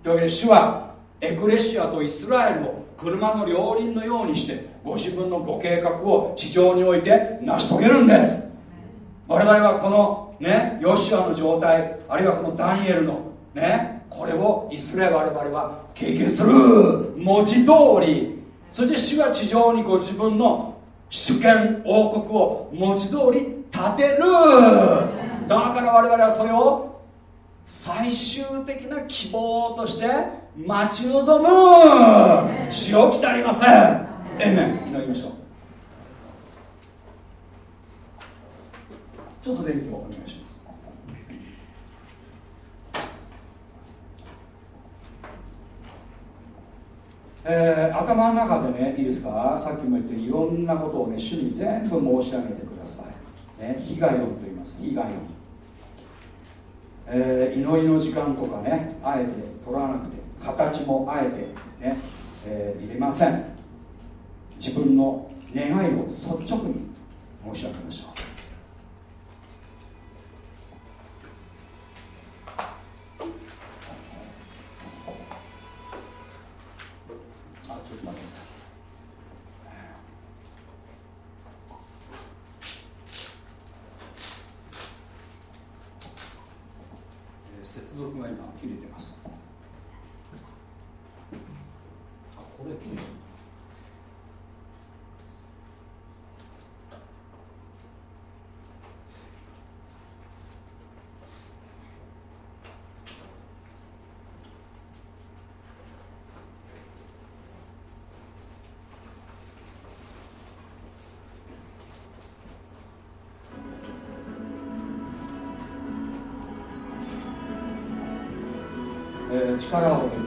というわけで主はエクレシアとイスラエルを車の両輪のようにしてご自分のご計画を地上において成し遂げるんです。我々はこのねヨシュアの状態あるいはこのダニエルのねこれをいずれ我々は経験する。文字通り。そして主は地上にご自分の主権王国を文字通り立てる。だから我々はそれを最終的な希望として待ち望む。死をきたりません。えめ祈りましょう。ちょっと電気をお願いします。えー、頭の中でねいいですか？さっきも言ったいろんなことをね主に全部申し上げてください、ね、被害音と言います被害音、えー、祈りの時間とかねあえて取らなくて形もあえてね、えー、入れません。自分の願いを率直に申し上げましょう。力を抜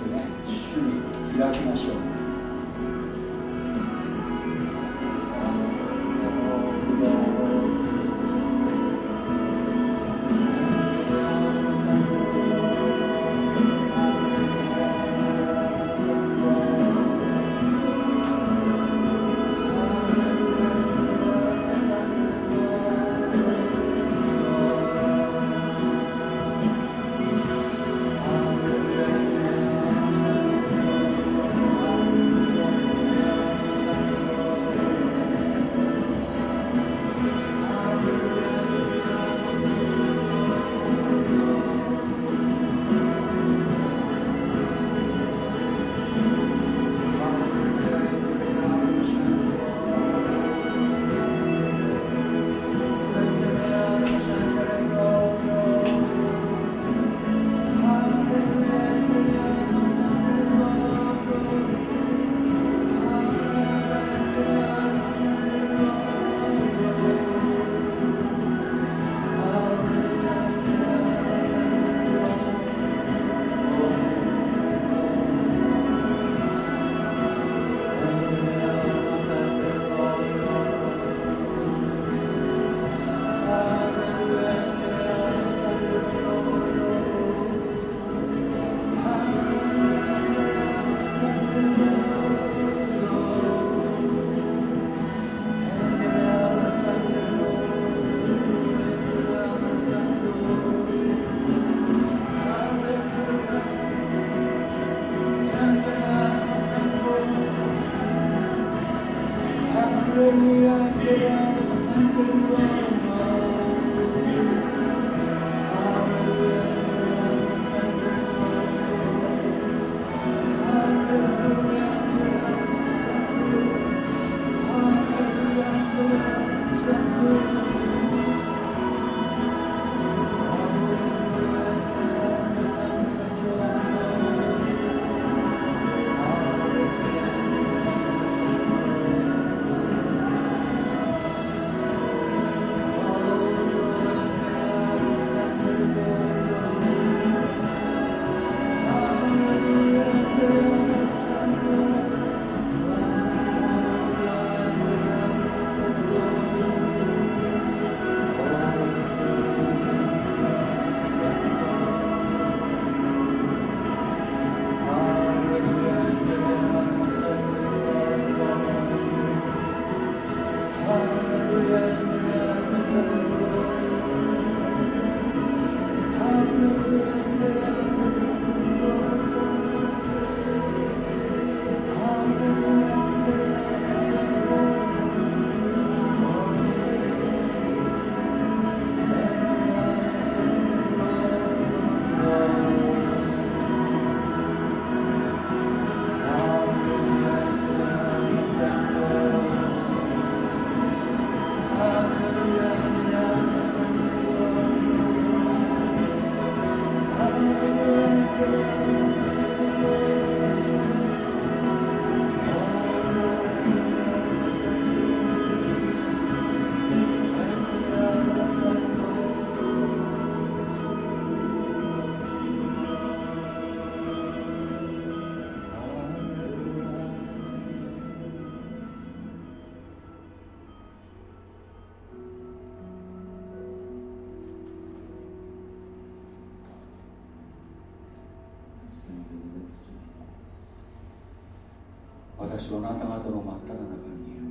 私はあなた方の真っ只中にいる。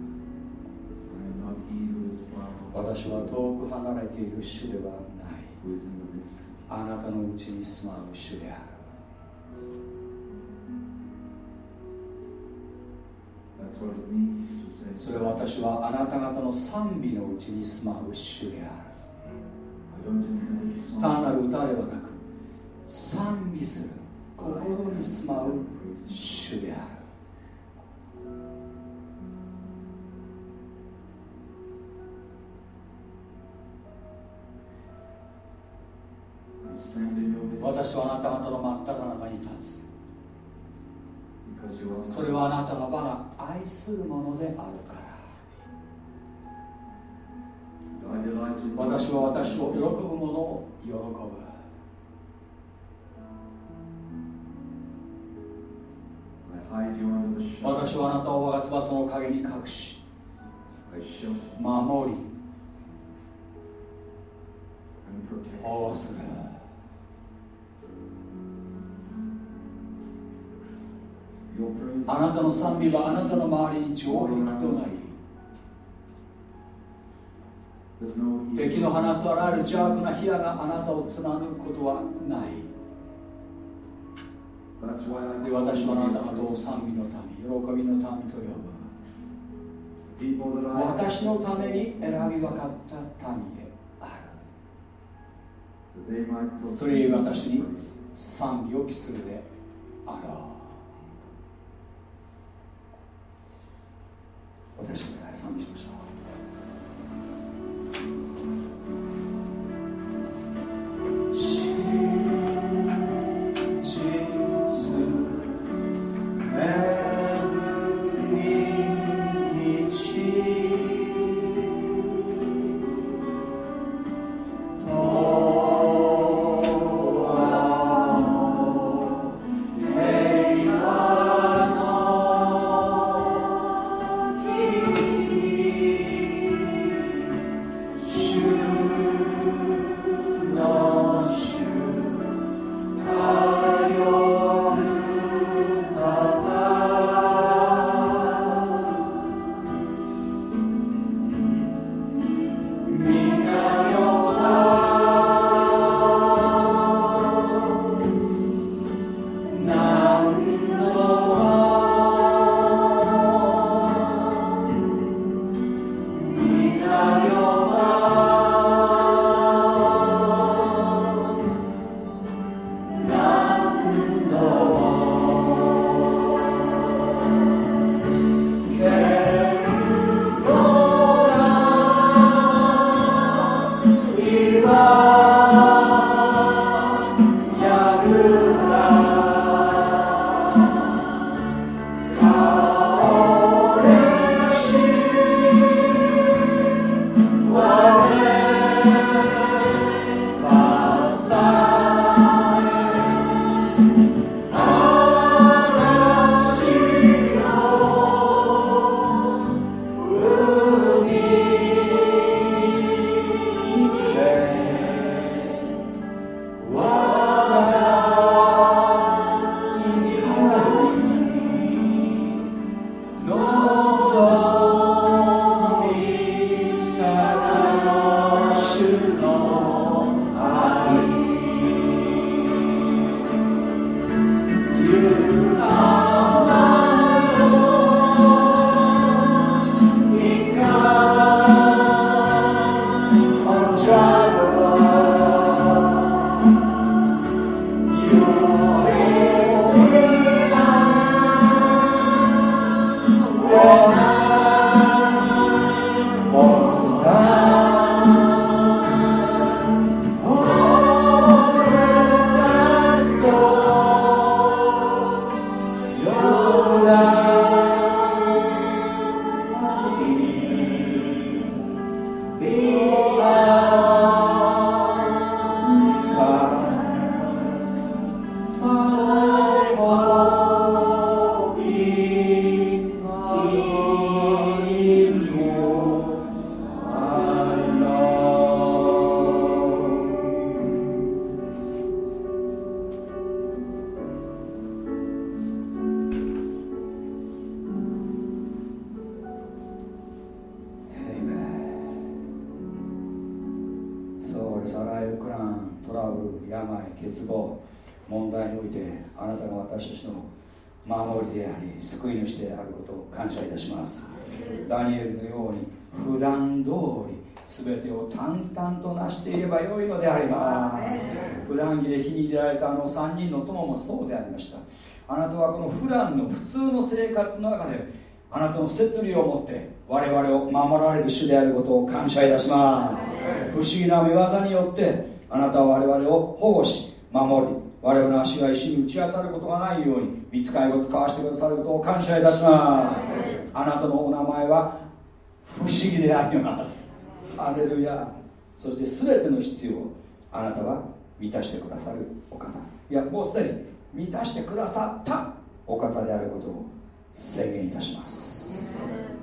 私は遠く離れている主ではない。あなたのうちに住まう主である。それは私はあなた方の賛美のうちに住まう主である。単なる歌ではなく賛美する心に住まう主である。私はあなた方の真っ只中に立つ。それはあなたの場が愛するものであるから。私は私を喜ぶ者を喜ぶ私はあなたを我が翼の陰に隠し守り保護する。あなたの賛美はあなたの周りに上陸となり敵の放つあらゆる邪悪な火矢があなたを貫くことはない。で私はあなた方を賛美の民喜びの民と呼ぶ。私のために選び分かった民である。それゆえ私に賛美を期するであろう。私もさえ賛美しましょう。問題においてあなたが私たちの守りであり救い主であることを感謝いたします。ダニエルのように普段通り全てを淡々と成していればよいのであります。普段着で火に入れられたあの3人の友もそうでありました。あなたはこの普段の普通の生活の中であなたの摂理を持って我々を守られる主であることを感謝いたします。不思議な見業によってあなたは我々を保護し守り我々の足が石に打ち当たることがないように見つかりを使わせてくださることを感謝いたします。あなたのお名前は不思議であります。ハレルヤそして全ての必要をあなたは満たしてくださるお方。いやもうすでに満たしてくださったお方であることを宣言いたします。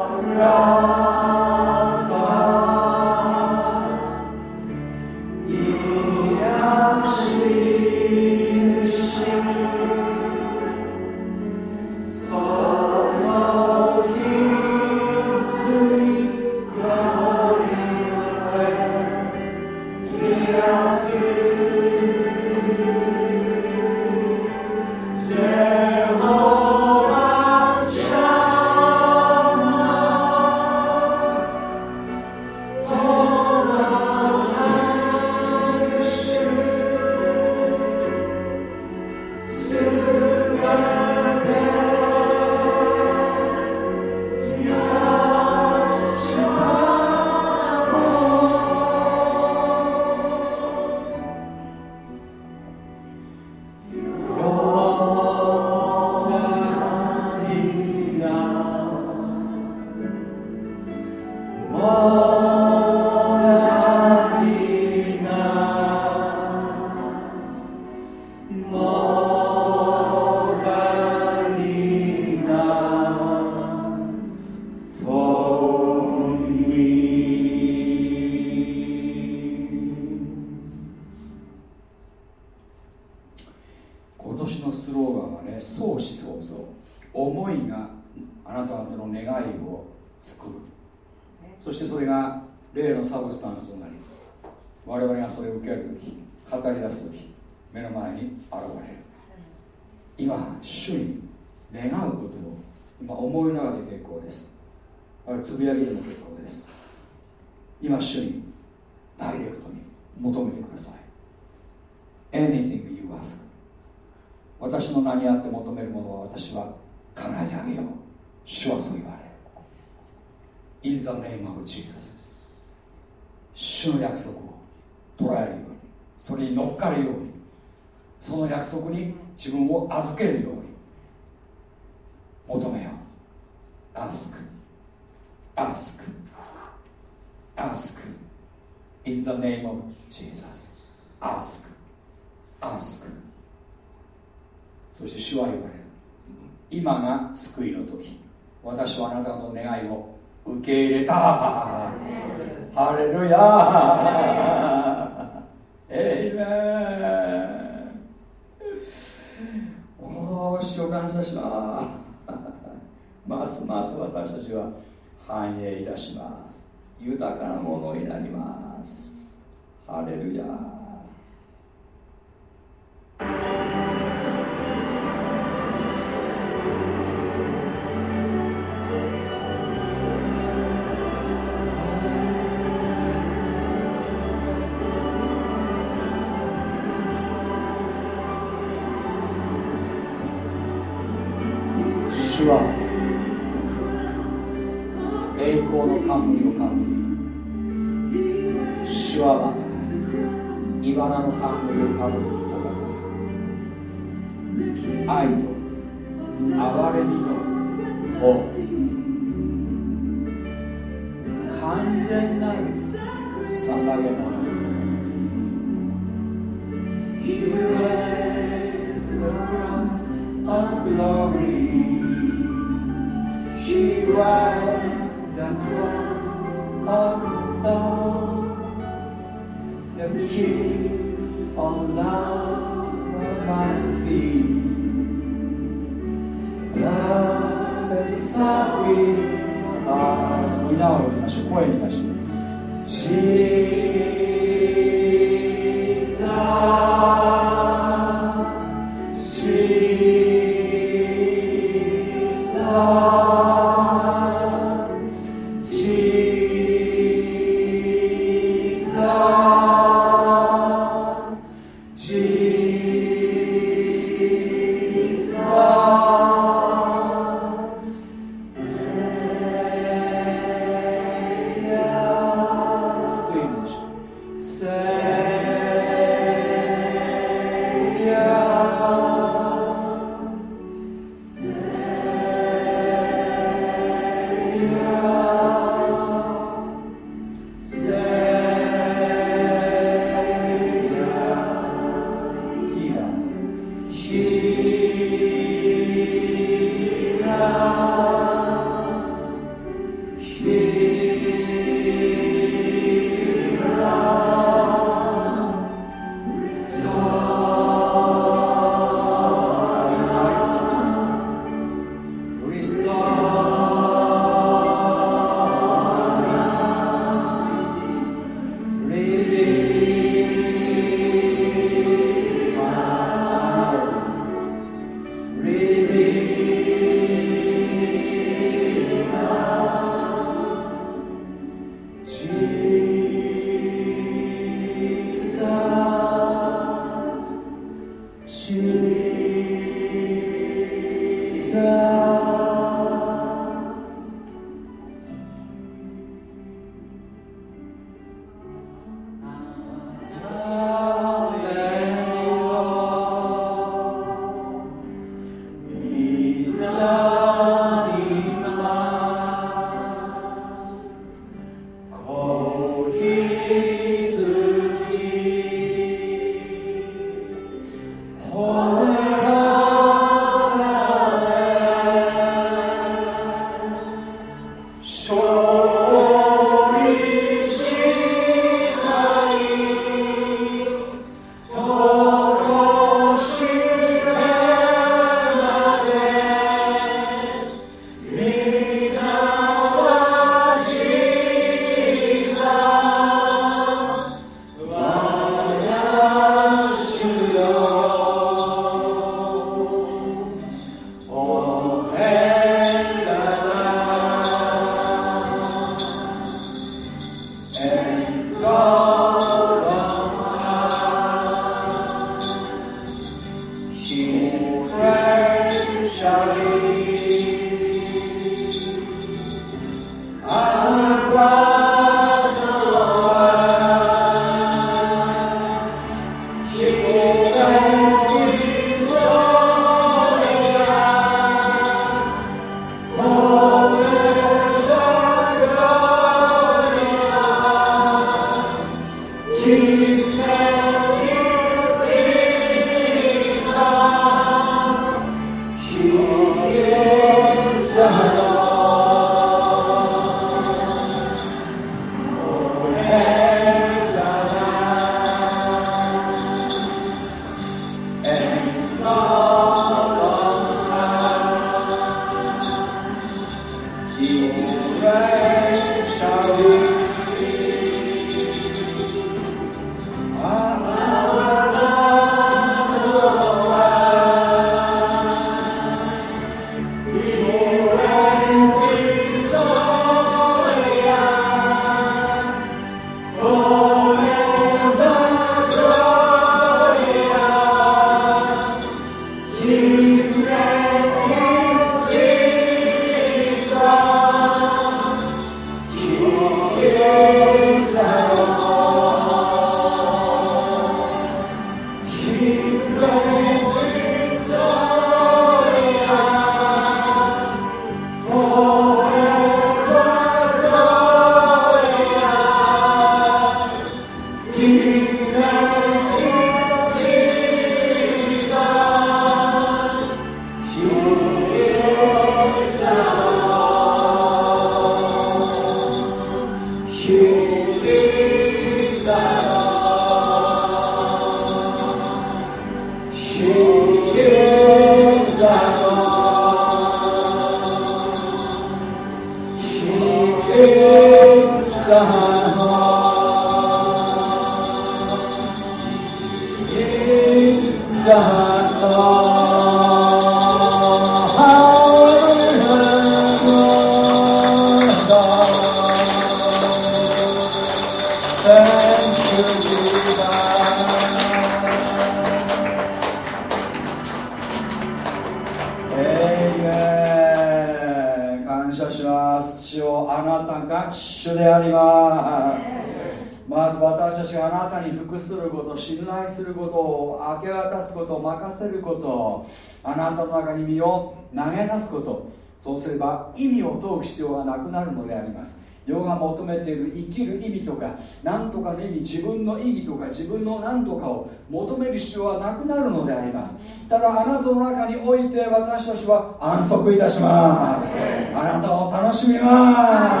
意味を問う必要がなくなるのであります。世が求めている生きる意味とか何とかの意味自分の意義とか自分の何とかを求める必要はなくなるのであります。ただあなたの中において私たちは安息いたします。あなたを楽しみま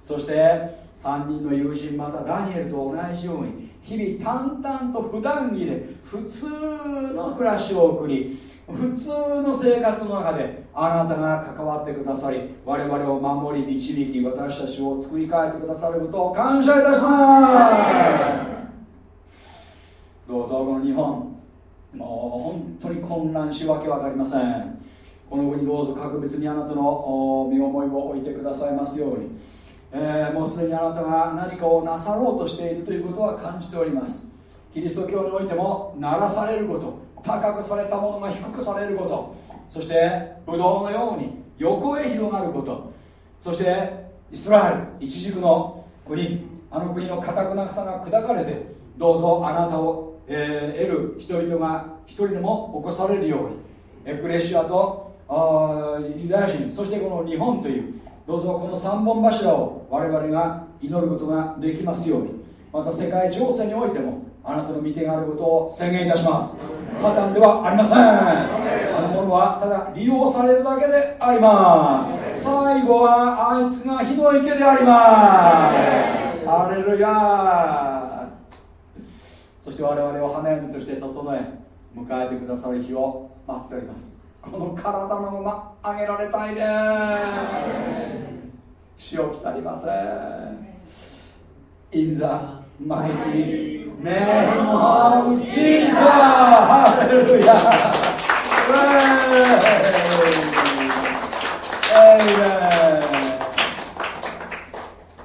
す。そして3人の友人またダニエルと同じように日々淡々と普段着で普通の暮らしを送り普通の生活の中であなたが関わってくださり我々を守り導き私たちを作り変えてくださることを感謝いたします。どうぞこの日本もう本当に混乱しわけ分かりません。この国どうぞ格別にあなたの身思いを置いてくださいますように、えー、もうすでにあなたが何かをなさろうとしているということは感じております。キリスト教においても鳴らされること高くされたものが低くされること。そしてブドウのように横へ広がること。そしてイスラエル一軸の国。あの国の堅くなさが砕かれてどうぞあなたを、えー、得る人々が一人でも起こされるように。エクレシアとユダヤ人そしてこの日本というどうぞこの三本柱を我々が祈ることができますように。また世界情勢においてもあなたの御手があることを宣言いたします。サタンではありません。あのものはただ利用されるだけであります。最後はあいつが火の池であります。ハレルヤそして我々を花嫁として整え迎えてくださる日を待っております。この体のまま上げられたいです。死を来たりません。In the mighty name of Jesus. Hallelujah. Amen.